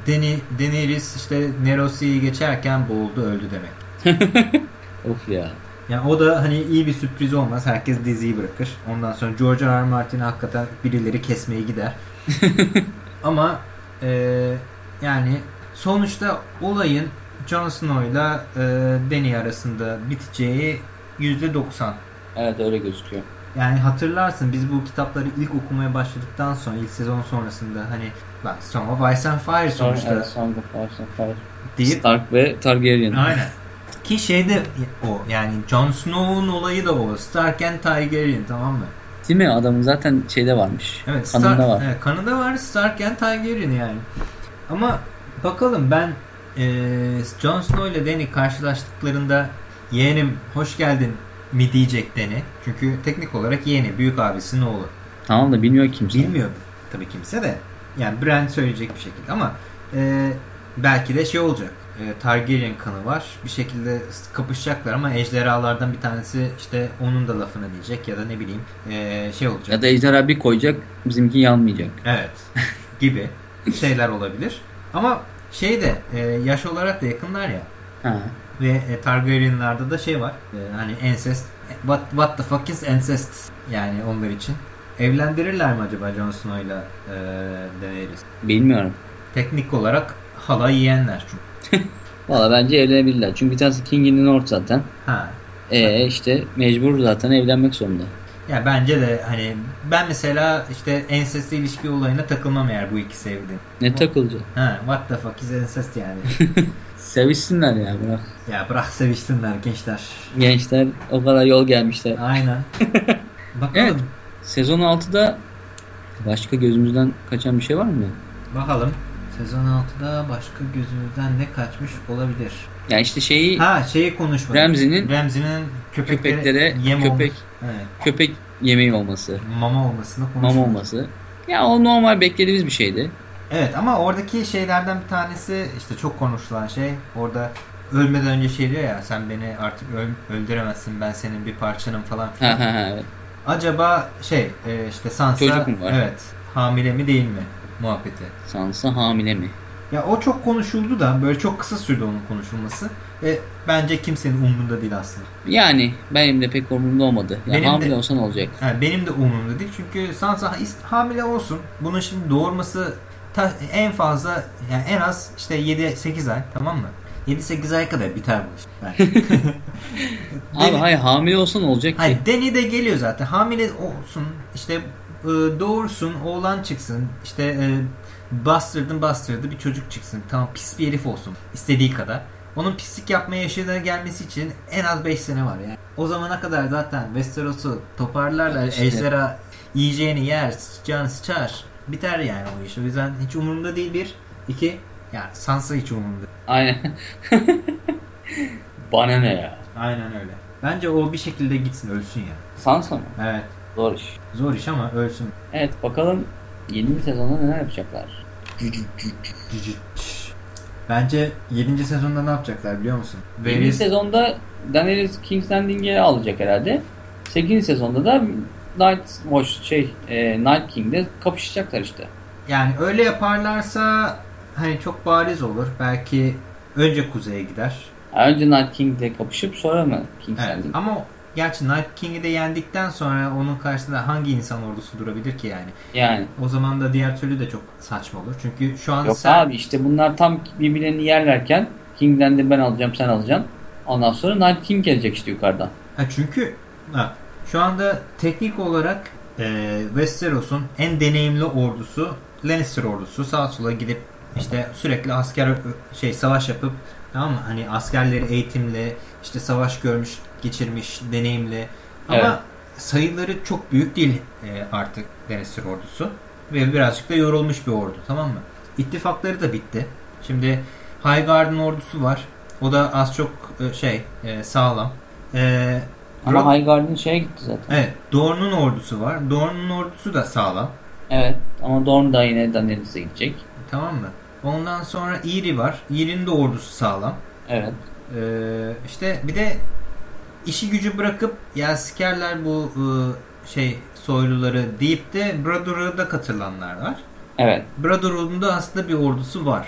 Deni, Daenerys işte Nerosi'yi geçerken boğuldu öldü demek. Of ya. Yani o da hani iyi bir sürpriz olmaz. Herkes diziyi bırakır. Ondan sonra George R. R. Martin hakikaten birileri kesmeye gider. Ama e, yani sonuçta olayın Jon Snow'yla e, Dany arasında biteceği %90. Evet öyle gözüküyor. Yani hatırlarsın biz bu kitapları ilk okumaya başladıktan sonra ilk sezon sonrasında hani bak Song of Ice and Fire sonuçta Evet, Song of Ice and Fire. deyip Stark ve Targaryen. aynen. Ki şeyde o yani Jon Snow'un olayı da o. Stark and Targaryen tamam mı? Değil mi? Adamın zaten şeyde varmış. Evet, Kanında Stark, var. Evet, kanında var Stark and Targaryen yani. Ama bakalım ben e, Jon Snow ile Dany karşılaştıklarında yeğenim hoş geldin mi diyecek Dany. Çünkü teknik olarak yeğeni büyük abisinin oğlu. Tamam da bilmiyor kimse. Bilmiyor tabii kimse de. Yani Bran söyleyecek bir şekilde ama e, belki de şey olacak. E, Targaryen kanı var. Bir şekilde kapışacaklar ama ejderhalardan bir tanesi işte onun da lafını diyecek ya da ne bileyim e, şey olacak. Ya da ejderha bir koyacak bizimki yanmayacak. Evet. gibi şeyler olabilir. Ama şey de e, yaş olarak da yakınlar ya. Ha. Ve e, Targaryen'larda da şey var. E, hani incest. What, what the fuck is incest? Yani onlar için. Evlendirirler mi acaba Jon Snow'yla e, Daenerys? Bilmiyorum. Teknik olarak hala yiyenler çünkü. Valla bence evlenebilirler. Çünkü bir tanesi King in the North zaten. Ha. E işte mecbur zaten evlenmek zorunda. Ya bence de hani ben mesela işte ensest ilişki olayına takılmam eğer bu ikisi evli. Ne takılacak? Ha, what the fuck is incest yani. Sevişsinler ya bırak. ya bırak sevişsinler gençler. Gençler o kadar yol gelmişler. Aynen. Bakalım. Evet. Sezon 6'da başka gözümüzden kaçan bir şey var mı? Bakalım. Sezon 6'da başka gözümüzden ne kaçmış olabilir? Ya işte şeyi Ha şeyi konuşmadık. Ramsey'nin Ramsey'nin köpeklere, köpeklere yem köpek olm- evet, köpek yemeği olması, mama olmasını konuşmadık. mama olması. Ya o normal beklediğimiz bir şeydi. Evet ama oradaki şeylerden bir tanesi işte çok konuşulan şey orada ölmeden önce şey diyor ya sen beni artık öl- öldüremezsin ben senin bir parçanım falan Ha filan. ha ha. evet. Acaba şey e, işte Sansa Çocuk mu var? evet hamile mi değil mi muhabbeti. Sansa hamile mi? Ya o çok konuşuldu da böyle çok kısa sürdü onun konuşulması. E, bence kimsenin umurunda değil aslında. Yani benim de pek umurumda olmadı. Ya Benim de- hamile olsa ne olacak? Yani benim de umurumda değil çünkü Sansa is- hamile olsun. Bunun şimdi doğurması ta- en fazla yani en az işte 7-8 ay tamam mı? 7-8 ay kadar biter bu iş. bence. Abi hayır hamile olsa ne olacak ki? Hayır Deni de geliyor zaten. Hamile olsun işte doğursun oğlan çıksın işte e, bastırdın bastırdı bir çocuk çıksın. Tamam pis bir herif olsun istediği kadar. Onun pislik yapmaya yaşına gelmesi için en az 5 sene var yani. O zamana kadar zaten Westeros'u toparlarlar. İşte. Ejderha yiyeceğini yer, sıçacağını sıçar. Biter yani o iş. O yüzden hiç umurumda değil bir. iki ya Sansa hiç umurumda. Aynen. Bana ne ya? Aynen öyle. Bence o bir şekilde gitsin ölsün ya. Sansa mı? Evet. Zor iş. Zor iş ama ölsün. Evet bakalım yeni sezonda neler yapacaklar. Bence 7. sezonda ne yapacaklar biliyor musun? Yeni Varys- sezonda Daenerys King's Landing'e alacak herhalde. 8. sezonda da Night Watch şey e, Night King'de kapışacaklar işte. Yani öyle yaparlarsa hani çok bariz olur. Belki önce kuzeye gider. Önce Night King'le kapışıp sonra mı King's Evet. Landing? Ama gerçi Night King'i de yendikten sonra onun karşısında hangi insan ordusu durabilir ki yani? Yani. O zaman da diğer türlü de çok saçma olur. Çünkü şu an Yok sen abi işte bunlar tam birbirlerini yerlerken King'den de ben alacağım sen alacaksın. Ondan sonra Night King gelecek işte yukarıdan. Ha çünkü ha, şu anda teknik olarak e, Westeros'un en deneyimli ordusu Lannister ordusu sağa sola gidip işte sürekli asker şey savaş yapıp tamam mı? Hani askerleri eğitimli, işte savaş görmüş, geçirmiş, deneyimli. Ama Evet. sayıları çok büyük değil e, artık Lannister ordusu ve birazcık da yorulmuş bir ordu, tamam mı? İttifakları da bitti. Şimdi Highgarden ordusu var. O da az çok e, şey e, sağlam. E, Ama Rob- Highgarden şeye gitti zaten. Evet, Dorne'un ordusu var. Dorne'un ordusu da sağlam. Evet ama Dorne da yine Daenerys'e gidecek. Tamam mı? Ondan sonra Eerie var. Eerie'nin de ordusu sağlam. Evet. Ee, işte bir de işi gücü bırakıp ya sikerler bu e, şey soyluları deyip de Brotherhood'a katılanlar var. Evet. Brotherhood'un da aslında bir ordusu var.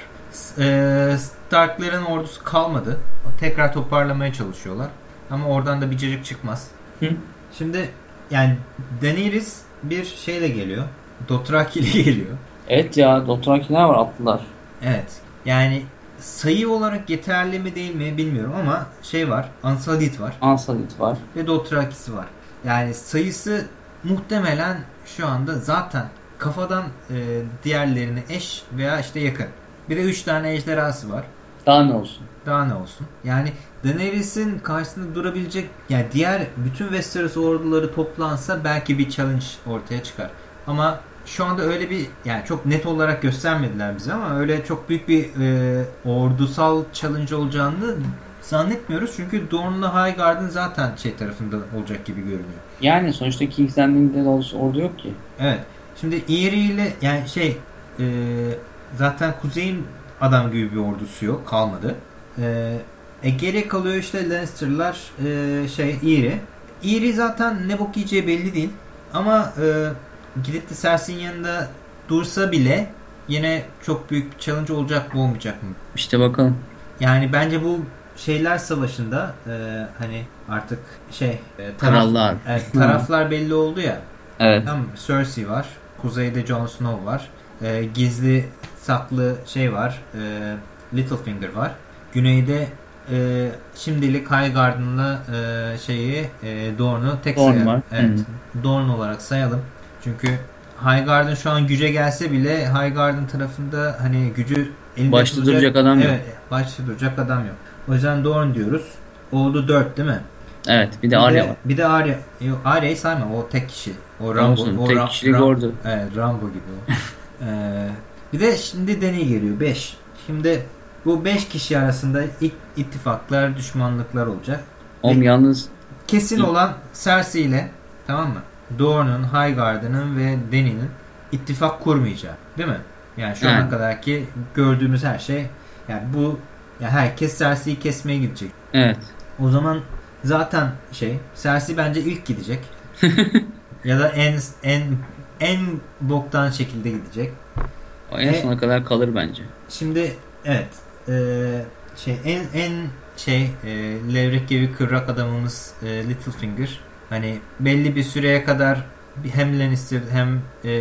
E, Stark'ların ordusu kalmadı. Tekrar toparlamaya çalışıyorlar. Ama oradan da bir cacık çıkmaz. Hı. Şimdi yani Daenerys bir şeyle geliyor. Dothraki ile geliyor. Evet ya Dothrakiler var atlılar. Evet. Yani sayı olarak yeterli mi değil mi bilmiyorum ama şey var. Ansalit var Ansalit var. ve Dothraki'si var. Yani sayısı muhtemelen şu anda zaten kafadan e, diğerlerine eş veya işte yakın. Bir de 3 tane ejderhası var. Daha ne olsun? Daha ne olsun? Yani Daenerys'in karşısında durabilecek yani diğer bütün Westeros orduları toplansa belki bir challenge ortaya çıkar. Ama şu anda öyle bir yani çok net olarak göstermediler bize ama öyle çok büyük bir e, ordusal challenge olacağını zannetmiyoruz. Çünkü Dorne'la Highgarden zaten şey tarafında olacak gibi görünüyor. Yani sonuçta King's Landing'de de ordu yok ki. Evet. Şimdi Eerie ile yani şey e, zaten Kuzey'in adam gibi bir ordusu yok. Kalmadı. E, e, geriye kalıyor işte Lannister'lar e, şey Eerie. Eerie zaten ne bok yiyeceği belli değil. Ama e, gidip de Cersei'nin yanında dursa bile yine çok büyük bir challenge olacak mı olmayacak mı? İşte bakalım. Yani bence bu şeyler savaşında e, hani artık şey e, taraf- Krallar. evet, taraflar belli oldu ya. Evet. Tamam? Cersei var. Kuzeyde Jon Snow var. Ee, gizli saklı şey var. Ee, Littlefinger var. Güneyde e, şimdilik Highgarden'la e, şeyi e, Dorne'u tek Dorne sayalım. var. Evet. Dorne olarak sayalım. Çünkü Highgarden şu an güce gelse bile Highgarden tarafında hani gücü elinde Başta duracak adam yok. Evet, başta duracak adam yok. O yüzden Dorne diyoruz. Oldu 4 değil mi? Evet. Bir de Arya var. bir de Arya. Yok, Arya'yı sayma. O tek kişi. O Rambo. Olsun, o tek Ra- kişilik Ra- ordu. Evet Rambo gibi o. Ee, bir de şimdi Dany geliyor. 5. Şimdi bu 5 kişi arasında ilk ittifaklar, düşmanlıklar olacak. Oğlum yalnız Kesin olan Cersei ile tamam mı? Dorne'un, Highgarden'ın ve Dany'nin ittifak kurmayacağı. Değil mi? Yani şu ana Yani. kadarki gördüğümüz her şey yani bu ya herkes Cersei'yi kesmeye gidecek. evet. O zaman zaten şey Cersei bence ilk gidecek. ya da en en en boktan şekilde gidecek. O en E- sona kadar kalır bence. Şimdi evet eee, şey en en şey eee, levrek gibi kırrak adamımız eee, Littlefinger hani belli bir süreye kadar hem Lannister hem e,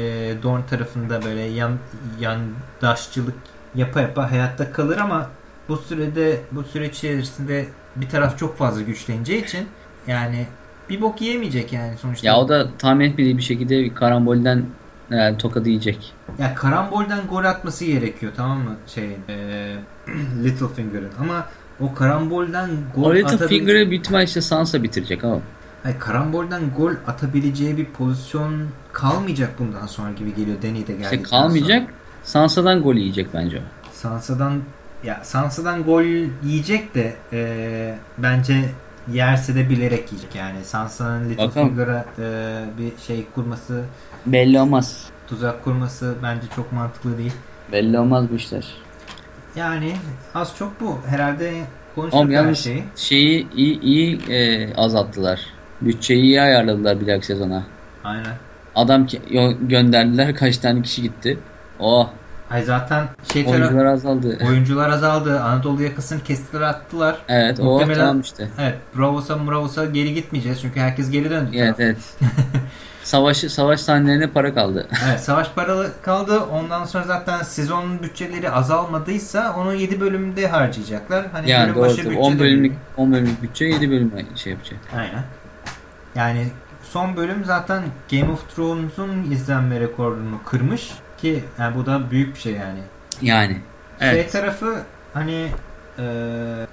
Dorne tarafında böyle yan yandaşçılık yapa yapa hayatta kalır ama bu sürede bu süreç içerisinde bir taraf çok fazla güçleneceği için yani bir bok yiyemeyecek yani sonuçta. Ya o da tahmin etmediği bir şekilde bir karambolden herhalde tokadı yiyecek. Ya karambolden gol atması gerekiyor tamam mı şeyin e, Littlefinger'ın ama o karambolden gol O Little atabil- Finger'ı büyük ihtimal işte Sansa bitirecek ama. Hayır, karambolden gol atabileceği bir pozisyon kalmayacak bundan sonra gibi geliyor Dany de geldikten İşte kalmayacak. Sansa'dan gol yiyecek bence sonra. Sansa'dan ya Sansa'dan gol yiyecek de e, bence yerse de bilerek yiyecek yani Sansa'nın. Littlefinger'a e, bir şey kurması Belli olmaz. tuzak kurması bence çok mantıklı değil. Belli olmaz bu işler. Yani az çok bu. Herhalde konuştuk her şeyi. şeyi iyi, iyi e, azalttılar. Bütçeyi iyi ayarladılar bir dahaki sezona. Aynen. Adam gönderdiler kaç tane kişi gitti. Oh Ay zaten şey taraf, oyuncular azaldı. oyuncular azaldı. Anadolu yakasını kestiler attılar. Evet o Muhtemelen- tamam işte. Evet. Bravos'a Bravos'a geri gitmeyeceğiz. Çünkü herkes geri döndü. Evet tarafa. evet. Savaşı, savaş sahnelerine para kaldı. Evet, savaş paralı kaldı. Ondan sonra zaten sezonun bütçeleri azalmadıysa onu 7 bölümde harcayacaklar. Hani Yani bölüm doğru başı tabii. bütçe 10 de bölümlük büyüyor. 10 bölümlük bütçe 7 bölüme şey yapacak. Aynen. Yani son bölüm zaten Game of Thrones'un izlenme rekorunu kırmış ki yani bu da büyük bir şey yani. Yani. Şey Evet. tarafı hani e,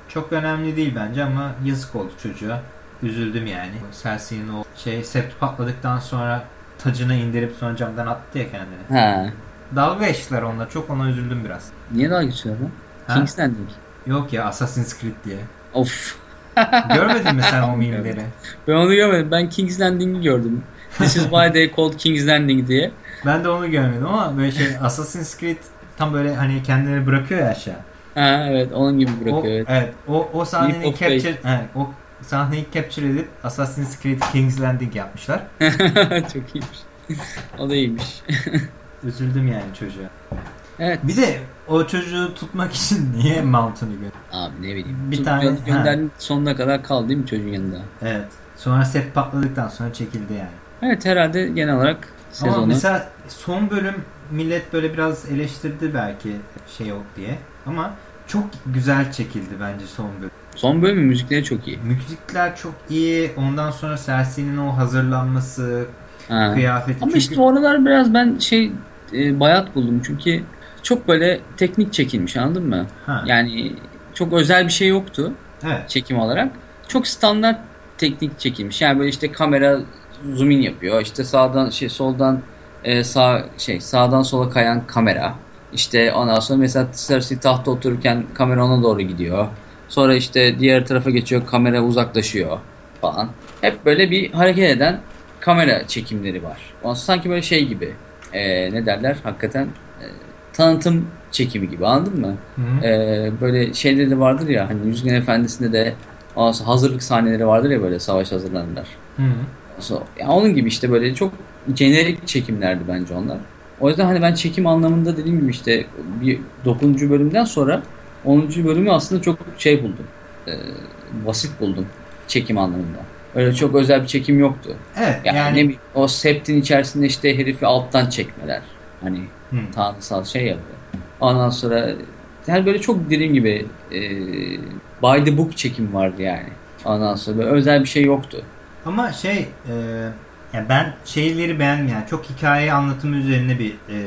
çok önemli değil bence ama yazık oldu çocuğa. Üzüldüm yani. Cersei'nin o şey sept patladıktan sonra tacını indirip sonra camdan attı ya kendini. Ha. Dalga geçtiler onunla. Çok ona üzüldüm biraz. Niye dalga geçiyor bu? Ha? King's Landing. Yok ya Assassin's Creed diye. Of. Görmedin mi sen o mimleri? Ben onu görmedim. Ben King's Landing'i gördüm. This is why they called King's Landing diye. Ben de onu görmedim ama böyle şey Assassin's Creed tam böyle hani kendini bırakıyor ya aşağı. Ha evet onun gibi O, bırakıyor evet. evet. O, o sahneyi capture, evet, o sahneyi capture edip Assassin's Creed King's Landing yapmışlar. Çok iyiymiş. o da iyiymiş. Üzüldüm yani çocuğa. Evet. Bir de o çocuğu tutmak için niye Mountain'ı gö Abi ne bileyim. Bir Tut- tane- gö- gönderdim sonuna kadar kaldı değil mi çocuğun yanında? Evet. Sonra set patladıktan sonra çekildi yani. Evet herhalde genel olarak Ama sezonu. mesela son bölüm millet böyle biraz eleştirdi belki şey yok diye. Ama çok güzel çekildi bence son bölüm. Son bölümün müzikleri çok iyi. Müzikler çok iyi. Ondan sonra Cersei'nin o hazırlanması, Ha. kıyafeti. Ama Çünkü- işte oralar biraz ben şey e, bayat buldum çünkü çok böyle teknik çekilmiş anladın mı? Ha, Yani çok özel bir şey yoktu evet. çekim olarak. Çok standart teknik çekilmiş. Yani böyle işte kamera zoom in yapıyor. İşte sağdan şey soldan e, sağ şey sağdan sola kayan kamera. İşte ondan sonra mesela Cersei tahta otururken kamera ona doğru gidiyor. Sonra işte diğer tarafa geçiyor kamera uzaklaşıyor falan. Hep böyle bir hareket eden kamera çekimleri var. Ondan sanki böyle şey gibi e, ne derler hakikaten tanıtım çekimi gibi anladın mı? Hı. Ee, böyle şeyleri de vardır ya hani Yüzgen Efendisi'nde de hazırlık sahneleri vardır ya böyle savaş hazırlanırlar. Hı. So, ya onun gibi işte böyle çok jenerik çekimlerdi bence onlar. O yüzden hani ben çekim anlamında dediğim gibi işte bir 9. bölümden sonra 10. bölümü aslında çok şey buldum. Ee, basit buldum çekim anlamında. Öyle çok özel bir çekim yoktu. Evet Yani, yani, ne o septin içerisinde işte herifi alttan çekmeler. Hani Hı. tanrısal şey yapıyor. Ondan sonra yani böyle çok dediğim gibi e, by the book çekim vardı yani. Ondan sonra böyle özel bir şey yoktu. ama şey e, yani ben şeyleri beğendim yani çok hikaye anlatımı üzerine bir e,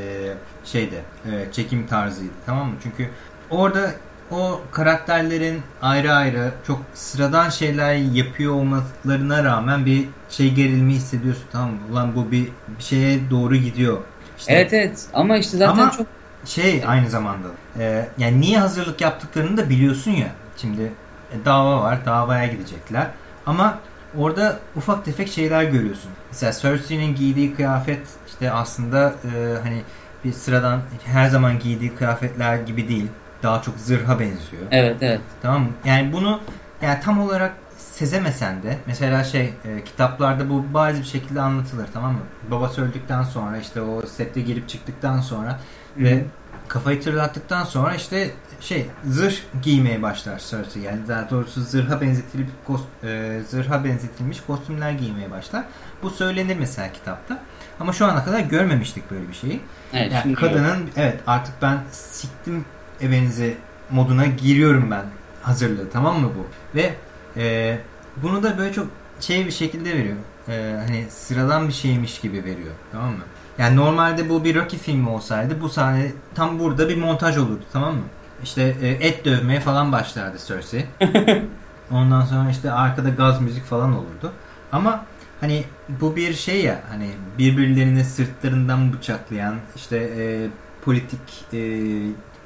şeydi e, çekim tarzıydı tamam mı? Çünkü orada o karakterlerin ayrı ayrı çok sıradan şeyler yapıyor olmalarına rağmen bir şey gerilimi hissediyorsun tamam mı? Ulan bu bir, bir şeye doğru gidiyor. İşte Evet evet ama işte zaten Ama- çok şey aynı zamanda e, yani niye hazırlık yaptıklarını da biliyorsun ya. Şimdi e, dava var, davaya gidecekler. Ama orada ufak tefek şeyler görüyorsun. Mesela Cersei'nin giydiği kıyafet işte aslında e, hani bir sıradan her zaman giydiği kıyafetler gibi değil. Daha çok zırha benziyor. evet evet. Tamam mı? Yani bunu yani tam olarak sezemesen de mesela şey e, kitaplarda bu bazı bir şekilde anlatılır tamam mı? Babası öldükten sonra işte o sette girip çıktıktan sonra ve kafayı tırlattıktan sonra işte şey zırh giymeye başlar Cersei. Yani daha doğrusu zırha benzetilip e, zırha benzetilmiş kostümler giymeye başlar. Bu söylenir mesela kitapta. Ama şu ana kadar görmemiştik böyle bir şeyi. Evet, yani kadının yok. evet artık ben siktim evenize moduna giriyorum ben hazırlığı tamam mı bu? Ve e, bunu da böyle çok şey bir şekilde veriyor. E, hani sıradan bir şeymiş gibi veriyor tamam mı? Yani normalde bu bir Rocky filmi olsaydı bu sahne tam burada bir montaj olurdu tamam mı? İşte e, et dövmeye falan başlardı Cersei. Ondan sonra işte arkada gaz müzik falan olurdu. Ama hani bu bir şey ya hani birbirlerini sırtlarından bıçaklayan işte e, politik e,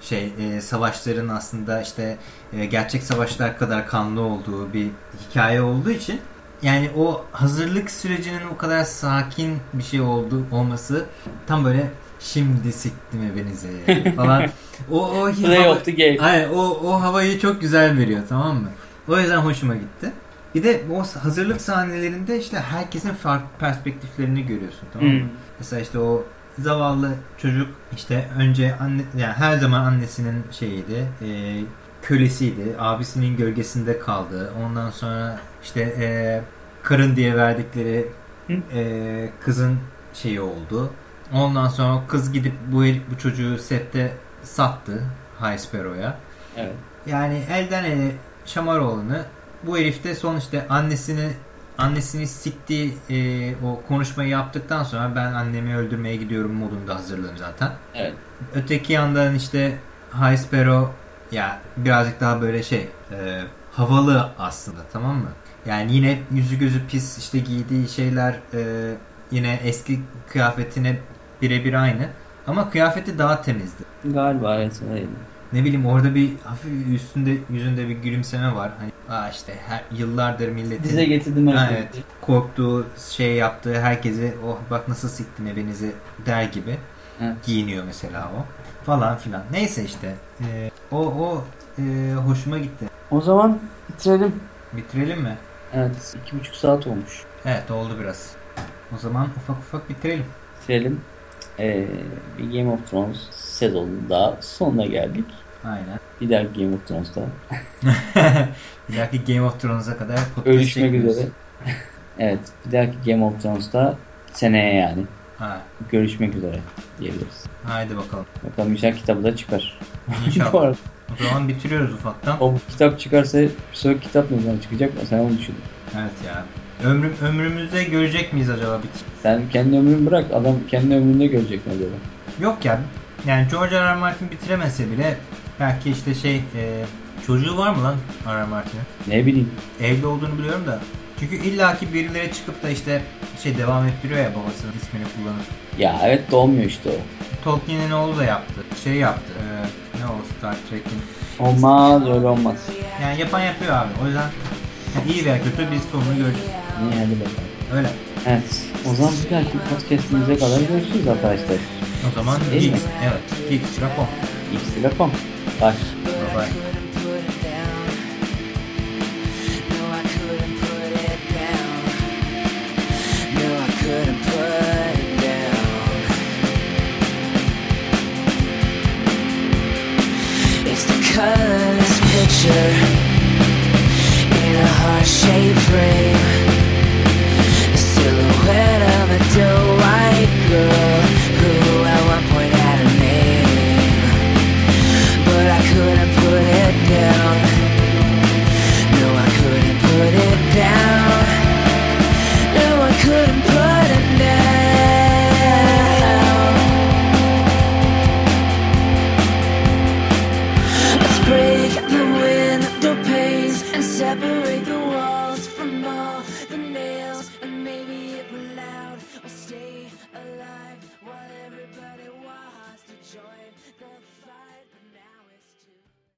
şey e, savaşların aslında işte e, gerçek savaşlar kadar kanlı olduğu bir hikaye olduğu için yani o hazırlık sürecinin o kadar sakin bir şey oldu olması tam böyle şimdi siktim evinize falan. o o hava, aynen, o o havayı çok güzel veriyor tamam mı? O yüzden hoşuma gitti. Bir de o hazırlık sahnelerinde işte herkesin farklı perspektiflerini görüyorsun tamam mı? Hmm. Mesela işte o zavallı çocuk işte önce anne yani her zaman annesinin şeyiydi e, kölesiydi abisinin gölgesinde kaldı. Ondan sonra işte e, karın diye verdikleri e, kızın şeyi oldu. Ondan sonra kız gidip bu bu çocuğu sette sattı High Sparrow'ya evet. yani elden ele Şamaroğlu'nu bu herif de son işte annesini annesini siktiği e, o konuşmayı yaptıktan sonra ben annemi öldürmeye gidiyorum modunda hazırlığım zaten. Evet. Öteki yandan işte High Sparrow ya birazcık daha böyle şey e, havalı aslında tamam mı? Yani yine yüzü gözü pis işte giydiği şeyler e, yine eski kıyafetine birebir aynı. Ama kıyafeti daha temizdi. Galiba evet öyle ne bileyim orada bir hafif üstünde yüzünde bir gülümseme var. Hani aa işte her yıllardır milletin Dize getirdim ha, evet, korktuğu şey yaptığı herkese oh bak nasıl siktin evinizi der gibi evet. giyiniyor mesela o falan filan. Neyse işte e, o o e, hoşuma gitti. O zaman bitirelim. Bitirelim mi? Evet. iki buçuk saat olmuş. Evet oldu biraz. O zaman ufak ufak bitirelim. Bitirelim. Ee, bir Game of Thrones sezonun daha sonuna geldik. Aynen. Bir dahaki Game of Thrones'ta. bir dahaki Game of Thrones'a kadar Ölüşmek üzere. evet. Bir dahaki Game of Thrones'ta seneye yani. Ha. Görüşmek üzere diyebiliriz. Haydi bakalım. Bakalım inşallah kitabı da çıkar. İnşallah. o zaman bitiriyoruz ufaktan. O kitap çıkarsa bir sonraki kitap ne zaman çıkacak mı? Sen onu düşün. Evet ya. Ömrüm, ömrümüzde görecek miyiz acaba bitir? Sen kendi ömrünü bırak. Adam kendi ömründe görecek mi acaba? Yok ya. Yani George R. R. Martin bitiremese bile Belki işte şey e, çocuğu var mı lan R.R. Martin'in? Ne bileyim. Evli olduğunu biliyorum da. Çünkü illaki birileri çıkıp da işte şey devam ettiriyor ya babasının ismini kullanıp. Ya evet doğmuyor işte o. Tolkien'in oğlu da yaptı. Şey yaptı. E, ne o Star Trek'in. Olmaz öyle olmaz. Yani yapan yapıyor abi. O yüzden yani iyi veya kötü biz sonunu göreceğiz. İyi hadi bakalım. Öyle. Evet. O zaman bir dahaki podcastimize kadar görüşürüz arkadaşlar. O zaman Geeks. Evet. Geeks.com. Geeks.com. Bye. Bye-bye. colorless picture in a heart shape